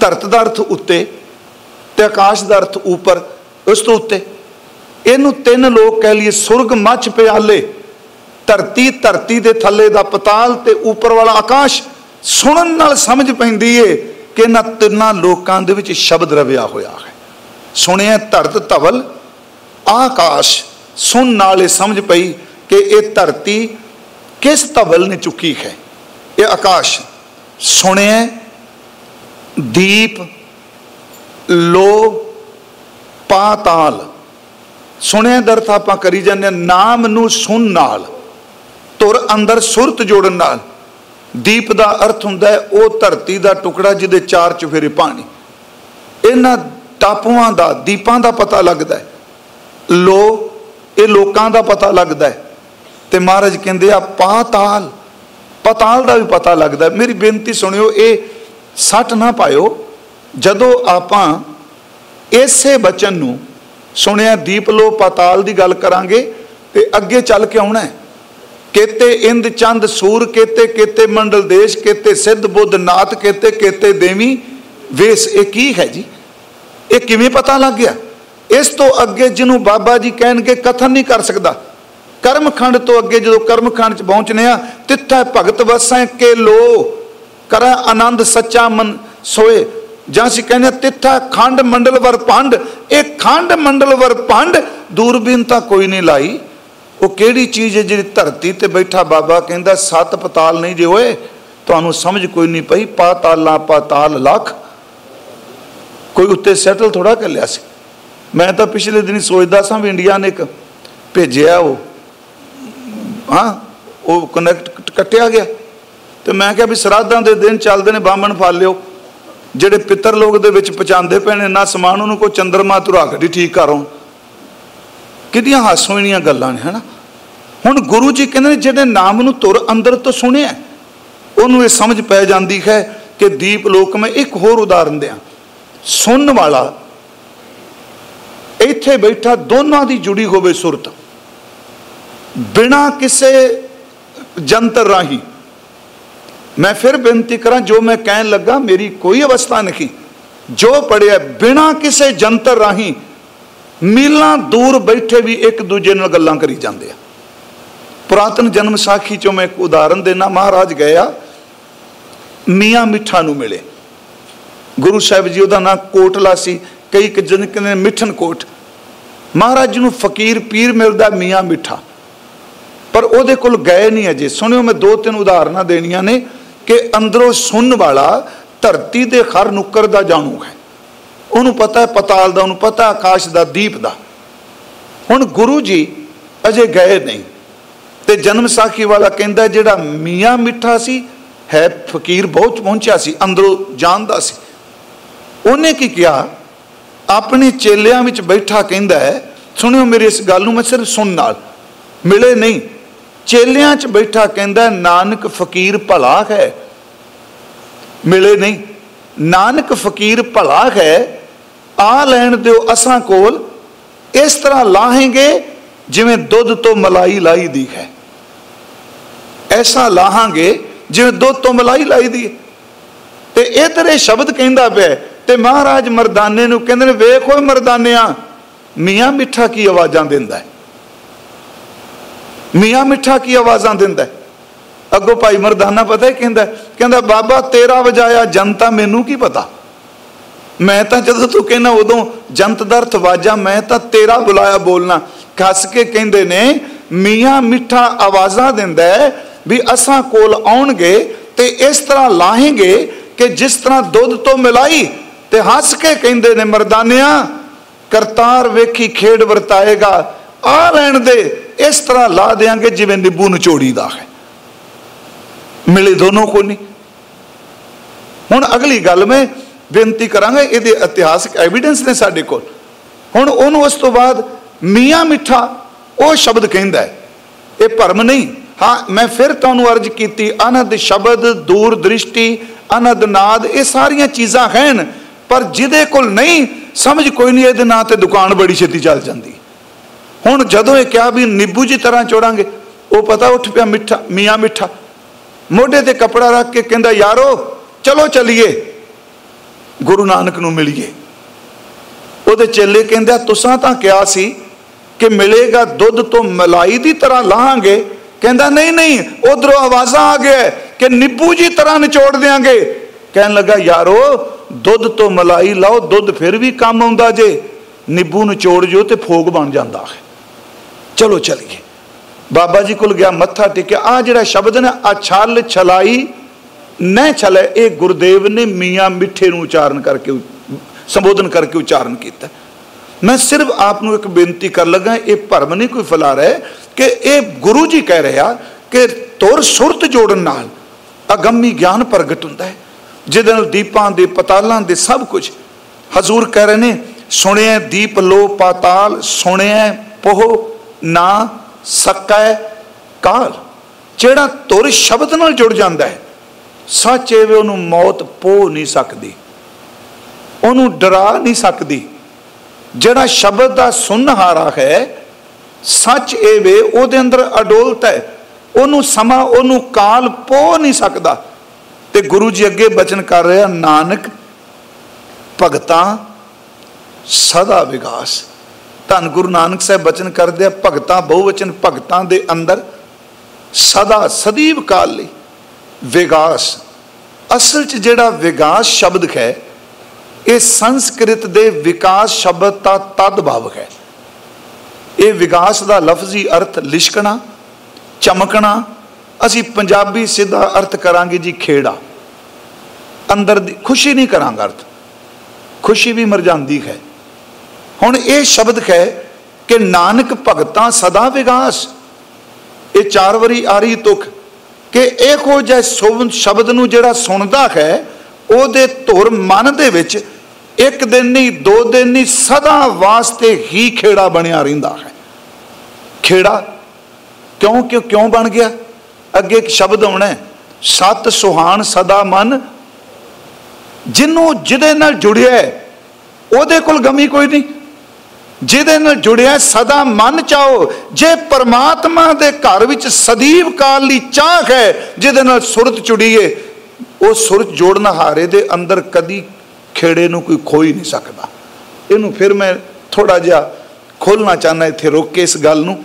ਧਰਤ ਦਾ ਅਰਥ ਉੱਤੇ ਤੇ ਆਕਾਸ਼ ਦਾ ਅਰਥ ਉੱਪਰ, ਉਸ ਤੋਂ ਉੱਤੇ। ਇਹਨੂੰ ਤਿੰਨ ਲੋਕ ਕਹਿ ਲਈਏ, ਸੁਰਗ, ਮੱਚ ਪਿਆਲੇ। ਧਰਤੀ ਧਰਤੀ ਦੇ ਥੱਲੇ ਦਾ ਪਤਾਲ ਤੇ ਉੱਪਰ ਵਾਲਾ ਆਕਾਸ਼ ਸੁਣਨ ਨਾਲ ਸਮਝ ਪੈਂਦੀ ਏ ਕਿ ਇਹਨਾਂ ਤਿੰਨਾਂ ਲੋਕਾਂ ਦੇ ਵਿੱਚ ਸ਼ਬਦ ਰਵਿਆ ਹੋਇਆ ਹੈ। ਸੁਣਿਆ ਧਰਤ ਧਵਲ, ਆਕਾਸ਼ ਸੁਣ ਨਾਲ ਇਹ ਸਮਝ ਪਈ ਕਿ ਇਹ ਧਰਤੀ ਕਿਸ ਧਵਲ ਨੇ ਚੁੱਕੀ ਹੈ। ਇਹ ਆਕਾਸ਼ ਸੁਣਿਆ, ਦੀਪ, ਲੋ, ਪਾਤਾਲ। ਸੁਣਿਆ ਦਰਥ ਆਪਾਂ ਕਰੀ ਜਾਂਦੇ ਨਾਮ ਨੂੰ ਸੁਣ ਨਾਲ। ਤੁਰ ਅੰਦਰ ਸੁਰਤ ਜੋੜਨ ਨਾਲ। ਦੀਪ ਦਾ ਅਰਥ ਹੁੰਦਾ ਹੈ, ਉਹ ਧਰਤੀ ਦਾ ਟੁਕੜਾ ਜਿਹਦੇ ਚਾਰ ਚੁਫੇਰੇ ਪਾਣੀ। ਇਹਨਾਂ ਟਾਪੂਆਂ ਦਾ, ਦੀਪਾਂ ਦਾ ਪਤਾ ਲੱਗਦਾ ਹੈ। ਲੋ, ਇਹ ਲੋਕਾਂ ਦਾ ਪਤਾ ਲੱਗਦਾ ਹੈ। ਤੇ ਮਹਾਰਾਜ ਕਹਿੰਦੇ ਆ, ਪਾਤਾਲ। ਪਤਾਲ ਦਾ ਵੀ ਪਤਾ ਲੱਗਦਾ ਮੇਰੀ ਬੇਨਤੀ ਸੁਣਿਓ, ਇਹ ਸੱਟ ਨਾ ਪਾਇਓ। ਜਦੋਂ ਆਪਾਂ ਇਸੇ ਬਚਨ ਨੂੰ ਸੁਣਿਆ, ਦੀਪ ਲੋ ਪਾਤਾਲ ਦੀ ਗੱਲ ਕਰਾਂਗੇ ਤੇ ਅੱਗੇ ਚੱਲ ਕੇ ਆਉਣਾ ਹੈ। ਕੇਤੇ ਇੰਦ ਚੰਦ ਸੂਰ, ਕੇਤੇ ਕੇਤੇ ਮੰਡਲ ਦੇਸ਼, ਕੇਤੇ ਸਿੱਧ ਬੁੱਧ ਨਾਥ, ਕੇਤੇ ਕੇਤੇ ਦੇਵੀ। ਵੇਸ ਇਹ ਕੀ ਹੈ ਜੀ? ਇਹ ਕਿਵੇਂ ਪਤਾ ਲੱਗ ਗਿਆ? ਇਸ ਤੋਂ ਅੱਗੇ ਜਿਹਨੂੰ ਬਾਬਾ ਜੀ ਕਹਿਣਗੇ, ਕਥਨ ਨਹੀਂ ਕਰ ਸਕਦਾ। ਕਰਮਖੰਡ ਤੋਂ ਅੱਗੇ ਜਦੋਂ ਕਰਮਖੰਡ ਚ ਪਹੁੰਚਨੇ ਆ, ਤਿੱਥਾ ਭਗਤ ਵਸੈ ਕੇ ਲੋ ਕਰਾ ਆਨੰਦ ਸੱਚਾ ਮਨ ਸੋਏ। ਜਾਂ ਅਸੀਂ ਕਹਿੰਦੇ ਤਿੱਥਾ ਖੰਡ ਮੰਡਲ ਵਰ ਪੰਡ ਇਹ ਖੰਡ ਮੰਡਲ ਵਰ ਪੰਡ ਦੂਰਬੀਨ ਤਾਂ ਕੋਈ ਨਹੀਂ ਲਾਈ। ਉਹ ਕਿਹੜੀ ਚੀਜ਼ ਹੈ ਜਿਹੜੀ ਧਰਤੀ ਤੇ ਬੈਠਾ ਬਾਬਾ ਕਹਿੰਦਾ, ਸੱਤ ਪਤਾਲ ਨਹੀਂ ਜੇ ਹੋਏ, ਤੁਹਾਨੂੰ ਸਮਝ ਕੋਈ ਨਹੀਂ ਪਈ, ਪਾਤਾਲਾਂ ਪਾਤਾਲ ਲੱਖ। ਕੋਈ ਉੱਤੇ ਸੈਟਲ ਥੋੜਾ ਕਰ ਲਿਆ ਸੀ। ਮੈਂ ਤਾਂ ਪਿਛਲੇ ਦਿਨ ਸੋਚਦਾ ਸਾਂ ਵੀ ਇੰਡੀਆ ਨੇ ਇੱਕ ਭੇਜਿਆ ਉਹ, ਹਾਂ, ਉਹ ਕਨੈਕਟ ਕੱਟਿਆ ਗਿਆ। ਤੇ ਮੈਂ ਕਿਹਾ ਵੀ ਸਰਾਧਾਂ ਦੇ ਦਿਨ ਚੱਲਦੇ ਨੇ, ਬਾਹਮਣ ਫਾਲ ਲਿਓ। ਜਿਹੜੇ ਪਿੱਤਰ ਲੋਕ ਦੇ ਵਿੱਚ ਪਚਾਉਂਦੇ ਪਏ ਨੇ, ਨਾ ਸਮਾਨ ਉਹਨੂੰ ਕੋ ਚੰਦਰਮਾ ਤੁਰਾ ਘੜੀ ਠੀਕ ਕਰੋ ਕਿਹਦੀਆਂ ਹਾਸੋਈਆਂ ਗੱਲਾਂ ਨੇ, ਹਨਾ? ਹੁਣ ਗੁਰੂ ਜੀ ਕਹਿੰਦੇ ਨੇ ਜਿਹੜੇ ਨਾਮ ਨੂੰ ਤੁਰ ਅੰਦਰ ਤੋਂ ਸੁਣਿਆ, ਉਹਨੂੰ ਇਹ ਸਮਝ ਪੈ ਜਾਂਦੀ ਹੈ ਕਿ ਦੀਪ ਲੋਕ ਮੈਂ ਇੱਕ ਹੋਰ ਉਦਾਹਰਨ ਦਿਆਂ। ਸੁਣਨ ਵਾਲਾ, ਇੱਥੇ ਬੈਠਾ, ਦੋਨਾਂ ਦੀ ਜੁੜੀ ਹੋਵੇ ਸੁਰਤ। ਬਿਨਾ ਕਿਸੇ ਜੰਤਰ ਰਾਹੀਂ। ਮੈਂ ਫਿਰ ਬੇਨਤੀ ਕਰਾਂ, ਜੋ ਮੈਂ ਕਹਿਣ ਲੱਗਾ, ਮੇਰੀ ਕੋਈ ਅਵਸਥਾ ਨਹੀਂ। ਜੋ ਪੜਿਆ ਬਿਨਾ ਕਿਸੇ ਜੰਤਰ ਰਾਹੀਂ ਮੀਲਾਂ ਦੂਰ ਬੈਠੇ ਵੀ ਇੱਕ ਦੂਜੇ ਨਾਲ ਗੱਲਾਂ ਕਰੀ ਜਾਂਦੇ ਆ। ਪੁਰਾਤਨ ਜਨਮ ਸਾਖੀ ਚੋਂ ਮੈਂ ਇੱਕ ਉਦਾਹਰਨ ਦੇਣਾ, ਮਹਾਰਾਜ ਗਿਆ ਮੀਆਂ ਮਿੱਠਾ ਨੂੰ ਮਿਲੇ। ਗੁਰੂ ਸਾਹਿਬ ਜੀ ਉਹਦਾ ਨਾਂ ਕੋਟਲਾ ਸੀ, ਕਈ ਜਨ ਕਹਿੰਦੇ ਮਿੱਠਨ ਕੋਟ। ਮਹਾਰਾਜ ਜੀ ਨੂੰ ਫਕੀਰ ਪੀਰ ਮਿਲਦਾ, ਮੀਆਂ ਮਿੱਠਾ। ਪਰ ਉਹਦੇ ਕੋਲ ਗਏ ਨਹੀਂ ਅਜੇ। ਸੁਣਿਓ, ਮੈਂ ਦੋ ਤਿੰਨ ਉਦਾਹਰਨਾਂ ਦੇਣੀਆਂ ਨੇ ਕਿ ਅੰਦਰੋਂ ਸੁਣਨ ਵਾਲਾ ਧਰਤੀ ਦੇ ਹਰ ਨੁੱਕਰ ਦਾ ਜਾਣੂ ਹੈ। ਉਹਨੂੰ ਪਤਾ ਹੈ ਪਤਾਲ ਦਾ, ਉਹਨੂੰ ਪਤਾ ਆਕਾਸ਼ ਦਾ, ਦੀਪ ਦਾ। ਹੁਣ ਗੁਰੂ ਜੀ ਅਜੇ ਗਏ ਨਹੀਂ। ਤੇ ਜਨਮ ਸਾਖੀ ਵਾਲਾ ਕਹਿੰਦਾ ਜਿਹੜਾ ਮੀਆਂ ਮਿੱਠਾ ਸੀ, ਹੈ ਫਕੀਰ ਬਹੁਤ ਪਹੁੰਚਿਆ ਸੀ, ਅੰਦਰੋਂ ਜਾਣਦਾ ਸੀ। ਉਹਨੇ ਕੀ ਕਿਹਾ? ਆਪਣੇ ਚੇਲਿਆਂ ਵਿੱਚ ਬੈਠਾ ਕਹਿੰਦਾ ਹੈ, ਸੁਣਿਓ ਮੇਰੀ ਇਸ ਗੱਲ ਨੂੰ ਮੈਂ ਸਿਰਫ ਸੁਣ ਨਾਲ, ਮਿਲੇ ਨਹੀਂ। ਚੇਲਿਆਂ 'ਚ ਬੈਠਾ ਕਹਿੰਦਾ ਨਾਨਕ ਫਕੀਰ ਭਲਾ ਹੈ। ਮਿਲੇ ਨਹੀਂ। ਨਾਨਕ ਫਕੀਰ ਭਲਾ ਹੈ ਆ ਲੈਣ ਦਿਓ ਅਸਾਂ ਕੋਲ। ਇਸ ਤਰ੍ਹਾਂ ਲਾਹਾਂਗੇ ਜਿਵੇਂ ਦੁੱਧ ਤੋਂ ਮਲਾਈ ਲਾਈ ਦੀ ਹੈ। ਐਸਾ ਲਾਹਾਂਗੇ ਜਿਵੇਂ ਦੁੱਧ ਤੋਂ ਮਲਾਈ ਲਾਈ ਦੀ ਤੇ ਇਹ ਤੇਰੇ ਸ਼ਬਦ ਕਹਿੰਦਾ ਪਿਆ ਤੇ ਮਹਾਰਾਜ ਮਰਦਾਨੇ ਨੂੰ ਕਹਿੰਦੇ ਨੇ, ਵੇਖੋ ਮਰਦਾਨਿਆ, ਮੀਆਂ ਮਿੱਠਾ ਕੀ ਆਵਾਜ਼ਾਂ ਦਿੰਦਾ ਹੈ? ਮੀਆਂ ਮਿੱਠਾ ਕੀ ਆਵਾਜ਼ਾਂ ਦਿੰਦਾ ਹੈ? ਅੱਗੋਂ ਭਾਈ ਮਰਦਾਨਾ ਪਤਾ ਹੀ ਕਹਿੰਦਾ ਕਹਿੰਦਾ, ਬਾਬਾ, ਤੇਰਾ ਵਜਾਇਆ ਜਨਤਾ ਮੈਨੂੰ ਕੀ ਪਤਾ? ਮੈਂ ਤਾਂ ਜਦੋਂ ਤੂੰ ਕਹਿੰਦਾ ਉਦੋਂ ਜੰਤ ਦਰਥ ਅਰਥ ਮੈਂ ਤਾਂ ਤੇਰਾ ਬੁਲਾਇਆ ਬੋਲਣਾ। ਕੱਸ ਕੇ ਕਹਿੰਦੇ ਨੇ, ਮੀਆਂ ਮਿੱਠਾ ਆਵਾਜ਼ਾਂ ਦਿੰਦਾ ਵੀ ਅਸਾਂ ਕੋਲ ਆਉਣਗੇ ਤੇ ਇਸ ਤਰ੍ਹਾਂ ਲਾਹੇਗੇ ਕਿ ਜਿਸ ਤਰ੍ਹਾਂ ਦੁੱਧ ਤੋਂ ਮਿਲਾਈ ਤੇ ਹੱਸ ਕੇ ਕਹਿੰਦੇ ਨੇ, ਮਰਦਾਨਿਆਂ, ਕਰਤਾਰ ਵੇਖੀ ਖੇਡ ਵਰਤਾਏਗਾ। ਆ ਲੈਣ ਦੇ, ਇਸ ਤਰ੍ਹਾਂ ਲਾ ਦੇਾਂਗੇ ਜਿਵੇਂ ਨਿੰਬੂ ਨਚੋੜੀ ਦਾ ਹੈ। ਮਿਲੇ ਦੋਨੋਂ ਕੋ ਨਹੀਂ ਹੁਣ ਅਗਲੀ ਗੱਲ ਮੈਂ ਬੇਨਤੀ ਕਰਾਂਗਾ, ਇਹਦੇ ਇਤਿਹਾਸਕ ਐਵੀਡੈਂਸ ਨੇ ਸਾਡੇ ਕੋਲ। ਹੁਣ ਉਹਨੂੰ ਉਸ ਤੋਂ ਬਾਅਦ ਮੀਆਂ ਮਿੱਠਾ, ਉਹ ਸ਼ਬਦ ਕਹਿੰਦਾ ਹੈ। ਇਹ ਭਰਮ ਨਹੀਂ। ਹਾਂ, ਮੈਂ ਫਿਰ ਤੁਹਾਨੂੰ ਅਰਜ਼ ਕੀਤੀ, ਅਨੰਦ ਸ਼ਬਦ, ਦੂਰ ਦ੍ਰਿਸ਼ਟੀ, ਅਨੰਦ ਨਾਦ, ਇਹ ਸਾਰੀਆਂ ਚੀਜ਼ਾਂ ਹਨ, ਪਰ ਜਿਹਦੇ ਕੋਲ ਨਹੀਂ, ਸਮਝ ਕੋਈ ਨਹੀਂ, ਇਹਦੇ ਨਾਂ ਤੇ ਦੁਕਾਨ ਬੜੀ ਛੇਤੀ ਚੱਲ ਜਾਂਦੀ। ਹੁਣ ਜਦੋਂ ਇਹ ਕਿਹਾ ਵੀ ਨਿੱਬੂ ਜੀ ਤਰ੍ਹਾਂ ਚੋੜਾਂਗੇ, ਉਹ ਪਤਾ ਉੱਠ ਪਿਆ ਮਿੱਠਾ, ਮੀਆਂ ਮਿੱਠਾ। ਮੋਢੇ ਤੇ ਕਪੜਾ ਰੱਖ ਕੇ ਕਹਿੰਦਾ, ਯਾਰੋ, ਚਲੋ ਚਲੀਏ। ਗੁਰੂ ਨਾਨਕ ਨੂੰ ਮਿਲੀਏ। ਉਹਦੇ ਚੇਲੇ ਕਹਿੰਦੇ ਤੁਸਾਂ ਤਾਂ ਕਿਹਾ ਸੀ ਕਿ ਮਿਲੇਗਾ ਦੁੱਧ ਤੋਂ ਮਲਾਈ ਦੀ ਤਰ੍ਹਾਂ ਲਾਹਾਂਗੇ। ਕਹਿੰਦਾ, ਨਹੀਂ ਨਹੀਂ, ਉਧਰੋਂ ਆਵਾਜ਼ਾਂ ਆ ਗਿਆ ਕਿ ਨਿੱਬੂ ਜੀ ਤਰ੍ਹਾਂ ਨਿਚੋੜ ਦੇਾਂਗੇ ਕਹਿਣ ਲੱਗਾ, ਯਾਰੋ, ਦੁੱਧ ਤੋਂ ਮਲਾਈ ਲਾਓ, ਦੁੱਧ ਫਿਰ ਵੀ ਕੰਮ ਆਉਂਦਾ ਜੇ। ਨਿੱਬੂ ਨਿਚੋੜ ਜੋ ਤੇ ਫੋਗ ਬਣ ਜਾਂਦਾ ਹੈ। ਚਲੋ, ਚਲੀਏ। ਬਾਬਾ ਜੀ ਕੋਲ ਗਿਆ, ਮੱਥਾ ਟੇਕਿਆ। ਆ ਜਿਹੜਾ ਸ਼ਬਦ ਨੇ ਆ ਛਲ ਛਲਾਈ ਨਹਿ ਛਲੇ ਇਹ ਗੁਰਦੇਵ ਨੇ ਮੀਆਂ ਮਿੱਠੇ ਨੂੰ ਉਚਾਰਨ ਕਰਕੇ ਸੰਬੋਧਨ ਕਰਕੇ ਉਚਾਰਨ ਕੀਤਾ। ਮੈਂ ਸਿਰਫ ਆਪ ਨੂੰ ਇੱਕ ਬੇਨਤੀ ਕਰ ਲੱਗਾ, ਇਹ ਭਰਮ ਨਹੀਂ ਕੋਈ ਫੈਲਾ ਰਿਹਾ ਕਿ ਇਹ ਗੁਰੂ ਜੀ ਕਹਿ ਰਿਹਾ ਕਿ ਤੁਰ ਸੁਰਤ ਜੋੜਨ ਨਾਲ ਅਗੰਮੀ ਗਿਆਨ ਪ੍ਰਗਟ ਹੁੰਦਾ ਹੈ, ਜਿਹਦੇ ਨਾਲ ਦੀਪਾਂ ਦੇ, ਪਤਾਲਾਂ ਦੇ ਸਭ ਕੁਝ। ਹਜ਼ੂਰ ਕਹਿ ਰਹੇ ਨੇ, ਸੁਣਿਆ ਦੀਪ ਲੋ ਪਾਤਾਲ, ਸੁਣਿਆ ਪੋਹ ਨਾ ਸਕੈ ਕਾਲ। ਜਿਹੜਾ ਤੁਰ ਸ਼ਬਦ ਨਾਲ ਜੁੜ ਜਾਂਦਾ ਹੈ ਸੱਚ ਇਹ ਉਹਨੂੰ ਮੌਤ ਪੋ ਨਹੀਂ ਸਕਦੀ। ਉਹਨੂੰ ਡਰਾ ਨਹੀਂ ਸਕਦੀ। ਜਿਹੜਾ ਸ਼ਬਦ ਦਾ ਸੁਨਹਾਰਾ ਹੈ, ਸੱਚ ਇਹ ਵੇ ਉਹਦੇ ਅੰਦਰ ਅਡੋਲਤ ਹੈ। ਉਹਨੂੰ ਸਮਾਂ, ਉਹਨੂੰ ਕਾਲ ਪੋ ਨਹੀਂ ਸਕਦਾ। ਤੇ ਗੁਰੂ ਜੀ ਅੱਗੇ ਬਚਨ ਕਰ ਰਿਹਾ ਨਾਨਕ, ਭਗਤਾਂ, ਸਦਾ ਵਿਗਾਸ ਧੰਨ ਗੁਰੂ ਨਾਨਕ ਸਾਹਿਬ ਬਚਨ ਕਰਦੇ ਆ, ਭਗਤਾਂ, ਬਹੁਵਚਨ ਭਗਤਾਂ ਦੇ ਅੰਦਰ ਸਦਾ ਸਦੀਵ ਕਾਲ ਲਈ। ਵਿਗਾਸ। ਅਸਲ 'ਚ ਜਿਹੜਾ ਵਿਗਾਸ ਸ਼ਬਦ ਹੈ, ਇਹ ਸੰਸਕ੍ਰਿਤ ਦੇ ਵਿਕਾਸ ਸ਼ਬਦ ਦਾ ਤਦਭਾਵਕ ਹੈ। ਇਹ ਵਿਕਾਸ ਦਾ ਲਫ਼ਜ਼ੀ ਅਰਥ ਲਿਸ਼ਕਣਾ, ਚਮਕਣਾ, ਅਸੀਂ ਪੰਜਾਬੀ ਸਿੱਧਾ ਅਰਥ ਕਰਾਂਗੇ ਜੀ ਖੇੜਾ। ਅੰਦਰ ਦੀ ਖੁਸ਼ੀ ਨਹੀਂ ਕਰਾਂਗਾ ਅਰਥ। ਖੁਸ਼ੀ ਵੀ ਮਰ ਜਾਂਦੀ ਹੈ। ਹੁਣ ਇਹ ਸ਼ਬਦ ਹੈ ਕਿ ਨਾਨਕ ਭਗਤਾਂ ਸਦਾ ਵਿਗਾਸ। ਇਹ ਚਾਰ ਵਾਰੀ ਆ ਰਹੀ ਤੁਕ ਕਿ ਇਹੋ ਜਿਹਾ ਸੁਭਨ ਸ਼ਬਦ ਨੂੰ ਜਿਹੜਾ ਸੁਣਦਾ ਹੈ, ਉਹਦੇ ਧੁਰ ਮਨ ਦੇ ਵਿੱਚ ਇੱਕ ਦਿਨ ਨਹੀਂ, ਦੋ ਦਿਨ ਨਹੀਂ, ਸਦਾ ਵਾਸਤੇ ਹੀ ਖੇੜਾ ਬਣਿਆ ਰਹਿੰਦਾ ਹੈ। ਖੇੜਾ ਕਿਉਂ ਕਿਉਂ ਕਿਉਂ ਬਣ ਗਿਆ? ਅੱਗੇ ਇੱਕ ਸ਼ਬਦ ਆਉਣਾ ਸਤ ਸੁਹਾਨ ਸਦਾ ਮਨ। ਜਿਹਨੂੰ ਜਿਹਦੇ ਨਾਲ ਜੁੜਿਆ ਉਹਦੇ ਕੋਲ ਗਮੀ ਕੋਈ ਨਹੀਂ। ਜਿਹਦੇ ਨਾਲ ਜੁੜਿਆ ਸਦਾ ਮਨ ਚਾਓ, ਜੇ ਪਰਮਾਤਮਾ ਦੇ ਘਰ ਵਿੱਚ ਸਦੀਵ ਕਾਲ ਲਈ ਚਾਹ ਹੈ, ਜਿਹਦੇ ਨਾਲ ਸੁਰਤ ਜੁੜੀਏ, ਉਹ ਸੁਰਤ ਜੋੜਨ ਹਾਰੇ ਦੇ ਅੰਦਰ ਕਦੀ ਖੇੜੇ ਨੂੰ ਕੋਈ ਖੋਈ ਨਹੀਂ ਸਕਦਾ। ਇਹਨੂੰ ਫਿਰ ਮੈਂ ਥੋੜਾ ਜਿਹਾ ਖੋਲਣਾ ਚਾਹਨਾ ਇੱਥੇ ਰੋਕ ਕੇ ਇਸ ਗੱਲ ਨੂੰ।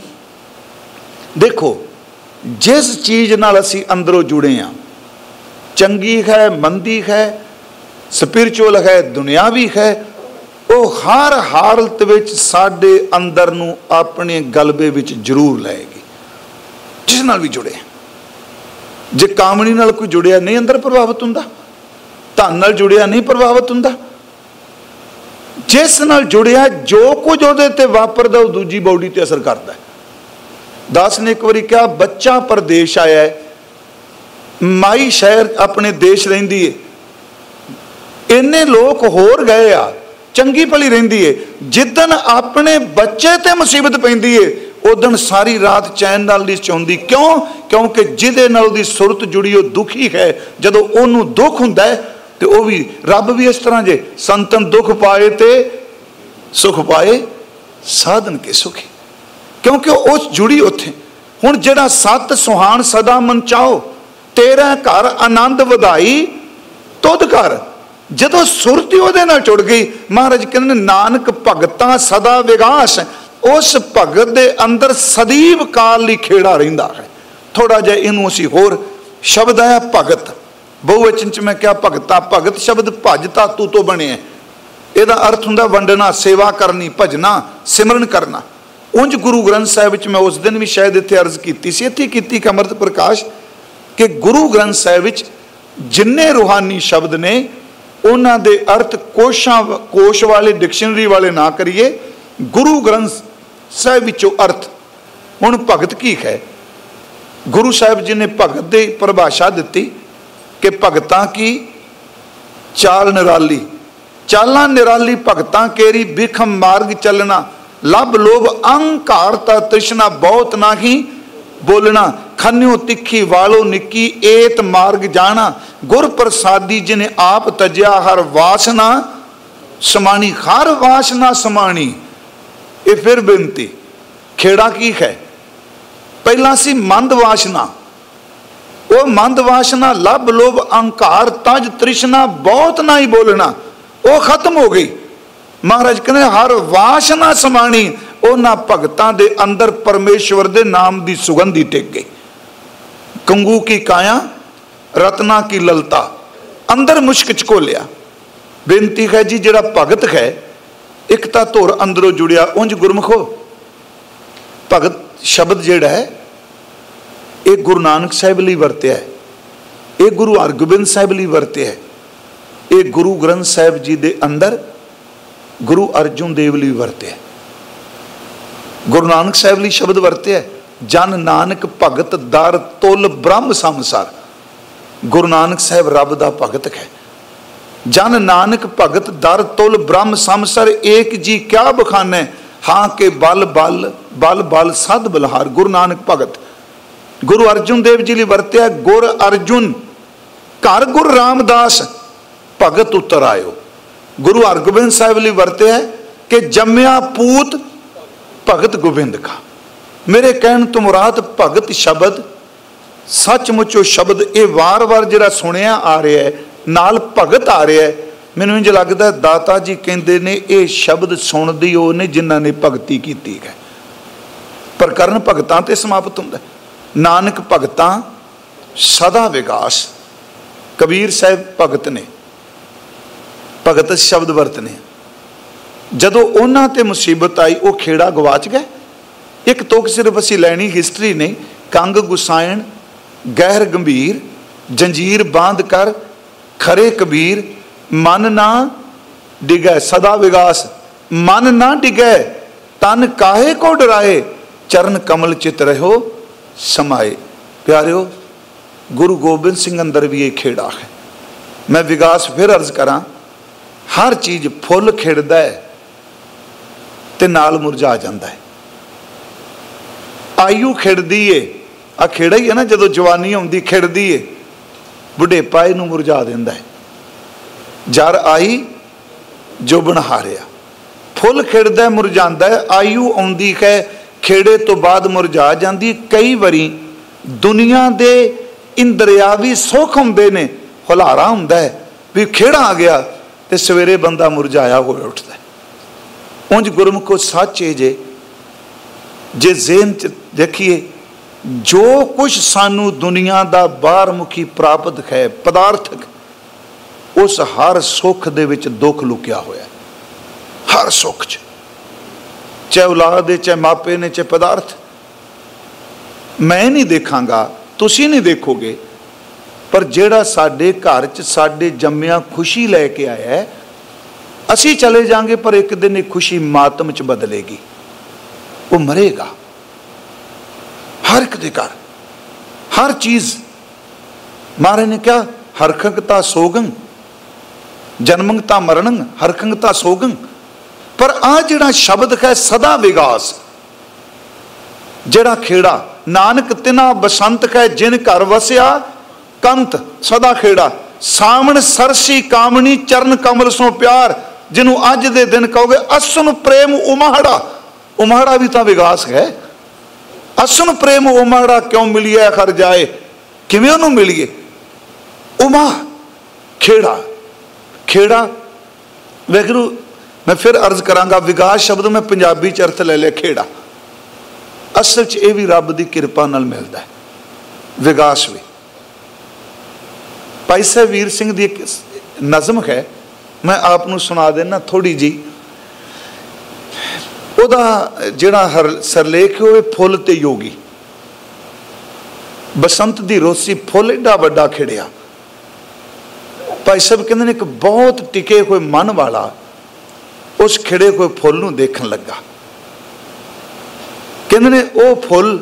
ਦੇਖੋ, ਜਿਸ ਚੀਜ਼ ਨਾਲ ਅਸੀਂ ਅੰਦਰੋਂ ਜੁੜੇ ਆ ਚੰਗੀ ਹੈ, ਮੰਦੀ ਹੈ ਸਪਿਰਚੁਅਲ ਹੈ, ਦੁਨਿਆਵੀ ਹੈ ਉਹ ਹਰ ਹਾਲਤ ਵਿੱਚ ਸਾਡੇ ਅੰਦਰ ਨੂੰ ਆਪਣੇ ਗਲਬੇ ਵਿੱਚ ਜ਼ਰੂਰ ਲਾਏਗੀ। ਜਿਸ ਨਾਲ ਵੀ ਜੁੜੇ ਜੇ ਕਾਮਣੀ ਨਾਲ ਕੋਈ ਜੁੜਿਆ ਨਹੀਂ, ਅੰਦਰ ਪ੍ਰਭਾਵਿਤ ਹੁੰਦਾ। ਧਨ ਨਾਲ ਜੁੜਿਆ ਨਹੀਂ, ਪ੍ਰਭਾਵਿਤ ਹੁੰਦਾ। ਜਿਸ ਨਾਲ ਜੁੜਿਆ, ਜੋ ਕੁਝ ਉਹਦੇ ਤੇ ਵਾਪਰਦਾ, ਉਹ ਦੂਜੀ ਬਾਡੀ ਤੇ ਅਸਰ ਕਰਦਾ। ਹੈ ਦਾਸ ਨੇ ਇੱਕ ਵਾਰੀ ਕਿਹਾ, ਬੱਚਾ ਪਰਦੇਸ਼ ਆਇਆ ਹੈ। ਮਾਈ ਸ਼ਹਿਰ ਆਪਣੇ ਦੇਸ਼ ਰਹਿੰਦੀ ਏ ਇੰਨੇ ਲੋਕ ਹੋਰ ਗਏ ਆ। ਚੰਗੀ ਭਲੀ ਰਹਿੰਦੀ ਏ। ਜਿੱਦਨ ਆਪਣੇ ਬੱਚੇ ਤੇ ਮੁਸੀਬਤ ਪੈਂਦੀ ਏ ਉਦੋਂ ਸਾਰੀ ਰਾਤ ਚੈਨ ਨਾਲ ਨਹੀਂ ਚਾਹੁੰਦੀ ਕਿਉਂ? ਕਿਉਂਕਿ ਜਿਹਦੇ ਨਾਲ ਉਹਦੀ ਸੁਰਤ ਜੁੜੀ, ਉਹ ਦੁਖੀ ਹੈ। ਜਦੋਂ ਉਹਨੂੰ ਦੁੱਖ ਹੁੰਦਾ ਹੈ ਤੇ ਉਹ ਵੀ ਰੱਬ ਵੀ ਇਸ ਤਰ੍ਹਾਂ ਜੇ, ਸੰਤਨ ਦੁੱਖ ਪਾਏ ਤੇ ਸੁਖ ਪਾਏ, ਸਾਧਨ ਕੇ ਸੁਖੀ। ਕਿਉਂਕਿ ਉਸ ਜੁੜੀ ਉੱਥੇ। ਹੁਣ ਜਿਹੜਾ ਸਤ ਸੁਹਾਣ ਸਦਾ ਮਨ ਚਾਓ ਤੇਰਾ ਘਰ ਆਨੰਦ ਵਧਾਈ, ਤੁਧ ਘਰ। ਜਦੋਂ ਸੁਰਤੀ ਉਹਦੇ ਨਾਲ ਜੁੜ ਗਈ, ਮਹਾਰਾਜ ਕਹਿੰਦੇ ਨਾਨਕ ਭਗਤਾਂ ਸਦਾ ਵਿਗਾਸ ਉਸ ਭਗਤ ਦੇ ਅੰਦਰ ਸਦੀਵ ਕਾਲ ਲਈ ਖੇੜਾ ਰਹਿੰਦਾ ਹੈ। ਥੋੜਾ ਜਿਹਾ ਇਹਨੂੰ ਅਸੀਂ ਹੋਰ ਸ਼ਬਦ ਆਇਆ, ਭਗਤ। ਬਹੁਵਚਨ ਚ ਮੈਂ ਕਿਹਾ, ਭਗਤਾ, ਭਗਤ ਸ਼ਬਦ ਭਜ ਤਾਤੂ ਤੋਂ ਬਣਿਆ ਇਹਦਾ ਅਰਥ ਹੁੰਦਾ, ਵੰਡਣਾ, ਸੇਵਾ ਕਰਨੀ ਭਜਨਾ ਸਿਮਰਨ ਕਰਨਾ। ਉੰਜ ਗੁਰੂ ਗ੍ਰੰਥ ਸਾਹਿਬ ਵਿੱਚ ਮੈਂ ਉਸ ਦਿਨ ਵੀ ਸ਼ਾਇਦ ਇੱਥੇ ਅਰਜ਼ ਕੀਤੀ ਸੀ, ਇੱਥੇ ਕੀਤੀ ਕਮਰਤ ਪ੍ਰਕਾਸ਼, ਕਿ ਗੁਰੂ ਗ੍ਰੰਥ ਸਾਹਿਬ ਵਿੱਚ ਜਿੰਨੇ ਰੂਹਾਨੀ ਸ਼ਬਦ ਨੇ ਉਹਨਾਂ ਦੇ ਅਰਥ ਕੋਸ਼ਾਂ ਕੋਸ਼ ਵਾਲੇ, ਡਿਕਸ਼ਨਰੀ ਵਾਲੇ ਨਾ ਕਰੀਏ, ਗੁਰੂ ਗ੍ਰੰਥ ਸਾਹਿਬ ਵਿੱਚੋਂ ਅਰਥ। ਹੁਣ ਭਗਤ ਕੀ ਹੈ? ਗੁਰੂ ਸਾਹਿਬ ਜੀ ਨੇ ਭਗਤ ਦੀ ਪਰਿਭਾਸ਼ਾ ਦਿੱਤੀ ਕਿ ਭਗਤਾਂ ਕੀ? ਚਾਲ ਨਿਰਾਲੀ। ਚਾਲਾਂ ਨਿਰਾਲੀ ਭਗਤਾਂ ਕੇਰੀ, ਬਿਖਮ ਮਾਰਗ ਚੱਲਣਾ। ਲਬ ਲੋਭ ਅਹੰਕਾਰ ਤਾ ਤ੍ਰਿਸ਼ਨਾ ਬਹੁਤ ਨਾਹੀ ਬੋਲਣਾ। ਖੰਨਿਓ ਤਿੱਖੀ, ਵਾਲੋ ਨਿੱਕੀ, ਏਤ ਮਾਰਗ ਜਾਣਾ। ਗੁਰ ਪ੍ਰਸਾਦੀ ਜਿਨੇ ਆਪ ਤਜਿਆ, ਹਰ ਵਾਸਨਾ ਸਮਾਣੀ, ਹਰ ਵਾਸਨਾ ਸਮਾਣੀ। ਇਹ ਫਿਰ ਬੇਨਤੀ, ਖੇੜਾ ਕੀ ਹੈ? ਪਹਿਲਾਂ ਸੀ ਮੰਦ ਵਾਸਨਾ। ਉਹ ਮੰਦ ਵਾਸਨਾ ਲਬ ਲੋਭ, ਅਹੰਕਾਰ, ਤਜ, ਤ੍ਰਿਸ਼ਨਾ, ਬਹੁਤ ਨਾ ਹੀ ਬੋਲਣਾ। ਉਹ ਖਤਮ ਹੋ ਗਈ। ਮਹਾਰਾਜ ਕਹਿੰਦੇ, ਹਰ ਵਾਸਨਾ ਸਮਾਣੀ, ਉਹਨਾਂ ਭਗਤਾਂ ਦੇ ਅੰਦਰ ਪਰਮੇਸ਼ਵਰ ਦੇ ਨਾਮ ਦੀ ਸੁਗੰਧੀ ਟਿਕ ਗਈ। ਕੰਗੂ ਕੀ ਕਾਇਆ, ਰਤਨਾ ਕੀ ਲਲਤਾ। ਅੰਦਰ ਮੁਸ਼ਕ 'ਚ ਝਕੋਲਿਆ ਬੇਨਤੀ ਹੈ ਜੀ, ਜਿਹੜਾ ਭਗਤ ਹੈ, ਇੱਕ ਤਾਂ ਧੁਰ ਅੰਦਰੋਂ ਜੁੜਿਆ, ਉਂਝ ਗੁਰਮਖੋ ਭਗਤ ਸ਼ਬਦ ਜਿਹੜਾ ਹੈ, ਇਹ ਗੁਰੂ ਨਾਨਕ ਸਾਹਿਬ ਲਈ ਵਰਤਿਆ ਹੈ। ਇਹ ਗੁਰੂ ਹਰਗੋਬਿੰਦ ਸਾਹਿਬ ਲਈ ਵਰਤਿਆ ਹੈ। ਇਹ ਗੁਰੂ ਗ੍ਰੰਥ ਸਾਹਿਬ ਜੀ ਦੇ ਅੰਦਰ ਗੁਰੂ ਅਰਜੁਨ ਦੇਵ ਲਈ ਵਰਤਿਆ ਗੁਰੂ ਨਾਨਕ ਸਾਹਿਬ ਲਈ ਸ਼ਬਦ ਵਰਤਿਆ ਜਨ ਨਾਨਕ ਭਗਤ ਦਰ ਤੁਲ ਬ੍ਰਹਮ ਸੰਸਾਰ। ਗੁਰੂ ਨਾਨਕ ਸਾਹਿਬ ਰੱਬ ਦਾ ਭਗਤ ਹੈ। ਜਨ ਨਾਨਕ ਭਗਤ ਦਰ ਤੁਲ ਬ੍ਰਹਮ ਸੰਸਾਰ, ਏਕ ਜੀ ਕਿਆ ਬਖਾਨੇ ਹਾਂ? ਕੇ ਬਲ ਬਲ ਬਲ ਬਲ ਸਦ ਬਲਹਾਰ, ਗੁਰੂ ਨਾਨਕ ਭਗਤ। ਗੁਰੂ ਅਰਜੁਨ ਦੇਵ ਜੀ ਲਈ ਵਰਤਿਆ ਗੁਰ ਅਰਜੁਨ, ਘਰ ਗੁਰ ਰਾਮਦਾਸ, ਭਗਤ ਉਤਰ ਆਇਓ। ਗੁਰੂ ਹਰਗੋਬਿੰਦ ਸਾਹਿਬ ਲਈ ਵਰਤਿਆ ਕਿ ਜੰਮਿਆ ਪੂਤ ਭਗਤ ਗੋਬਿੰਦ ਕਾ। ਮੇਰੇ ਕਹਿਣ ਤੋਂ ਮੁਰਾਦ ਭਗਤ ਸ਼ਬਦ, ਸੱਚਮੁੱਚ ਉਹ ਸ਼ਬਦ ਇਹ ਵਾਰ-ਵਾਰ ਜਿਹੜਾ ਸੁਣਿਆ ਆ ਰਿਹਾ ਹੈ, ਨਾਲ ਭਗਤ ਆ ਰਿਹਾ ਹੈ, ਮੈਨੂੰ ਇੰਜ ਲੱਗਦਾ ਦਾਤਾ ਜੀ ਕਹਿੰਦੇ ਨੇ ਇਹ ਸ਼ਬਦ ਸੁਣਦੀ ਉਹ ਨੇ ਜਿਨ੍ਹਾਂ ਨੇ ਭਗਤੀ ਕੀਤੀ ਹੈ। ਪਰ ਭਗਤਾਂ ਤੇ ਸਮਾਪਤ ਹੁੰਦਾ ਨਾਨਕ ਭਗਤਾਂ, ਸਦਾ ਵਿਕਾਸ ਕਬੀਰ ਸਾਹਿਬ ਭਗਤ ਨੇ, ਭਗਤ ਸ਼ਬਦ ਵਰਤਨੇ। ਜਦੋਂ ਉਹਨਾਂ ਤੇ ਮੁਸੀਬਤ ਆਈ, ਉਹ ਖੇੜਾ ਗਵਾਚ ਗਏ। ਇੱਕ ਤੁਕ ਸਿਰਫ ਅਸੀਂ ਲੈਣੀ ਹਿਸਟਰੀ ਨਹੀਂ, ਕੰਗ ਗੁਸਾਇਣ, ਗਹਿਰ ਗੰਭੀਰ, ਜੰਜੀਰ ਬਾਂਧ ਕਰ, ਖਰੇ ਕਬੀਰ, ਮਨ ਨਾ ਡਿਗੈ, ਸਦਾ ਵਿਗਾਸ, ਮਨ ਨਾ ਡਿਗੈ, ਤਨ ਕਾਹੇ ਕੋ ਡਰਾਏ, ਚਰਨ ਕਮਲ ਚਿਤ ਰਹੋ ਸਮਾਏ। ਪਿਆਰਿਓ, ਗੁਰੂ ਗੋਬਿੰਦ ਸਿੰਘ ਅੰਦਰ ਵੀ ਇਹ ਖੇੜਾ ਹੈ। ਮੈਂ ਵਿਗਾਸ ਫਿਰ ਅਰਜ਼ ਕਰਾਂ, ਹਰ ਚੀਜ਼ ਫੁੱਲ ਖਿੜਦਾ ਹੈ ਤੇ ਨਾਲ ਮੁਰਝਾ ਜਾਂਦਾ ਹੈ। ਆਯੂ ਖਿੜਦੀ ਏ। ਆ ਖੇੜਾ ਹੀ ਹੈ ਨਾ, ਜਦੋਂ ਜਵਾਨੀ ਆਉਂਦੀ, ਖਿੜਦੀ ਏ। ਬੁਢੇਪਾ ਨੂੰ ਮੁਰਝਾ ਦਿੰਦਾ ਹੈ। ਜਰ ਆਈ ਜੋ ਬਣਹਾਰਿਆ ਫੁੱਲ ਖਿੜਦਾ ਮੁਰਝਾਂਦਾ ਆਯੂ ਆਉਂਦੀ ਹੈ ਖੇੜੇ ਤੋਂ ਬਾਅਦ ਮੁਰਝਾ ਜਾਂਦੀ। ਕਈ ਵਾਰੀ ਦੁਨੀਆ ਦੇ ਇੰਦਰਿਆਵੀ ਸੁੱਖ ਹੁੰਦੇ ਨੇ, ਹੁਲਾਰਾ ਹੁੰਦਾ ਹੈ ਵੀ ਖੇੜਾ ਆ ਗਿਆ ਤੇ ਸਵੇਰੇ ਬੰਦਾ ਮੁਰਝਾਇਆ ਹੋਇਆ ਉੱਠਦਾ ਉਂਝ ਗੁਰਮੁਖੋ ਸੱਚ ਹੈ ਜੇ ਜੇ ਜ਼ੇਨ ਚ ਦੇਖੀਏ, ਜੋ ਕੁਝ ਸਾਨੂੰ ਦੁਨੀਆ ਦਾ ਬਾਹਰ ਮੁਖੀ ਪ੍ਰਾਪਤ ਹੈ, ਪਦਾਰਥਕ, ਉਸ ਹਰ ਸੁੱਖ ਦੇ ਵਿੱਚ ਦੁੱਖ ਲੁਕਿਆ ਹੋਇਆ ਹਰ ਸੁੱਖ ਚ। ਚਾਹੇ ਔਲਾਦ ਦੇ, ਚਾਹੇ ਮਾਪੇ ਨੇ, ਚਾਹੇ ਪਦਾਰਥ। ਮੈਂ ਨਹੀਂ ਦੇਖਾਂਗਾ, ਤੁਸੀਂ ਨਹੀਂ ਦੇਖੋਗੇ, ਪਰ ਜਿਹੜਾ ਸਾਡੇ ਘਰ 'ਚ, ਸਾਡੇ ਜੰਮਿਆ ਖੁਸ਼ੀ ਲੈ ਕੇ ਆਇਆ ਅਸੀਂ ਚਲੇ ਜਾਾਂਗੇ, ਪਰ ਇੱਕ ਦਿਨ ਇਹ ਖੁਸ਼ੀ ਮਾਤਮ 'ਚ ਬਦਲੇਗੀ। ਉਹ ਮਰੇਗਾ। ਹਰ ਇੱਕ ਦੇ ਘਰ, ਹਰ ਚੀਜ਼। ਮਾਰੇ ਨੇ ਕਿਹਾ ਹਰਖੰਗਤਾ ਸੋਗੰ ਜਨਮੰਗਤਾ ਮਰਣੰ ਹਰਖੰਗਤਾ ਸੋਗੰ। ਪਰ ਆ ਜਿਹੜਾ ਸ਼ਬਦ ਹੈ, ਸਦਾ ਵਿਗਾਸ। ਜਿਹੜਾ ਖੇੜਾ, ਨਾਨਕ ਤਿਨਾ ਬਸੰਤ ਕੈ ਜਿਨ ਘਰ ਵਸਿਆ, ਕੰਤ ਸਦਾ ਖੇੜਾ। ਸਾਵਣ ਸਰਸੀ ਕਾਮਣੀ, ਚਰਨ ਕਮਲ ਸੋ ਪਿਆਰ, ਜਿਹਨੂੰ ਅੱਜ ਦੇ ਦਿਨ ਕਹੋਗੇ ਅਸਨ ਪ੍ਰੇਮ ਉਮਹੜਾ। ਉਮਾੜਾ ਵੀ ਤਾਂ ਵਿਗਾਸ ਹੈ। ਅਸਨ ਪ੍ਰੇਮ ਉਮਾੜਾ ਕਿਉਂ ਮਿਲਿਆ ਖਰ ਜਾਏ? ਕਿਵੇਂ ਉਹਨੂੰ ਮਿਲੀਏ? ਉਮਾ, ਖੇੜਾ। ਖੇੜਾ ਵੇਖਰੂ ਮੈਂ ਫਿਰ ਅਰਜ਼ ਕਰਾਂਗਾ, ਵਿਗਾਸ ਸ਼ਬਦ ਮੈਂ ਪੰਜਾਬੀ ਚ ਅਰਥ ਲੈ ਲਿਆ, ਖੇੜਾ। ਅਸਲ 'ਚ ਇਹ ਵੀ ਰੱਬ ਦੀ ਕਿਰਪਾ ਨਾਲ ਮਿਲਦਾ ਹੈ। ਵਿਗਾਸ ਵੀ। ਭਾਈ ਸਾਹਿਬ, ਵੀਰ ਸਿੰਘ ਦੀ ਇੱਕ ਨਜ਼ਮ ਹੈ। ਮੈਂ ਆਪ ਨੂੰ ਸੁਣਾ ਦੇਣਾ ਥੋੜੀ ਜੀ ਉਹਦਾ ਜਿਹੜਾ ਹਰ ਸਰਲੇਖ ਹੋਵੇ ਫੁੱਲ ਤੇ ਯੋਗੀ। ਬਸੰਤ ਦੀ ਰੋਸੀ ਫੁੱਲ ਏਡਾ ਵੱਡਾ ਖਿੜਿਆ। ਭਾਈ ਸਾਹਿਬ ਕਹਿੰਦੇ ਨੇ ਇੱਕ ਬਹੁਤ ਟਿਕੇ ਹੋਏ ਮਨ ਵਾਲਾ ਉਸ ਖਿੜੇ ਹੋਏ ਫੁੱਲ ਨੂੰ ਦੇਖਣ ਲੱਗਾ। ਕਹਿੰਦੇ ਨੇ ਉਹ ਫੁੱਲ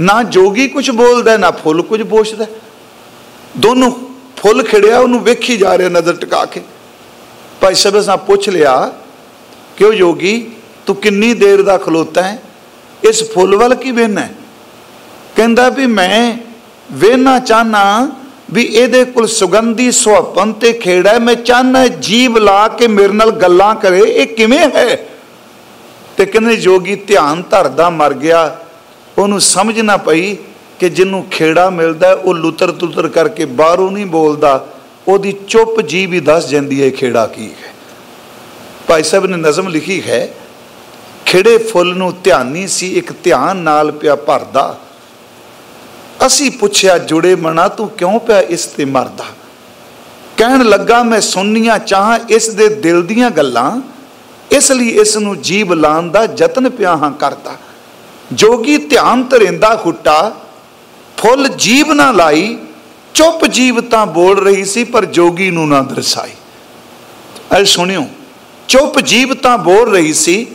ਨਾ ਜੋਗੀ ਕੁਝ ਬੋਲਦਾ, ਨਾ ਫੁੱਲ ਕੁਝ ਬੋਸ਼ਦਾ ਦੋਨੋਂ ਫੁੱਲ ਖਿੜਿਆ, ਉਹਨੂੰ ਵੇਖੀ ਜਾ ਰਿਹਾ ਨਜ਼ਰ ਟਿਕਾ ਕੇ। ਭਾਈ ਸਾਹਿਬ ਸਾਂ ਪੁੱਛ ਲਿਆ ਕਿ ਉਹ ਯੋਗੀ ਤੂੰ ਕਿੰਨੀ ਦੇਰ ਦਾ ਖਲੋਤਾ ਹੈ? ਇਸ ਫੁੱਲ ਵੱਲ ਕੀ ਵੇਖਣਾ ਕਹਿੰਦਾ ਵੀ ਮੈਂ ਵੇਖਣਾ ਚਾਹਨਾ ਵੀ ਇਹਦੇ ਕੋਲ ਸੁਗੰਧੀ ਸੁਹੱਪਨ ਤੇ ਖੇੜਾ ਮੈਂ ਚਾਹਨਾ ਜੀਵ ਲਾ ਕੇ ਮੇਰੇ ਨਾਲ ਗੱਲਾਂ ਕਰੇ। ਇਹ ਕਿਵੇਂ ਹੈ? ਤੇ ਕਹਿੰਦੇ ਜੋਗੀ ਧਿਆਨ ਧਰਦਾ ਮਰ ਗਿਆ। ਉਹਨੂੰ ਸਮਝ ਨਾ ਪਈ ਕਿ ਜਿਹਨੂੰ ਖੇੜਾ ਮਿਲਦਾ ਉਹ ਲੁੱਤਰ ਤੁੱਤਰ ਕਰਕੇ ਬਾਹਰੋਂ ਨਹੀਂ ਬੋਲਦਾ। ਉਹਦੀ ਚੁੱਪ ਜੀ ਵੀ ਦੱਸ ਜਾਂਦੀ ਹੈ ਖੇੜਾ ਕੀ ਹੈ। ਭਾਈ ਸਾਹਿਬ ਨੇ ਨਜ਼ਮ ਲਿਖੀ ਹੈ ਖਿੜੇ ਫੁੱਲ ਨੂੰ ਧਿਆਨੀ ਸੀ, ਇੱਕ ਧਿਆਨ ਨਾਲ ਪਿਆ ਭਰਦਾ। ਅਸੀਂ ਪੁੱਛਿਆ, ਜੁੜੇ ਮਨਾ, ਤੂੰ ਕਿਉਂ ਪਿਆ ਇਸ ਤੇ ਮਰਦਾ? ਕਹਿਣ ਲੱਗਾ, ਮੈਂ ਸੁਣਨੀਆਂ ਚਾਹਾਂ ਇਸ ਦੇ ਦਿਲ ਦੀਆਂ ਗੱਲਾਂ। ਇਸ ਲਈ ਇਸ ਨੂੰ ਜੀਵ ਲਾਣ ਦਾ ਯਤਨ ਪਿਆ ਹਾਂ ਕਰਦਾ। ਜੋਗੀ ਧਿਆਨ ਧਰਿੰਦਾ ਖੁੱਟਾ ਫੁੱਲ ਜੀਵ ਨਾ ਲਾਈ। ਚੁੱਪ ਜੀਵ ਤਾਂ ਬੋਲ ਰਹੀ ਸੀ, ਪਰ ਜੋਗੀ ਨੂੰ ਨਾ ਦਰਸਾਈ। ਐ ਸੁਣਿਓ, ਚੁੱਪ ਜੀਬ ਤਾਂ ਬੋਲ ਰਹੀ ਸੀ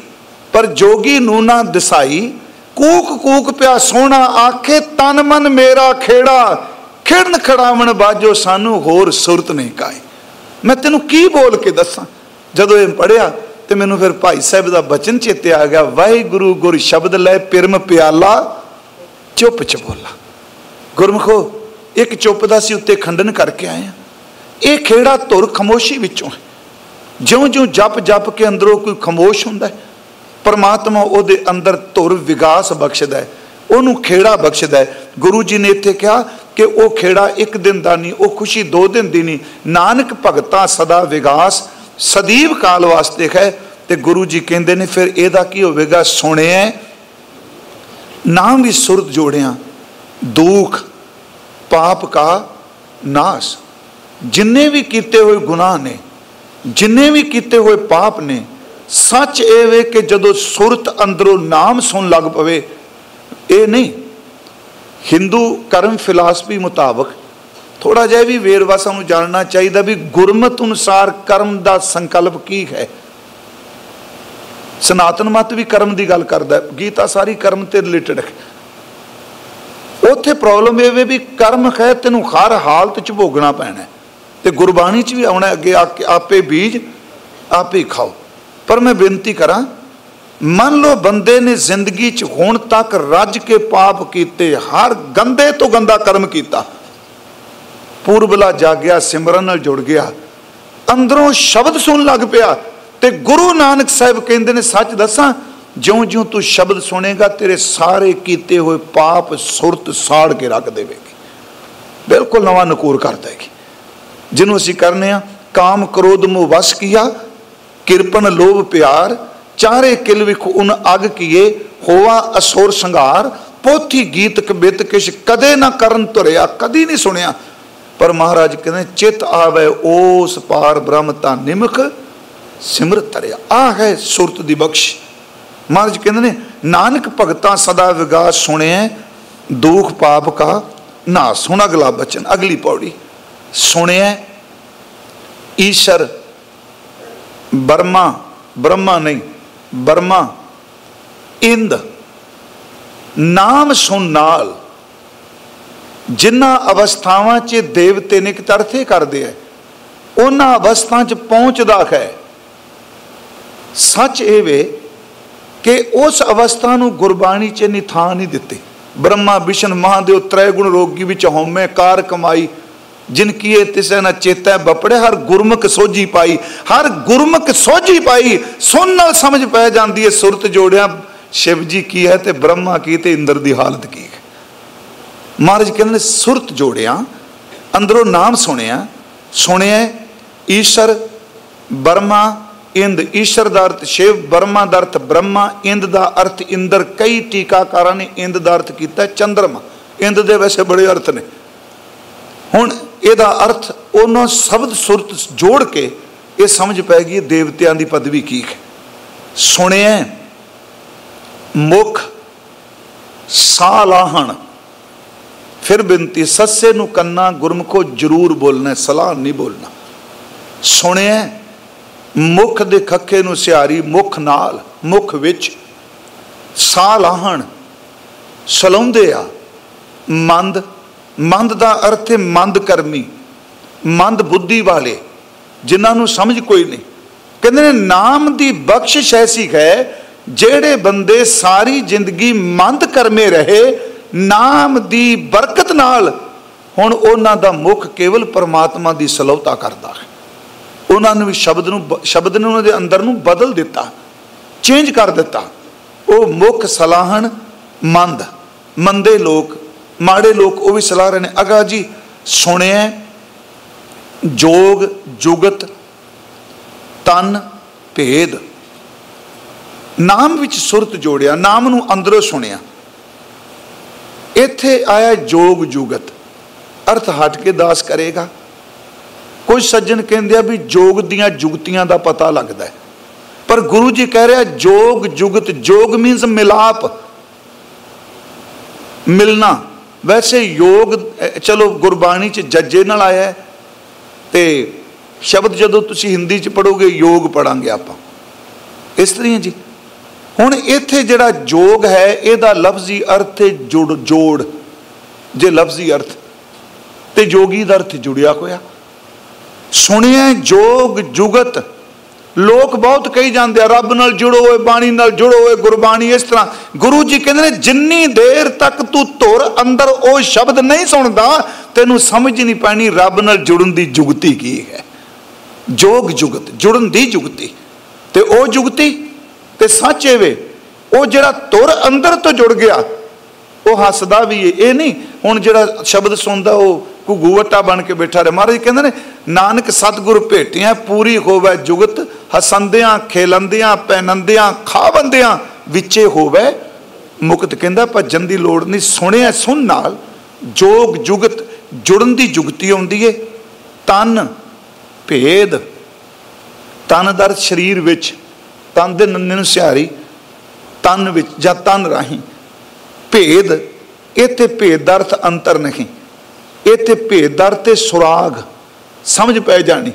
ਪਰ ਜੋਗੀ ਨੂੰ ਨਾ ਦਿਸਾਈ, ਕੂਕ ਕੂਕ ਪਿਆ ਸੋਹਣਾ ਆਖੇ, ਤਨ ਮਨ ਮੇਰਾ ਖੇੜਾ, ਖਿੜਨ ਖੜਾਵਣ ਬਾਜੋ ਸਾਨੂੰ ਹੋਰ ਸੁਰਤ ਨਹੀਂ ਕਾਈ। ਮੈਂ ਤੈਨੂੰ ਕੀ ਬੋਲ ਕੇ ਦੱਸਾਂ? ਜਦੋਂ ਇਹ ਪੜਿਆ ਤੇ ਮੈਨੂੰ ਫਿਰ ਭਾਈ ਸਾਹਿਬ ਦਾ ਬਚਨ ਚੇਤੇ ਆ ਗਿਆ, ਵਾਹਿਗੁਰੂ ਗੁਰ ਸ਼ਬਦ ਲੈ ਪਿਰਮ ਪਿਆਲਾ, ਚੁੱਪ ਚ ਬੋਲਾ ਗੁਰਮਖੋ, ਇੱਕ ਚੁੱਪ ਦਾ ਸੀ ਉੱਤੇ ਖੰਡਨ ਕਰਕੇ ਆਏ ਆ ਇਹ ਖੇੜਾ ਧੁਰ ਖਮੋਸ਼ੀ ਵਿੱਚੋਂ ਹੈ। ਜਿਉਂ-ਜਿਉਂ ਜਪ ਜਪ ਕੇ ਅੰਦਰੋਂ ਕੋਈ ਖਮੋਸ਼ ਹੁੰਦਾ ਹੈ ਪਰਮਾਤਮਾ ਉਹਦੇ ਅੰਦਰ ਧੁਰ ਵਿਗਾਸ ਬਖਸ਼ਦਾ ਹੈ, ਉਹਨੂੰ ਖੇੜਾ ਬਖਸ਼ਦਾ ਹੈ। ਗੁਰੂ ਜੀ ਨੇ ਇੱਥੇ ਕਿਹਾ ਕਿ ਉਹ ਖੇੜਾ ਇੱਕ ਦਿਨ ਦਾ ਨਹੀਂ, ਉਹ ਖੁਸ਼ੀ ਦੋ ਦਿਨ ਦੀ ਨਹੀਂ। ਨਾਨਕ ਭਗਤਾ ਸਦਾ ਵਿਗਾਸ, ਸਦੀਵ ਕਾਲ ਵਾਸਤੇ ਹੈ। ਤੇ ਗੁਰੂ ਜੀ ਕਹਿੰਦੇ ਨੇ, ਫਿਰ ਇਹਦਾ ਕੀ ਹੋਵੇਗਾ? ਸੁਣਿਆ ਨਾਮ ਵੀ ਸੁਰਤ ਜੋੜਿਆ। ਦੁੱਖ, ਪਾਪ ਕਾ ਨਾਸ। ਜਿੰਨੇ ਵੀ ਕੀਤੇ ਹੋਏ ਗੁਨਾਹ ਨੇ, ਜਿੰਨੇ ਵੀ ਕੀਤੇ ਹੋਏ ਪਾਪ ਨੇ ਸੱਚ ਇਹ ਵੇ ਕਿ ਜਦੋਂ ਸੁਰਤ ਅੰਦਰੋਂ ਨਾਮ ਸੁਣ ਲੱਗ ਪਵੇ, ਇਹ ਨਹੀਂ। ਹਿੰਦੂ ਕਰਮ ਫਿਲਾਸਫੀ ਮੁਤਾਬਕ ਥੋੜਾ ਜਿਹਾ ਵੀ ਵੇਰਵਾ ਸਾਨੂੰ ਜਾਣਨਾ ਚਾਹੀਦਾ ਵੀ ਗੁਰਮਤ ਅਨੁਸਾਰ ਕਰਮ ਦਾ ਸੰਕਲਪ ਕੀ ਹੈ। ਸਨਾਤਨ ਮਤ ਵੀ ਕਰਮ ਦੀ ਗੱਲ ਕਰਦਾ ਗੀਤਾ ਸਾਰੀ ਕਰਮ ਤੇ ਰਿਲੇਟਡ ਹੈ। ਉੱਥੇ ਪ੍ਰੋਬਲਮ ਇਹ ਵੇ ਵੀ ਕਰਮ ਹੈ ਤੈਨੂੰ ਹਰ ਹਾਲਤ ਚ ਭੋਗਣਾ ਪੈਣਾ ਤੇ ਗੁਰਬਾਣੀ ਚ ਵੀ ਆਉਣਾ ਅੱਗੇ ਆਪੇ ਬੀਜ, ਆਪੇ ਖਾਓ। ਪਰ ਮੈਂ ਬੇਨਤੀ ਕਰਾਂ, ਮੰਨ ਲਓ ਬੰਦੇ ਨੇ ਜ਼ਿੰਦਗੀ 'ਚ ਹੁਣ ਤੱਕ ਰੱਜ ਕੇ ਪਾਪ ਕੀਤੇ, ਹਰ ਗੰਦੇ ਤੋਂ ਗੰਦਾ ਕਰਮ ਕੀਤਾ। ਪੂਰਬਲਾ ਜਾਗਿਆ ਸਿਮਰਨ ਨਾਲ ਜੁੜ ਗਿਆ। ਅੰਦਰੋਂ ਸ਼ਬਦ ਸੁਣ ਲੱਗ ਪਿਆ ਤੇ ਗੁਰੂ ਨਾਨਕ ਸਾਹਿਬ ਕਹਿੰਦੇ ਨੇ, ਸੱਚ ਦੱਸਾਂ, ਜਿਉਂ-ਜਿਉਂ ਤੂੰ ਸ਼ਬਦ ਸੁਣੇਗਾ, ਤੇਰੇ ਸਾਰੇ ਕੀਤੇ ਹੋਏ ਪਾਪ ਸੁਰਤ ਸਾੜ ਕੇ ਰੱਖ ਦੇਵੇਗੀ। ਬਿਲਕੁਲ ਨਵਾਂ ਨਕੂਰ ਕਰ ਦੇਗੀ ਜਿਹਨੂੰ ਅਸੀਂ ਕਰਨੇ ਆ, ਕਾਮ ਕ੍ਰੋਧ ਮੋਹ ਵਸ ਕੀਆ ਕਿਰਪਨ, ਲੋਭ, ਪਿਆਰ, ਚਾਰੇ ਕਿਲ ਵਿਖ ਉਨ ਅਗ ਕੀਏ ਹੋਵਾ ਅਸੋਰ ਸੰਘਾਰ ਪੋਥੀ ਗੀਤ ਕਬਿਤ ਕਿਛ ਕਦੇ ਨਾ ਕਰਨ ਤੁਰਿਆ ਕਦੀ ਨਹੀਂ ਸੁਣਿਆ। ਪਰ ਮਹਾਰਾਜ ਕਹਿੰਦੇ, ਚਿਤ ਆਵੇ ਉਸ ਪਾਰ ਬ੍ਰਹਮ ਤਾਂ ਨਿਮਖ ਸਿਮਰਤ ਤਰਿਆ ਆ ਹੈ ਸੁਰਤ ਦੀ ਬਖਸ਼। ਮਹਾਰਾਜ ਕਹਿੰਦੇ ਨੇ, ਨਾਨਕ ਭਗਤਾਂ ਸਦਾ ਵਿਗਾਸ ਸੁਣਿਆ ਦੁਖ ਪਾਪ ਕਾ ਨਾ ਸੁਣ ਅਗਲਾ ਬਚਨ, ਅਗਲੀ ਪੌੜੀ। ਸੁਣਿਆ ਈਸ਼ਰ ਬਰਮਾ ਬ੍ਰਹਮਾ ਨਹੀਂ, ਬਰਮਾ, ਇੰਦ। ਨਾਮ ਸੁਣ ਨਾਲ, ਜਿਨ੍ਹਾਂ ਅਵਸਥਾਵਾਂ 'ਚ ਦੇਵਤੇ ਨੇ ਤਰਥੇ ਕਰਦੇ ਐ, ਉਹਨਾਂ ਅਵਸਥਾ 'ਚ ਪਹੁੰਚਦਾ ਹੈ ਸੱਚ ਇਹ ਵੇ ਕਿ ਉਸ ਅਵਸਥਾ ਨੂੰ ਗੁਰਬਾਣੀ 'ਚ ਨਿਥਾਂ ਨਹੀਂ ਦਿੱਤੇ। ਬ੍ਰਹਮਾ ਵਿਸ਼ਨ ਮਹਾਦੇਵ ਤ੍ਰੈ ਗੁਣ ਰੋਗੀ ਵਿੱਚ ਹਉਮੈ, ਕਾਰ ਕਮਾਈ ਜਿਨ ਕੀਏ ਤਿਸੈ ਨ ਚੇਤੈ ਬਪੜੇ, ਹਰ ਗੁਰਮੁਖ ਸੋਝੀ ਪਾਈ, ਹਰ ਗੁਰਮੁਖ ਸੋਝੀ ਪਾਈ, ਸੁਣ ਨਾਲ ਸਮਝ ਪੈ ਜਾਂਦੀ ਹੈ ਸੁਰਤ ਜੋੜਿਆ। ਸ਼ਿਵ ਜੀ ਕੀ ਹੈ ਤੇ ਬ੍ਰਹਮਾ ਕੀ ਤੇ ਇੰਦਰ ਦੀ ਹਾਲਤ ਕੀ ਹੈ? ਮਹਾਰਾਜ ਕਹਿੰਦੇ ਨੇ, ਸੁਰਤ ਜੋੜਿਆ, ਅੰਦਰੋਂ ਨਾਮ ਸੁਣਿਆ ਸੁਣਿਆ ਈਸ਼ਰ ਬਰਮਾ ਇੰਦ, ਈਸ਼ਰ ਦਾ ਅਰਥ ਸ਼ਿਵ ਬਰਮਾ ਦਾ ਅਰਥ ਬ੍ਰਹਮਾ, ਇੰਦ ਦਾ ਅਰਥ ਇੰਦਰ, ਕਈ ਟੀਕਾਕਾਰਾਂ ਨੇ ਇੰਦ ਦਾ ਅਰਥ ਕੀਤਾ ਚੰਦਰਮਾ। ਇੰਦ ਦੇ ਵੈਸੇ ਬੜੇ ਅਰਥ ਨੇ। ਹੁਣ ਇਹਦਾ ਅਰਥ ਉਹਨਾਂ ਸ਼ਬਦ ਸੁਰਤ ਜੋੜ ਕੇ ਇਹ ਸਮਝ ਪੈ ਗਈ ਦੇਵਤਿਆਂ ਦੀ ਪਦਵੀ ਕੀ ਹੈ। ਸੁਣਿਆ ਮੁਖ ਸਾਲਾਹਣ, ਫਿਰ ਬੇਨਤੀ, ਸੱਸੇ ਨੂੰ ਕੰਨਾ ਗੁਰਮਖੋ ਜ਼ਰੂਰ ਬੋਲਣਾ ਸਲਾਹ ਨਹੀਂ ਬੋਲਣਾ। ਸੁਣਿਆ ਮੁਖ ਦੇ ਖੱਖੇ ਨੂੰ ਸਿਆਰੀ, ਮੁਖ ਨਾਲ, ਮੁਖ ਵਿੱਚ ਸਾਹ ਲਾਹਣ ਸਲਾਉਂਦੇ ਆ, ਮੰਦ ਮੰਦ ਦਾ ਅਰਥ ਹੈ ਮੰਦ ਕਰਮੀ, ਮੰਦ ਬੁੱਧੀ ਵਾਲੇ, ਜਿਨ੍ਹਾਂ ਨੂੰ ਸਮਝ ਕੋਈ ਨਹੀਂ। ਕਹਿੰਦੇ ਨੇ, ਨਾਮ ਦੀ ਬਖਸ਼ਿਸ਼ ਐਸੀ ਹੈ, ਜਿਹੜੇ ਬੰਦੇ ਸਾਰੀ ਜ਼ਿੰਦਗੀ ਮੰਦ ਕਰਮੇ ਰਹੇ, ਨਾਮ ਦੀ ਬਰਕਤ ਨਾਲ ਹੁਣ ਉਹਨਾਂ ਦਾ ਮੁਖ ਕੇਵਲ ਪਰਮਾਤਮਾ ਦੀ ਸਲੋਤਾ ਕਰਦਾ ਹੈ। ਉਹਨਾਂ ਨੂੰ ਵੀ ਸ਼ਬਦ ਨੂੰ ਸ਼ਬਦ ਨੇ ਉਹਨਾਂ ਦੇ ਅੰਦਰ ਨੂੰ ਬਦਲ ਦਿੱਤਾ, ਚੇਂਜ ਕਰ ਦਿੱਤਾ। ਉਹ ਮੁਖ ਸਲਾਹਣ ਮੰਦ, ਮੰਦੇ ਲੋਕ ਮਾੜੇ ਲੋਕ ਉਹ ਵੀ ਸਲਾਹ ਰਹੇ ਨੇ। ਅਗਾ ਜੀ, ਸੁਣਿਆ ਜੋਗ, ਜੁਗਤ, ਤਨ, ਭੇਦ। ਨਾਮ ਵਿੱਚ ਸੁਰਤ ਜੋੜਿਆ, ਨਾਮ ਨੂੰ ਅੰਦਰੋਂ ਸੁਣਿਆ। ਇੱਥੇ ਆਇਆ ਜੋਗ, ਜੁਗਤ। ਅਰਥ ਹਟ ਕੇ ਦਾਸ ਕਰੇਗਾ। ਕੁਝ ਸੱਜਣ ਕਹਿੰਦੇ ਆ ਵੀ ਜੋਗ ਦੀਆਂ ਜੁਗਤੀਆਂ ਦਾ ਪਤਾ ਲੱਗਦਾ ਹੈ। ਪਰ ਗੁਰੂ ਜੀ ਕਹਿ ਰਿਹਾ, ਜੋਗ, ਜੁਗਤ, ਜੋਗ ਮੀਨਸ ਮਿਲਾਪ। ਮਿਲਣਾ। ਵੈਸੇ ਯੋਗ ਚਲੋ ਗੁਰਬਾਣੀ ਚ ਜੱਜੇ ਨਾਲ ਆਇਆ ਤੇ ਸ਼ਬਦ ਜਦੋਂ ਤੁਸੀਂ ਹਿੰਦੀ ਚ ਪੜੋਗੇ ਯੋਗ ਪੜਾਂਗੇ ਆਪਾਂ। ਇਸ ਤਰ੍ਹਾਂ ਜੀ। ਹੁਣ ਇੱਥੇ ਜਿਹੜਾ ਯੋਗ ਹੈ, ਇਹਦਾ ਲਫ਼ਜ਼ੀ ਅਰਥ ਹੈ ਜੁੜ, ਜੋੜ। ਜੇ ਲਫ਼ਜ਼ੀ ਅਰਥ, ਤੇ ਜੋਗੀ ਦਾ ਅਰਥ ਜੁੜਿਆ ਹੋਇਆ। ਸੁਣਿਆ ਜੋਗ ਜੁਗਤ ਲੋਕ ਬਹੁਤ ਕਹੀ ਜਾਂਦੇ ਆ, ਰੱਬ ਨਾਲ ਜੁੜੋ ਓਏ ਬਾਣੀ ਨਾਲ ਜੁੜੋ ਓਏ ਗੁਰਬਾਣੀ ਇਸ ਤਰ੍ਹਾਂ। ਗੁਰੂ ਜੀ ਕਹਿੰਦੇ ਨੇ, ਜਿੰਨੀ ਦੇਰ ਤੱਕ ਤੂੰ ਧੁਰ ਅੰਦਰ ਉਹ ਸ਼ਬਦ ਨਹੀਂ ਸੁਣਦਾ, ਤੈਨੂੰ ਸਮਝ ਨਹੀਂ ਪੈਣੀ ਰੱਬ ਨਾਲ ਜੁੜਨ ਦੀ ਜੁਗਤੀ ਕੀ ਹੈ। ਜੋਗ ਜੁਗਤ, ਜੁੜਨ ਦੀ ਜੁਗਤੀ। ਤੇ ਉਹ ਜੁਗਤੀ, ਤੇ ਸੱਚ ਵੇ, ਉਹ ਜਿਹੜਾ ਤੁਰ ਅੰਦਰ ਤੋਂ ਜੁੜ ਗਿਆ, ਉਹ ਹੱਸਦਾ ਵੀ ਏ। ਇਹ ਨਹੀਂ, ਹੁਣ ਜਿਹੜਾ ਸ਼ਬਦ ਸੁਣਦਾ, ਉਹ ਘੁਗੂਵਟਾ ਬਣ ਕੇ ਬੈਠਾ ਰਹੇ। ਮਹਾਰਾਜ ਕਹਿੰਦੇ ਨੇ, ਨਾਨਕ ਸਤਗੁਰ ਭੇਟਿਆ, ਪੂਰੀ ਹੋਵੇ ਜੁਗਤ ਹਸੰਦਿਆਂ ਖੇਲੰਦਿਆਂ ਪੈਨੰਦਿਆਂ ਖਾਵੰਦਿਆਂ ਵਿੱਚੇ ਹੋਵੇ। ਮੁਕਤ ਕਹਿੰਦਾ, ਭੱਜਣ ਦੀ ਲੋੜ ਨਹੀਂ। ਸੁਣਿਆ, ਸੁਣ ਨਾਲ। ਜੋਗ ਜੁਗਤ, ਜੁੜਨ ਦੀ ਜੁਗਤੀ ਆਉਂਦੀ ਏ। ਤਨ, ਭੇਦ। ਤਨ ਦਰ ਸਰੀਰ ਵਿੱਚ। ਤਨ ਦੇ ਨੰਨੇ ਨੂੰ ਸਿਹਾਰੀ ਤਨ ਵਿੱਚ ਜਾਂ ਤਨ ਰਾਹੀਂ। ਭੇਦ। ਇੱਥੇ ਭੇਦ ਦਾ ਅਰਥ ਅੰਤਰ ਨਹੀਂ। ਇੱਥੇ ਭੇਦ ਦਾ ਤੇ ਸੁਰਾਗ। ਸਮਝ ਪੈ ਜਾਣੀ।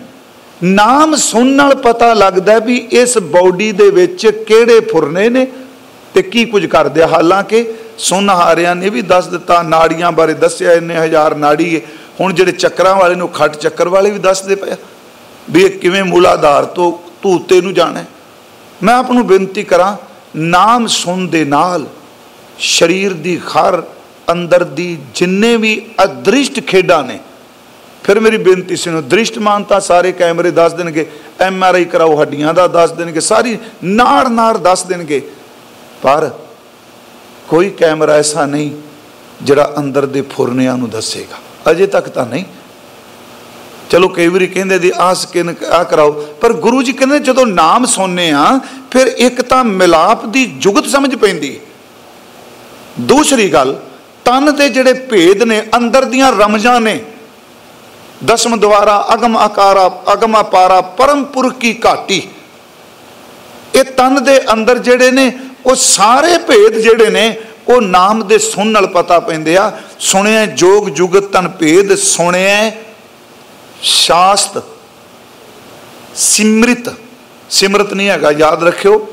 ਨਾਮ ਸੁਣਨ ਨਾਲ ਪਤਾ ਲੱਗਦਾ ਵੀ ਇਸ ਬਾਡੀ ਦੇ ਵਿੱਚ ਕਿਹੜੇ ਫੁਰਨੇ ਨੇ ਤੇ ਕੀ ਕੁਝ ਕਰਦੇ ਹਾਲਾਂਕਿ ਸੁਨਹਾਰਿਆਂ ਨੇ ਵੀ ਦੱਸ ਦਿੱਤਾ, ਨਾੜੀਆਂ ਬਾਰੇ ਦੱਸਿਆ, ਇੰਨੇ ਹਜ਼ਾਰ ਨਾੜੀ ਹੁਣ ਜਿਹੜੇ ਚੱਕਰਾਂ ਵਾਲੇ ਨੂੰ ਖੱਟ ਚੱਕਰ ਵਾਲੇ ਵੀ ਦੱਸਦੇ ਪਿਆ ਵੀ ਇਹ ਕਿਵੇਂ ਮੂਲਾਧਾਰ ਤੋਂ ਧੂਤੇ ਨੂੰ ਜਾਣਾ। ਮੈਂ ਆਪ ਨੂੰ ਬੇਨਤੀ ਕਰਾਂ, ਨਾਮ ਸੁਣ ਦੇ ਨਾਲ ਸਰੀਰ ਦੀ ਖਰ, ਅੰਦਰ ਦੀ ਜਿੰਨੇ ਵੀ ਅਦ੍ਰਿਸ਼ਟ ਖੇਡਾਂ ਨੇ ਫਿਰ ਮੇਰੀ ਬੇਨਤੀ ਸੀ ਨੂੰ ਦ੍ਰਿਸ਼ਟਮਾਨਤਾ ਸਾਰੇ ਕੈਮਰੇ ਦੱਸ ਦੇਣਗੇ ਐਮ ਆਰ ਆਈ ਕਰਾਓ ਹੱਡੀਆਂ ਦਾ ਦੱਸ ਦੇਣਗੇ, ਸਾਰੀ ਨਾੜ ਨਾੜ ਦੱਸ ਦੇਣਗੇ। ਪਰ ਕੋਈ ਕੈਮਰਾ ਐਸਾ ਨਹੀਂ ਜਿਹੜਾ ਅੰਦਰ ਦੇ ਫੁਰਨਿਆਂ ਨੂੰ ਦੱਸੇਗਾ। ਅਜੇ ਤੱਕ ਤਾਂ ਨਹੀਂ। ਚਲੋ ਕਈ ਵਾਰੀ ਕਹਿੰਦੇ ਦੀ ਆਸ ਕਿਨ ਆ ਕਰਾਓ। ਪਰ ਗੁਰੂ ਜੀ ਕਹਿੰਦੇ, ਜਦੋਂ ਨਾਮ ਸੁਣਨੇ ਆ, ਫਿਰ ਇੱਕ ਤਾਂ ਮਿਲਾਪ ਦੀ ਜੁਗਤ ਸਮਝ ਪੈਂਦੀ ਦੂਸਰੀ ਗੱਲ, ਤਨ ਦੇ ਜਿਹੜੇ ਭੇਦ ਨੇ, ਅੰਦਰ ਦੀਆਂ ਰਮਜਾਂ ਨੇ ਦਸਮ ਦਵਾਰਾ ਅਗਮ ਆਕਾਰਾ, ਅਗਮ ਅਪਾਰਾ, ਪਰਮ ਪੁਰਖ ਕੀ ਘਾਟੀ। ਇਹ ਤਨ ਦੇ ਅੰਦਰ ਜਿਹੜੇ ਨੇ, ਉਹ ਸਾਰੇ ਭੇਦ ਜਿਹੜੇ ਨੇ, ਉਹ ਨਾਮ ਦੇ ਸੁਣ ਨਾਲ ਪਤਾ ਪੈਂਦੇ ਆ। ਸੁਣਿਆ ਜੋਗ ਜੁਗਤ ਤਨ ਭੇਦ, ਸੁਣਿਆ ਸ਼ਾਸਤ, ਸਿਮਰਿਤ। ਸਿਮਰਤ ਨਹੀਂ ਹੈਗਾ, ਯਾਦ ਰੱਖਿਓ,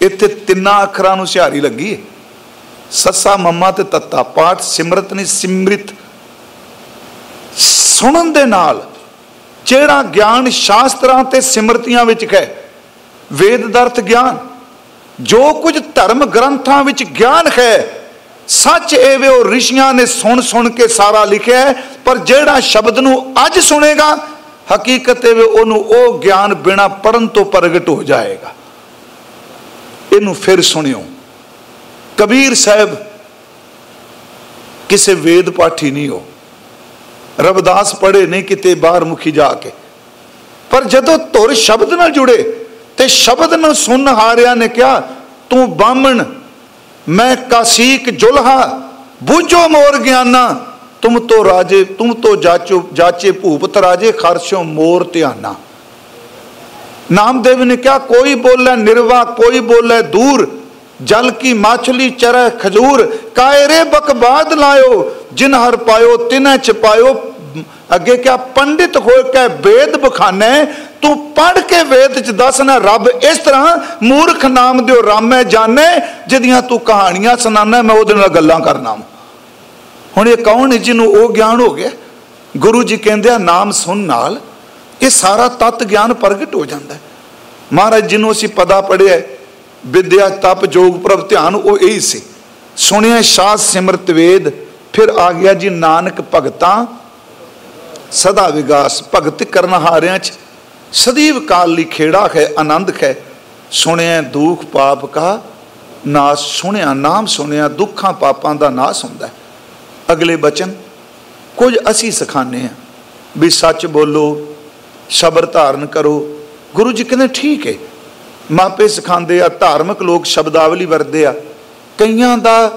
ਇੱਥੇ ਤਿੰਨਾਂ ਅੱਖਰਾਂ ਨੂੰ ਸਿਹਾਰੀ ਲੱਗੀ ਹੈ ਸੱਸਾ, ਮੰਮਾ ਤੇ ਤੱਤਾ, ਪਾਠ ਸਿਮਰਤ ਨਹੀਂ, ਸਿਮਰਿਤ। ਸੁਣਨ ਦੇ ਨਾਲ ਜਿਹੜਾ ਗਿਆਨ ਸ਼ਾਸਤਰਾਂ ਤੇ ਸਿਮਰਤੀਆਂ ਵਿੱਚ ਹੈ, ਵੇਦ ਦਰਥ ਗਿਆਨ, ਜੋ ਕੁਝ ਧਰਮ ਗ੍ਰੰਥਾਂ ਵਿੱਚ ਗਿਆਨ ਹੈ, ਸੱਚ ਇਹ ਵੇ ਉਹ ਰਿਸ਼ੀਆਂ ਨੇ ਸੁਣ ਸੁਣ ਕੇ ਸਾਰਾ ਲਿਖਿਆ ਪਰ ਜਿਹੜਾ ਸ਼ਬਦ ਨੂੰ ਅੱਜ ਸੁਣੇਗਾ, ਹਕੀਕਤ ਇਹ ਵੇ ਉਹਨੂੰ ਉਹ ਗਿਆਨ ਬਿਨਾ ਪੜਨ ਤੋਂ ਪ੍ਰਗਟ ਹੋ ਜਾਏਗਾ। ਇਹਨੂੰ ਫਿਰ ਸੁਣਿਓ। ਕਬੀਰ ਸਾਹਿਬ ਕਿਸੇ ਵੇਦ ਪਾਠੀ ਨਹੀਂ ਹੋ। ਰਬਦਾਸ ਪੜੇ ਨਹੀਂ ਕਿਤੇ ਬਾਹਰ ਮੁਖੀ ਜਾ ਕੇ। ਪਰ ਜਦੋਂ ਧੁਰ ਸ਼ਬਦ ਨਾਲ ਜੁੜੇ ਤੇ ਸ਼ਬਦ ਨੂੰ ਸੁਣ ਹਾਰਿਆ ਨੇ ਕਿਹਾ, ਤੂੰ ਬਾਹਮਣ, ਮੈਂ ਕਾਸੀਕ ਜੁਲਹਾ, ਬੂਝੋ ਮੋਰ ਗਿਆਨਾ, ਤੁਮ ਤੋ ਰਾਜੇ, ਤੁਮ ਤੋ ਜਾਚੋ, ਜਾਚੇ ਭੂਪਤ ਰਾਜੇ, ਖਰਸ਼ੋ ਮੋਰ ਧਿਆਨਾ। ਨਾਮਦੇਵ ਨੇ ਕਿਹਾ, ਕੋਈ ਬੋਲੇ ਨਿਰਵਾ, ਕੋਈ ਬੋਲੇ ਦੂਰ, ਜਲ ਕੀ ਮਾਛਲੀ ਚਰੈ ਖਜੂਰ, ਕਾਇਰੇ ਬਕਬਾਦ ਲਾਇਓ ਜਿਨ ਹਰ ਪਾਇਓ, ਤਿਨੈ ਚਪਾਇਓ ਅੱਗੇ ਕਿਆ ਪੰਡਿਤ ਹੋਏ ਕੇ ਵੇਦ ਬਖਾਨੇ, ਤੂੰ ਪੜ ਕੇ ਵੇਦ ਚ ਦੱਸਣਾ ਰੱਬ ਇਸ ਤਰ੍ਹਾਂ, ਮੂਰਖ ਨਾਮ ਦਿਓ ਰਾਮੈ ਜਾਣੇ, ਜਿਹਦੀਆਂ ਤੂੰ ਕਹਾਣੀਆਂ ਸੁਣਾਣਾ ਮੈਂ ਉਹਦੇ ਨਾਲ ਗੱਲਾਂ ਕਰਨਾ ਹੁਣ ਇਹ ਕੌਣ ਹੈ ਜਿਹਨੂੰ ਉਹ ਗਿਆਨ ਹੋ ਗਿਆ? ਗੁਰੂ ਜੀ ਕਹਿੰਦੇ ਆ, ਨਾਮ ਸੁਣ ਨਾਲ, ਇਹ ਸਾਰਾ ਤਤ ਗਿਆਨ ਪ੍ਰਗਟ ਹੋ ਜਾਂਦਾ ਮਹਾਰਾਜ ਜਿਹਨੂੰ ਅਸੀਂ ਪਦਾ ਪੜਿਆ ਵਿਦਿਆ, ਤਪ, ਜੋਗ, ਪ੍ਰਭ, ਧਿਆਨ, ਉਹ ਇਹੀ ਸੀ। ਸੁਣਿਆ ਸ਼ਾਸ ਸਿਮਰਤ, ਵੇਦ ਫਿਰ ਆ ਗਿਆ ਜੀ ਨਾਨਕ ਭਗਤਾਂ, ਸਦਾ ਵਿਗਾਸ ਭਗਤ ਕਰਨ ਹਾਰਿਆਂ ਚ, ਸਦੀਵ ਕਾਲ ਲਈ ਖੇੜਾ ਹੈ, ਆਨੰਦ ਹੈ, ਸੁਣਿਆ ਦੁੱਖ ਪਾਪ ਕਾ ਨਾਸ, ਸੁਣਿਆ ਨਾਮ, ਸੁਣਿਆ ਦੁੱਖਾਂ ਪਾਪਾਂ ਦਾ ਨਾਸ ਹੁੰਦਾ ਹੈ। ਅਗਲੇ ਬਚਨ, ਕੁਝ ਅਸੀਂ ਸਿਖਾਣੇ ਆ ਵੀ ਸੱਚ ਬੋਲੋ, ਸ਼ਬਰ ਧਾਰਨ ਕਰੋ, ਗੁਰੂ ਜੀ ਕਹਿੰਦੇ ਠੀਕ ਹੈ। ਮਾਪੇ ਸਿਖਾਉਂਦੇ ਆ, ਧਾਰਮਿਕ ਲੋਕ ਸ਼ਬਦਾਵਲੀ ਵਰਦੇ ਆ, ਕਈਆਂ ਦਾ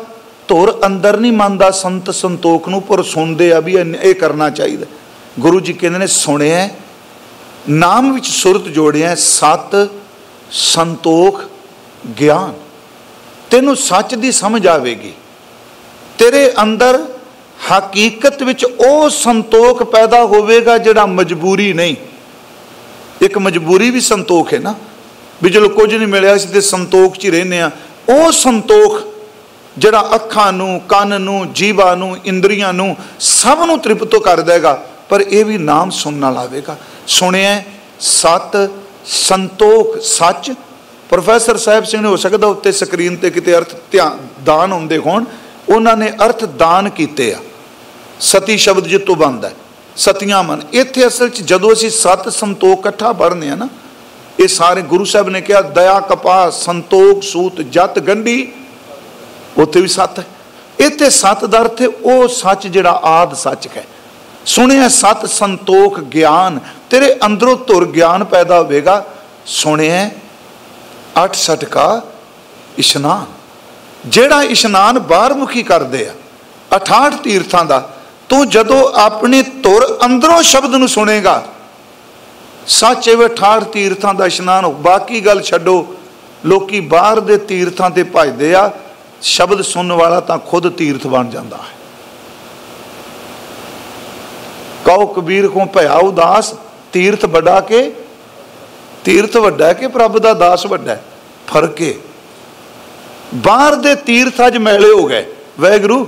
ਧੁਰ ਅੰਦਰ ਨਹੀਂ ਮੰਨਦਾ, ਸੰਤ ਸੰਤੋਖ ਨੂੰ, ਪਰ ਸੁਣਦੇ ਆ ਵੀ ਇਹ ਕਰਨਾ ਚਾਹੀਦਾ। ਗੁਰੂ ਜੀ ਕਹਿੰਦੇ ਨੇ, ਸੁਣਿਆ ਨਾਮ ਵਿੱਚ ਸੁਰਤ ਜੋੜਿਆ ਸਤ ਸੰਤੋਖ ਗਿਆਨ। ਤੈਨੂੰ ਸੱਚ ਦੀ ਸਮਝ ਆਵੇਗੀ। ਤੇਰੇ ਅੰਦਰ ਹਕੀਕਤ ਵਿੱਚ ਉਹ ਸੰਤੋਖ ਪੈਦਾ ਹੋਵੇਗਾ ਜਿਹੜਾ ਮਜਬੂਰੀ ਨਹੀਂ। ਇੱਕ ਮਜਬੂਰੀ ਵੀ ਸੰਤੋਖ ਹੈ ਨਾ। ਵੀ ਜਦੋਂ ਕੁਝ ਨਹੀਂ ਮਿਲਿਆ ਸੀ ਤੇ ਸੰਤੋਖ 'ਚ ਹੀ ਰਹਿੰਦੇ ਆ ਉਹ ਸੰਤੋਖ ਜਿਹੜਾ ਅੱਖਾਂ ਨੂੰ, ਕੰਨ ਨੂੰ, ਜੀਵਾ ਨੂੰ, ਇੰਦਰੀਆਂ ਨੂੰ ਸਭ ਨੂੰ ਤ੍ਰਿਪਤ ਕਰ ਦੇਗਾ, ਪਰ ਇਹ ਵੀ ਨਾਮ ਸੁਣਨ ਨਾਲ ਆਵੇਗਾ ਸੁਣਿਆ ਸਤ ਸੰਤੋਖ, ਸੱਚ। ਪ੍ਰੋਫੈਸਰ ਸਾਹਿਬ ਸਿੰਘ ਨੇ ਹੋ ਸਕਦਾ ਉੱਤੇ ਸਕਰੀਨ ਤੇ ਕਿਤੇ ਅਰਥ ਧਿਆਨ ਦਾਨ ਹੁੰਦੇ ਹੋਣ। ਉਹਨਾਂ ਨੇ ਅਰਥ ਦਾਨ ਕੀਤੇ ਆ। ਸਤੀ ਸ਼ਬਦ ਜਿੱਤੋਂ ਬਣਦਾ ਸਤੀਆਂ ਮਨ। ਇੱਥੇ ਅਸਲ 'ਚ ਜਦੋਂ ਅਸੀਂ ਸਤ ਸੰਤੋਖ ਇਕੱਠਾ ਪੜ੍ਹਨੇ ਆ ਨਾ, ਇਹ ਸਾਰੇ ਗੁਰੂ ਸਾਹਿਬ ਨੇ ਕਿਹਾ, ਦਇਆ ਕਪਾ ਸੰਤੋਖ, ਸੂਤ, ਜਤ, ਗੰਢੀ ਉੱਥੇ ਵੀ ਸੱਤ ਹੈ। ਇੱਥੇ ਸੱਤ ਦਾ ਅਰਥ ਉਹ ਸੱਚ ਜਿਹੜਾ ਆਦ ਸੱਚ ਹੈ। ਸੁਣਿਆ ਸਤ ਸੰਤੋਖ ਗਿਆਨ, ਤੇਰੇ ਅੰਦਰੋਂ ਧੁਰ ਗਿਆਨ ਪੈਦਾ ਹੋਵੇਗਾ। ਸੁਣਿਆ ਅੱਠ ਸਟਕਾ ਇਸ਼ਨਾਨ। ਜਿਹੜਾ ਇਸ਼ਨਾਨ ਬਾਹਰ ਮੁਖੀ ਕਰਦੇ ਆ 68 ਤੀਰਥਾਂ ਦਾ, ਤੂੰ ਜਦੋਂ ਆਪਣੇ ਧੁਰ ਅੰਦਰੋਂ ਸ਼ਬਦ ਨੂੰ ਸੁਣੇਗਾ, ਸੱਚ ਇਹ 68 ਤੀਰਥਾਂ ਦਾ ਇਸ਼ਨਾਨ ਬਾਕੀ ਗੱਲ ਛੱਡੋ, ਲੋਕੀ ਬਾਹਰ ਦੇ ਤੀਰਥਾਂ ਤੇ ਭਜਦੇ ਆ ਸ਼ਬਦ ਸੁਣਨ ਵਾਲਾ ਤਾਂ ਖੁਦ ਤੀਰਥ ਬਣ ਜਾਂਦਾ ਹੈ। ਕਉ ਕਬੀਰ ਕੋ ਭਇਆ ਉਦਾਸ, ਤੀਰਥ ਵੱਡਾ ਕੇ, ਤੀਰਥ ਵੱਡਾ ਕਿ ਪ੍ਰਭ ਦਾ ਦਾਸ ਵੱਡਾ ਫ਼ਰਕ ਹੈ ਬਾਹਰ ਦੇ ਤੀਰਥ ਅੱਜ ਮੈਲੇ ਹੋ ਗਏ। ਵੈਗਰੂ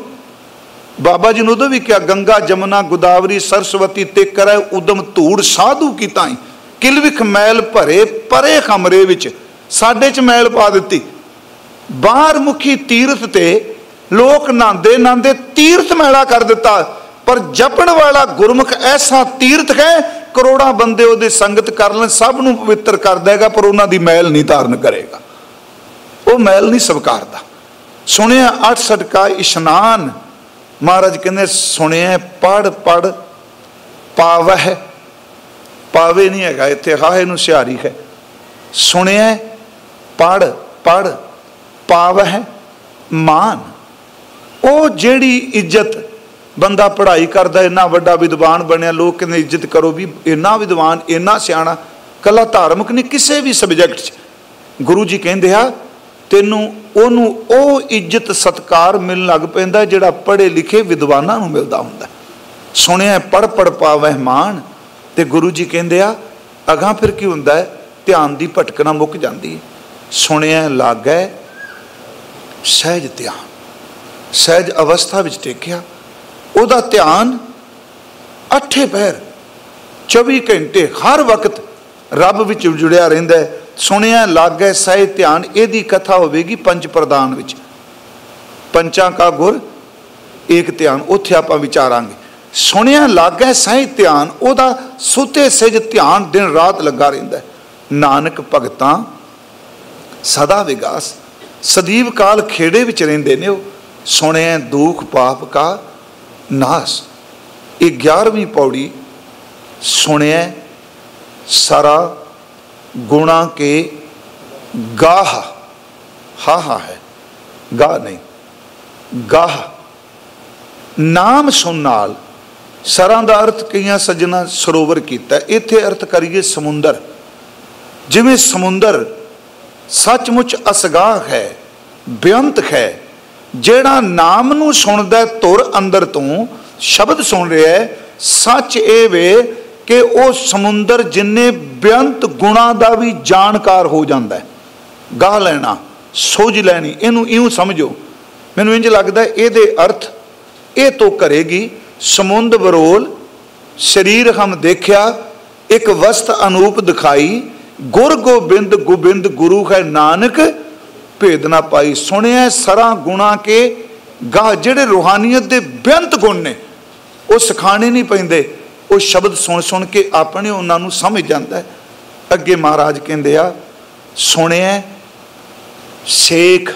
ਬਾਬਾ ਜੀ ਨੂੰ ਉਦੋਂ ਵੀ ਕਿਹਾ, ਗੰਗਾ, ਜਮਨਾ, ਗੋਦਾਵਰੀ, ਸਰਸਵਤੀ ਤੇ ਕਰੈ ਉਦਮ, ਧੂੜ, ਸਾਧੂ ਕੀ ਤਾਈ। ਕਿਲਵਿਖ ਮੈਲ ਭਰੇ, ਪਰੇ ਖਮਰੇ ਵਿੱਚ, ਸਾਡੇ ਚ ਮੈਲ ਪਾ ਦਿੱਤੀ। ਬਾਹਰ ਮੁਖੀ ਤੀਰਥ ਤੇ ਲੋਕ ਨਾਂਦੇ ਨਾਂਦੇ ਤੀਰਥ ਮੈਲਾ ਕਰ ਦਿੱਤਾ। ਪਰ ਜਪਣ ਵਾਲਾ ਗੁਰਮੁਖ ਐਸਾ ਤੀਰਥ ਹੈ, ਕਰੋੜਾਂ ਬੰਦੇ ਉਹਦੀ ਸੰਗਤ ਕਰ ਲੈਣ, ਸਭ ਨੂੰ ਪਵਿੱਤਰ ਕਰ ਦੇਗਾ, ਪਰ ਉਹਨਾਂ ਦੀ ਮੈਲ ਨਹੀਂ ਧਾਰਨ ਕਰੇਗਾ। ਉਹ ਮੈਲ ਨਹੀਂ ਸਵਕਾਰਦਾ। ਸੁਣਿਆ ਅੱਠ ਸਟਕਾ ਇਸ਼ਨਾਨ। ਮਹਾਰਾਜ ਕਹਿੰਦੇ, ਸੁਣਿਆ ਪੜ ਪੜ ਪਾਵਹਿ। ਪਾਵੇ ਨਹੀਂ ਹੈਗਾ, ਇੱਥੇ ਹਾਏ ਨੂੰ ਸਿਹਾਰੀ ਹੈ। ਸੁਣਿਆ ਪੜ ਪੜ ਪਾਵਹਿ ਮਾਨ। ਉਹ ਜਿਹੜੀ ਇੱਜ਼ਤ ਬੰਦਾ ਪੜ੍ਹਾਈ ਕਰਦਾ, ਇੰਨਾ ਵੱਡਾ ਵਿਦਵਾਨ ਬਣਿਆ, ਲੋਕ ਕਹਿੰਦੇ ਇੱਜ਼ਤ ਕਰੋ ਵੀ ਇੰਨਾ ਵਿਦਵਾਨ, ਇੰਨਾ ਸਿਆਣਾ, ਕੱਲਾ ਧਾਰਮਿਕ ਨਹੀਂ, ਕਿਸੇ ਵੀ ਸਬਜੈਕਟ 'ਚ। ਗੁਰੂ ਜੀ ਕਹਿੰਦੇ ਆ, ਤੈਨੂੰ ਉਹਨੂੰ ਉਹ ਇੱਜ਼ਤ ਸਤਕਾਰ ਮਿਲਣ ਲੱਗ ਪੈਂਦਾ ਜਿਹੜਾ ਪੜ੍ਹੇ ਲਿਖੇ ਵਿਦਵਾਨਾਂ ਨੂੰ ਮਿਲਦਾ ਹੁੰਦਾ ਸੁਣਿਆ ਪੜ ਪੜ ਪਾਵਹਿ ਮਾਨ। ਤੇ ਗੁਰੂ ਜੀ ਕਹਿੰਦੇ ਆ, ਅਗਾਹ ਫਿਰ ਕੀ ਹੁੰਦਾ ਹੈ? ਧਿਆਨ ਦੀ ਭਟਕਣਾ ਮੁੱਕ ਜਾਂਦੀ ਹੈ। ਸੁਣਿਆ ਲੱਗੈ ਸਹਿਜ ਧਿਆਨ, ਸਹਿਜ ਅਵਸਥਾ ਵਿੱਚ ਟੇਕਿਆ ਉਹਦਾ ਧਿਆਨ ਅੱਠੇ ਪੈਰ 24 ਘੰਟੇ ਹਰ ਵਕਤ ਰੱਬ ਵਿੱਚ ਜੁੜਿਆ ਰਹਿੰਦਾ ਸੁਣਿਆ ਲੱਗੈ ਸਹਿ ਧਿਆਨ, ਇਹਦੀ ਕਥਾ ਹੋਵੇਗੀ ਪੰਜ ਪ੍ਰਦਾਨ ਵਿੱਚ। ਪੰਚਾਂ ਕਾ ਗੁਰ, ਏਕ ਧਿਆਨ, ਉੱਥੇ ਆਪਾਂ ਵਿਚਾਰਾਂਗੇ। ਸੁਣਿਆ ਲੱਗੈ ਸਹਿ ਧਿਆਨ, ਉਹਦਾ ਸੁਤੇ ਸਹਿਜ ਧਿਆਨ ਦਿਨ ਰਾਤ ਲੱਗਾ ਰਹਿੰਦਾ ਨਾਨਕ ਭਗਤਾਂ ਸਦਾ ਵਿਗਾਸ। ਸਦੀਵ ਕਾਲ ਖੇੜੇ ਵਿੱਚ ਰਹਿੰਦੇ ਨੇ ਉਹ। ਸੁਣਿਆ ਦੁੱਖ ਪਾਪ ਕਾ ਨਾਸ। ਇਹ 11ਵੀਂ ਪੌੜੀ ਸੁਣਿਆ ਸਾਰਾ ਗੁਣਾ ਕੇ ਗਾਹ। ਹਾ ਹਾ ਹੈ ਗਾ ਨਹੀਂ, ਗਾਹ। ਨਾਮ ਸੁਣ ਨਾਲ ਸਰਾਂ ਦਾ ਅਰਥ ਕਈਆਂ ਸੱਜਣਾ ਸਰੋਵਰ ਕੀਤਾ। ਇੱਥੇ ਅਰਥ ਕਰੀਏ ਸਮੁੰਦਰ। ਜਿਵੇਂ ਸਮੁੰਦਰ ਸੱਚਮੁੱਚ ਅਸਗਾਹ ਹੈ, ਬੇਅੰਤ ਹੈ। ਜਿਹੜਾ ਨਾਮ ਨੂੰ ਸੁਣਦਾ ਤੁਰ ਅੰਦਰ ਤੋਂ, ਸ਼ਬਦ ਸੁਣ ਰਿਹਾ ਹੈ, ਸੱਚ ਇਹ ਵੇ ਕਿ ਉਹ ਸਮੁੰਦਰ ਜਿੰਨੇ ਬੇਅੰਤ ਗੁਣਾ ਦਾ ਵੀ ਜਾਣਕਾਰ ਹੋ ਜਾਂਦਾ ਹੈ। ਗਾਹ ਲੈਣਾ, ਸੋਝ ਲੈਣੀ, ਇਹਨੂੰ ਇਉਂ ਸਮਝੋ। ਮੈਨੂੰ ਇੰਜ ਲੱਗਦਾ ਇਹਦੇ ਅਰਥ ਇਹ ਤੋਂ ਕਰੇਗੀ, ਸਮੁੰਦ ਬਰੋਲ ਸਰੀਰ ਹਮ ਦੇਖਿਆ, ਇੱਕ ਵਸਤ ਅਨੂਪ ਦਿਖਾਈ ਗੁਰ ਗੋਬਿੰਦ ਗੋਬਿੰਦ ਗੁਰੂ ਹੈ ਨਾਨਕ, ਭੇਦ ਨਾ ਪਾਈ ਸੁਣਿਆ ਸਰਾ ਗੁਣਾ ਕੇ ਗਾ ਜਿਹੜੇ ਰੂਹਾਨੀਅਤ ਦੇ ਬੇਅੰਤ ਗੁਣ ਨੇ, ਉਹ ਸਿਖਾਣੇ ਨਹੀਂ ਪੈਂਦੇ। ਉਹ ਸ਼ਬਦ ਸੁਣ ਸੁਣ ਕੇ ਆਪਣੇ ਉਹਨਾਂ ਨੂੰ ਸਮਝ ਜਾਂਦਾ ਅੱਗੇ ਮਹਾਰਾਜ ਕਹਿੰਦੇ ਆ ਸੁਣਿਆ ਸ਼ੇਖ,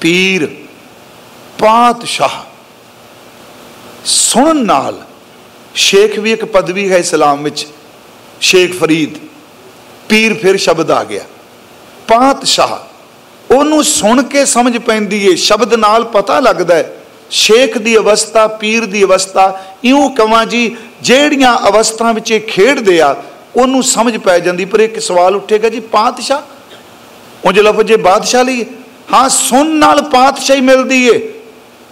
ਪੀਰ, ਪਾਤਸ਼ਾਹ। ਸੁਣਨ ਨਾਲ ਸ਼ੇਖ ਵੀ ਇੱਕ ਪਦਵੀ ਹੈ ਇਸਲਾਮ ਵਿੱਚ, ਸ਼ੇਖ ਫਰੀਦ। ਪੀਰ ਫਿਰ ਸ਼ਬਦ ਆ ਗਿਆ। ਪਾਤਸ਼ਾਹ, ਉਹਨੂੰ ਸੁਣ ਕੇ ਸਮਝ ਪੈਂਦੀ ਏ, ਸ਼ਬਦ ਨਾਲ ਪਤਾ ਲੱਗਦਾ ਹੈ ਸ਼ੇਖ ਦੀ ਅਵਸਥਾ, ਪੀਰ ਦੀ ਅਵਸਥਾ, ਇਉਂ ਕਵਾਂ ਜੀ, ਜਿਹੜੀਆਂ ਅਵਸਥਾ ਵਿੱਚ ਇਹ ਖੇਡਦੇ ਆ, ਉਹਨੂੰ ਸਮਝ ਪੈ ਜਾਂਦੀ, ਪਰ ਇੱਕ ਸਵਾਲ ਉੱਠੇਗਾ ਜੀ, ਪਾਤਸ਼ਾਹ? ਉਹ ਲਫ਼ਜ਼ ਜੇ ਬਾਦਸ਼ਾਹ ਲਈ ਹਾਂ, ਸੁਣ ਨਾਲ ਪਾਤਸ਼ਾਹੀ ਮਿਲਦੀ ਏ।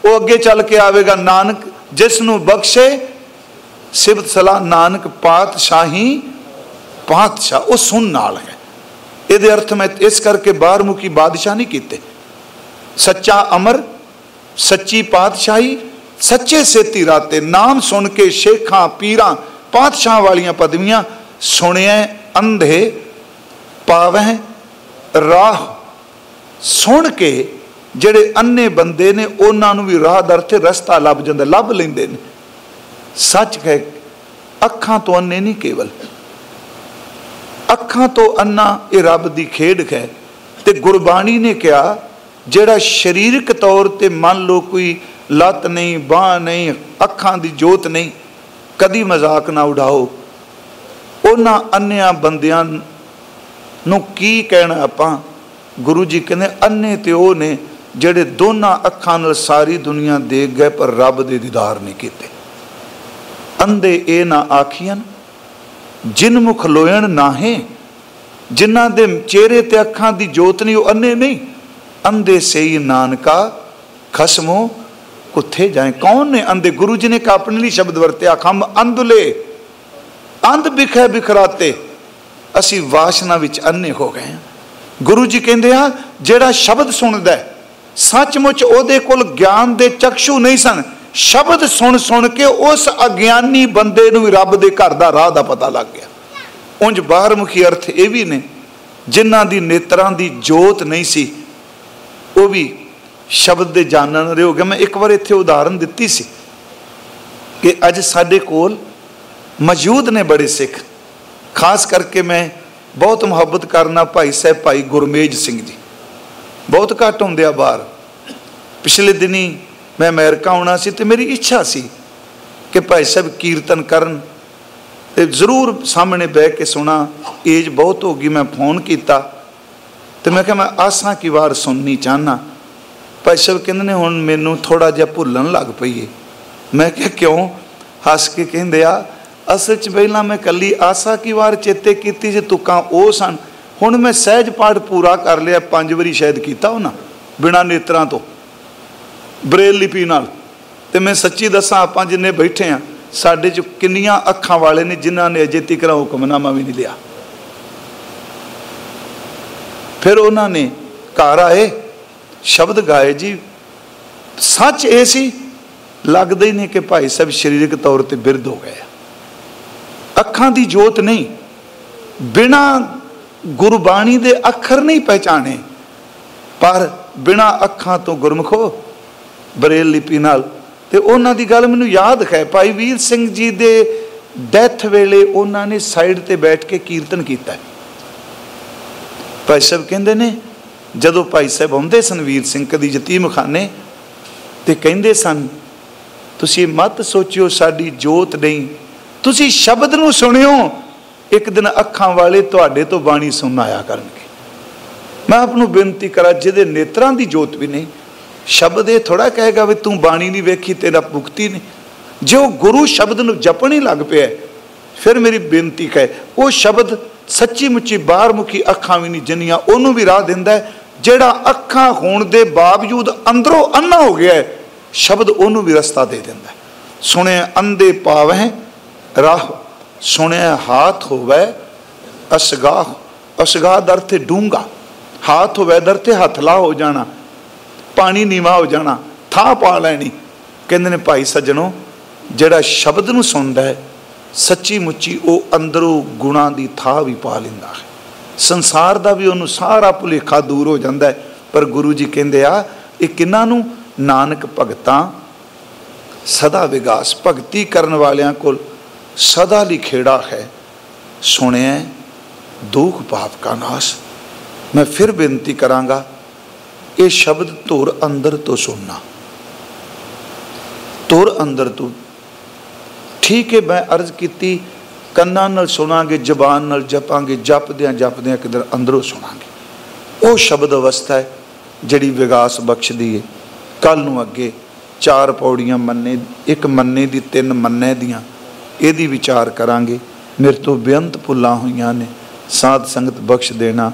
ਉਹ ਅੱਗੇ ਚੱਲ ਕੇ ਆਵੇਗਾ, ਨਾਨਕ ਜਿਸ ਨੂੰ ਬਖਸ਼ੇ, ਸਿਫਤ ਸਲਾਹ, ਨਾਨਕ ਪਾਤਸ਼ਾਹੀ ਪਾਤਸ਼ਾਹ ਉਹ ਸੁਣ ਨਾਲ ਹੈ। ਇਹਦੇ ਅਰਥ ਮੈਂ ਇਸ ਕਰਕੇ ਬਾਹਰਮੁਖੀ ਬਾਦਸ਼ਾਹ ਨਹੀਂ ਕੀਤੇ। ਸੱਚਾ ਅਮਰ, ਸੱਚੀ ਪਾਤਸ਼ਾਹੀ, ਸੱਚੇ ਸੇਤੀ ਰਾਤੇ ਨਾਮ ਸੁਣ ਕੇ ਸ਼ੇਖਾਂ, ਪੀਰਾਂ, ਪਾਤਸ਼ਾਹ ਵਾਲੀਆਂ ਪਦਵੀਆਂ ਸੁਣਿਆ ਅੰਧੇ ਪਾਵਹਿ ਰਾਹ। ਸੁਣ ਕੇ ਜਿਹੜੇ ਅੰਨੇ ਬੰਦੇ ਨੇ, ਉਹਨਾਂ ਨੂੰ ਵੀ ਰਾਹ ਦਰ ਤੇ ਰਸਤਾ ਲੱਭ ਜਾਂਦਾ, ਲੱਭ ਲੈਂਦੇ ਨੇ। ਸੱਚ ਹੈ ਅੱਖਾਂ ਤੋਂ ਅੰਨੇ ਨਹੀਂ ਕੇਵਲ। ਅੱਖਾਂ ਤੋਂ ਅੰਨਾ ਇਹ ਰੱਬ ਦੀ ਖੇਡ ਹੈ। ਤੇ ਗੁਰਬਾਣੀ ਨੇ ਕਿਹਾ, ਜਿਹੜਾ ਸਰੀਰਕ ਤੌਰ ਤੇ ਮੰਨ ਲਓ ਕੋਈ ਲੱਤ ਨਹੀਂ, ਬਾਹ ਨਹੀਂ, ਅੱਖਾਂ ਦੀ ਜੋਤ ਨਹੀਂ, ਕਦੀ ਮਜ਼ਾਕ ਨਾ ਉਡਾਓ। ਉਹਨਾਂ ਅੰਨਿਆਂ ਬੰਦਿਆਂ ਨੂੰ ਕੀ ਕਹਿਣਾ ਆਪਾਂ? ਗੁਰੂ ਜੀ ਕਹਿੰਦੇ ਅੰਨੇ ਤੇ ਉਹ ਨੇ ਜਿਹੜੇ ਦੋਨਾਂ ਅੱਖਾਂ ਨਾਲ ਸਾਰੀ ਦੁਨੀਆ ਦੇਖ ਗਏ, ਪਰ ਰੱਬ ਦੇ ਦੀਦਾਰ ਨਹੀਂ ਕੀਤੇ। ਅੰਦੇ ਇਹ ਨਾ ਆਖੀਆਂ ਜਿਨ ਮੁਖ ਲੋਇਣ ਨਾਹੇ, ਜਿਨ੍ਹਾਂ ਦੇ ਚਿਹਰੇ ਤੇ ਅੱਖਾਂ ਦੀ ਜੋਤ ਨਹੀਂ, ਉਹ ਅੰਨੇ ਨਹੀਂ। ਅੰਦੇ ਸਈ ਨਾਨਕਾ, ਖਸਮੋ ਕੁੱਥੇ ਜਾਏ। ਕੌਣ ਨੇ ਅੰਦੇ ਗੁਰੂ ਜੀ ਨੇ ਕਾ ਆਪਣੇ ਲਈ ਸ਼ਬਦ ਵਰਤਿਆ ਖੰਮ ਅੰਧਲੇ, ਅੰਧ ਬਿਖੇ ਬਿਖਰਾਤੇ। ਅਸੀਂ ਵਾਸ਼ਨਾ ਵਿੱਚ ਅੰਨੇ ਹੋ ਗਏ ਗੁਰੂ ਜੀ ਕਹਿੰਦੇ ਆ, ਜਿਹੜਾ ਸ਼ਬਦ ਸੁਣਦਾ ਸੱਚਮੁੱਚ ਉਹਦੇ ਕੋਲ ਗਿਆਨ ਦੇ ਚਕਸ਼ੂ ਨਹੀਂ ਸਨ। ਸ਼ਬਦ ਸੁਣ ਸੁਣ ਕੇ ਉਸ ਅਗਿਆਨੀ ਬੰਦੇ ਨੂੰ ਵੀ ਰੱਬ ਦੇ ਘਰ ਦਾ ਰਾਹ ਦਾ ਪਤਾ ਲੱਗ ਗਿਆ। ਉਂਝ ਬਾਹਰਮੁਖੀ ਅਰਥ ਇਹ ਵੀ ਨੇ, ਜਿਨ੍ਹਾਂ ਦੀ ਨੇਤਰਾਂ ਦੀ ਜੋਤ ਨਹੀਂ ਸੀ, ਉਹ ਵੀ ਸ਼ਬਦ ਦੇ ਜਾਣਨ ਰਹੇ ਹੋ ਗਏ। ਮੈਂ ਇੱਕ ਵਾਰ ਇੱਥੇ ਉਦਾਹਰਨ ਦਿੱਤੀ ਸੀ ਕਿ ਅੱਜ ਸਾਡੇ ਕੋਲ ਮੌਜੂਦ ਨੇ ਬੜੇ ਸਿੱਖ। ਖਾਸ ਕਰਕੇ ਮੈਂ ਬਹੁਤ ਮੁਹੱਬਤ ਕਰਨਾ ਭਾਈ ਸਾਹਿਬ, ਭਾਈ ਗੁਰਮੇਜ ਸਿੰਘ ਜੀ। ਬਹੁਤ ਘੱਟ ਹੁੰਦੇ ਆ ਬਾਹਰ। ਪਿਛਲੇ ਦਿਨੀ ਮੈਂ ਅਮਰੀਕਾ ਆਉਣਾ ਸੀ ਤੇ ਮੇਰੀ ਇੱਛਾ ਸੀ ਕਿ ਭਾਈ ਸਾਹਿਬ ਕੀਰਤਨ ਕਰਨ ਤੇ ਜ਼ਰੂਰ ਸਾਹਮਣੇ ਬਹਿ ਕੇ ਸੁਣਾ। ਏਜ ਬਹੁਤ ਹੋ ਗਈ, ਮੈਂ ਫੋਨ ਕੀਤਾ ਤੇ ਮੈਂ ਕਿਹਾ, ਮੈਂ ਆਸਾਂ ਕੀ ਵਾਰ ਸੁਣਨੀ ਚਾਹਨਾ ਭਾਈ ਸਾਹਿਬ ਕਹਿੰਦੇ ਨੇ, ਹੁਣ ਮੈਨੂੰ ਥੋੜਾ ਜਿਹਾ ਭੁੱਲਣ ਲੱਗ ਪਈਏ ਮੈਂ ਕਿਹਾ, ਕਿਉਂ? ਹੱਸ ਕੇ ਕਹਿੰਦੇ ਆ, ਅਸਲ ਚ ਪਹਿਲਾਂ ਮੈਂ ਕੱਲੀ ਆਸਾ ਕੀ ਵਾਰ ਚੇਤੇ ਕੀਤੀ ਜੇ ਤੁਕਾਂ ਉਹ ਸਨ? ਹੁਣ ਮੈਂ ਸਹਿਜ ਪਾਠ ਪੂਰਾ ਕਰ ਲਿਆ, ਪੰਜ ਵਾਰੀ ਸ਼ਾਇਦ ਕੀਤਾ ਉਹਨਾਂ, ਬਿਨਾ ਨੇਤਰਾਂ ਤੋਂ। ਬ੍ਰੇਲ ਲਿਪੀ ਨਾਲ। ਤੇ ਮੈਂ ਸੱਚੀ ਦੱਸਾਂ, ਆਪਾਂ ਜਿੰਨੇ ਬੈਠੇ ਆ, ਸਾਡੇ ਚ ਕਿੰਨੀਆਂ ਅੱਖਾਂ ਵਾਲੇ ਨੇ ਜਿਨ੍ਹਾਂ ਨੇ ਅਜੇ ਤੱਕ ਹੁਕਮਨਾਮਾ ਵੀ ਨਹੀਂ ਲਿਆ। ਫਿਰ ਉਹਨਾਂ ਨੇ ਘਰ ਆਏ, ਸ਼ਬਦ ਗਾਏ ਜੀ। ਸੱਚ ਇਹ ਸੀ, ਲੱਗਦਾ ਹੀ ਨਹੀਂ ਕਿ ਭਾਈ ਸਾਹਿਬ ਸਰੀਰਕ ਤੌਰ ਤੇ ਬਿਰਧ ਹੋ ਗਏ ਅੱਖਾਂ ਦੀ ਜੋਤ ਨਹੀਂ, ਬਿਨਾ ਗੁਰਬਾਣੀ ਦੇ ਅੱਖਰ ਨਹੀਂ ਪਹਿਚਾਣੇ, ਪਰ ਬਿਨਾ ਅੱਖਾਂ ਤੋਂ ਗੁਰਮਖੋ ਬਰੇਲ ਲਿਪੀ ਨਾਲ। ਤੇ ਉਹਨਾਂ ਦੀ ਗੱਲ ਮੈਨੂੰ ਯਾਦ ਹੈ। ਭਾਈ ਵੀਰ ਸਿੰਘ ਜੀ ਦੇ ਡੈਥ ਵੇਲੇ ਉਹਨਾਂ ਨੇ ਸਾਈਡ ਤੇ ਬੈਠ ਕੇ ਕੀਰਤਨ ਕੀਤਾ। ਭਾਈ ਸਾਹਿਬ ਕਹਿੰਦੇ ਨੇ, ਜਦੋਂ ਭਾਈ ਸਾਹਿਬ ਆਉਂਦੇ ਸਨ ਵੀਰ ਸਿੰਘ ਕਦੀ ਯਤੀਮ ਖਾਨੇ ਤੇ ਕਹਿੰਦੇ ਸਨ, ਤੁਸੀਂ ਮਤ ਸੋਚਿਓ, ਸਾਡੀ ਜੋਤ ਨਹੀਂ। ਤੁਸੀਂ ਸ਼ਬਦ ਨੂੰ ਸੁਣਿਓ, ਇੱਕ ਦਿਨ ਅੱਖਾਂ ਵਾਲੇ ਤੁਹਾਡੇ ਤੋਂ ਬਾਣੀ ਸੁਣ ਆਇਆ ਕਰਨਗੇ। ਮੈਂ ਆਪ ਨੂੰ ਬੇਨਤੀ ਕਰਾਂ, ਜਿਹਦੇ ਨੇਤਰਾਂ ਦੀ ਜੋਤ ਵੀ ਨਹੀਂ ਸ਼ਬਦ ਇਹ ਥੋੜਾ ਕਹੇਗਾ ਵੀ ਤੂੰ ਬਾਣੀ ਨਹੀਂ ਵੇਖੀ, ਤੇਰਾ ਮੁਕਤੀ ਨਹੀਂ। ਜੇ ਉਹ ਗੁਰੂ ਸ਼ਬਦ ਨੂੰ ਜਪਣ ਹੀ ਲੱਗ ਪਿਆ, ਫਿਰ ਮੇਰੀ ਬੇਨਤੀ ਕਹੇ, ਉਹ ਸ਼ਬਦ ਸੱਚੀ ਮੁੱਚੀ ਬਾਹਰ ਮੁਖੀ ਅੱਖਾਂ ਵੀ ਨਹੀਂ ਜੰਨੀਆਂ ਉਹਨੂੰ ਵੀ ਰਾਹ ਦਿੰਦਾ ਜਿਹੜਾ ਅੱਖਾਂ ਹੋਣ ਦੇ ਬਾਵਜੂਦ ਅੰਦਰੋਂ ਅੰਨਾ ਹੋ ਗਿਆ ਸ਼ਬਦ ਉਹਨੂੰ ਵੀ ਰਸਤਾ ਦੇ ਦਿੰਦਾ ਸੁਣਿਆ ਅੰਦੇ ਪਾਵਹਿ, ਰਾਹ ਸੁਣਿਆ ਹਾਥ ਹੋਵੇ, ਅਸਗਾਹ ਅਸਗਾਹ ਦਰ ਤੇ ਡੂੰਗਾ ਹਾਥ ਹੋਵੇ ਦਰ ਤੇ ਹੱਥ ਲਾ ਹੋ ਜਾਣਾ। ਪਾਣੀ ਨੀਵਾ ਹੋ ਜਾਣਾ ਥਾਂ ਪਾ ਲੈਣੀ। ਕਹਿੰਦੇ ਨੇ, ਭਾਈ ਸੱਜਣੋ, ਜਿਹੜਾ ਸ਼ਬਦ ਨੂੰ ਸੁਣਦਾ ਹੈ, ਸੱਚੀ ਮੁੱਚੀ ਉਹ ਅੰਦਰੋਂ ਗੁਣਾ ਦੀ ਥਾਂ ਵੀ ਪਾ ਲੈਂਦਾ ਹੈ। ਸੰਸਾਰ ਦਾ ਵੀ ਉਹਨੂੰ ਸਾਰਾ ਭੁਲੇਖਾ ਦੂਰ ਹੋ ਜਾਂਦਾ ਹੈ। ਪਰ ਗੁਰੂ ਜੀ ਕਹਿੰਦੇ ਆ, ਇਹ ਕਿੰਨਾਂ ਨੂੰ? ਨਾਨਕ ਭਗਤਾਂ, ਸਦਾ ਵਿਗਾਸ ਭਗਤੀ ਕਰਨ ਵਾਲਿਆਂ ਕੋਲ ਸਦਾ ਲਈ ਖੇੜਾ ਹੈ। ਸੁਣਿਆ ਦੁੱਖ ਪਾਪ ਕਾ ਨਾਸ਼। ਮੈਂ ਫਿਰ ਬੇਨਤੀ ਕਰਾਂਗਾ ਇਹ ਸ਼ਬਦ ਧੁਰ ਅੰਦਰ ਤੋਂ ਸੁਣਨਾ। ਧੁਰ ਅੰਦਰ ਤੋਂ। ਠੀਕ ਹੈ, ਮੈਂ ਅਰਜ਼ ਕੀਤੀ, ਕੰਨਾਂ ਨਾਲ ਸੁਣਾਂਗੇ, ਜ਼ਬਾਨ ਨਾਲ ਜਪਾਂਗੇ, ਜਪਦਿਆਂ ਜਪਦਿਆਂ ਕਿਦਰ ਅੰਦਰੋਂ ਸੁਣਾਂਗੇ। ਉਹ ਸ਼ਬਦ ਅਵਸਥਾ ਹੈ, ਜਿਹੜੀ ਵਿਗਾਸ ਬਖਸ਼ਦੀ ਹੈ। ਕੱਲ ਨੂੰ ਅੱਗੇ ਚਾਰ ਪੌੜੀਆਂ ਮੰਨੇ, ਇੱਕ ਮੰਨੇ ਦੀ, ਤਿੰਨ ਮੰਨੇ ਦੀਆਂ, ਇਹਦੀ ਵਿਚਾਰ ਕਰਾਂਗੇ। ਮੇਰੇ ਤੋਂ ਬੇਅੰਤ ਭੁੱਲਾਂ ਹੋਈਆਂ ਨੇ, ਸਾਧ ਸੰਗਤ ਬਖਸ਼ ਦੇਣਾ।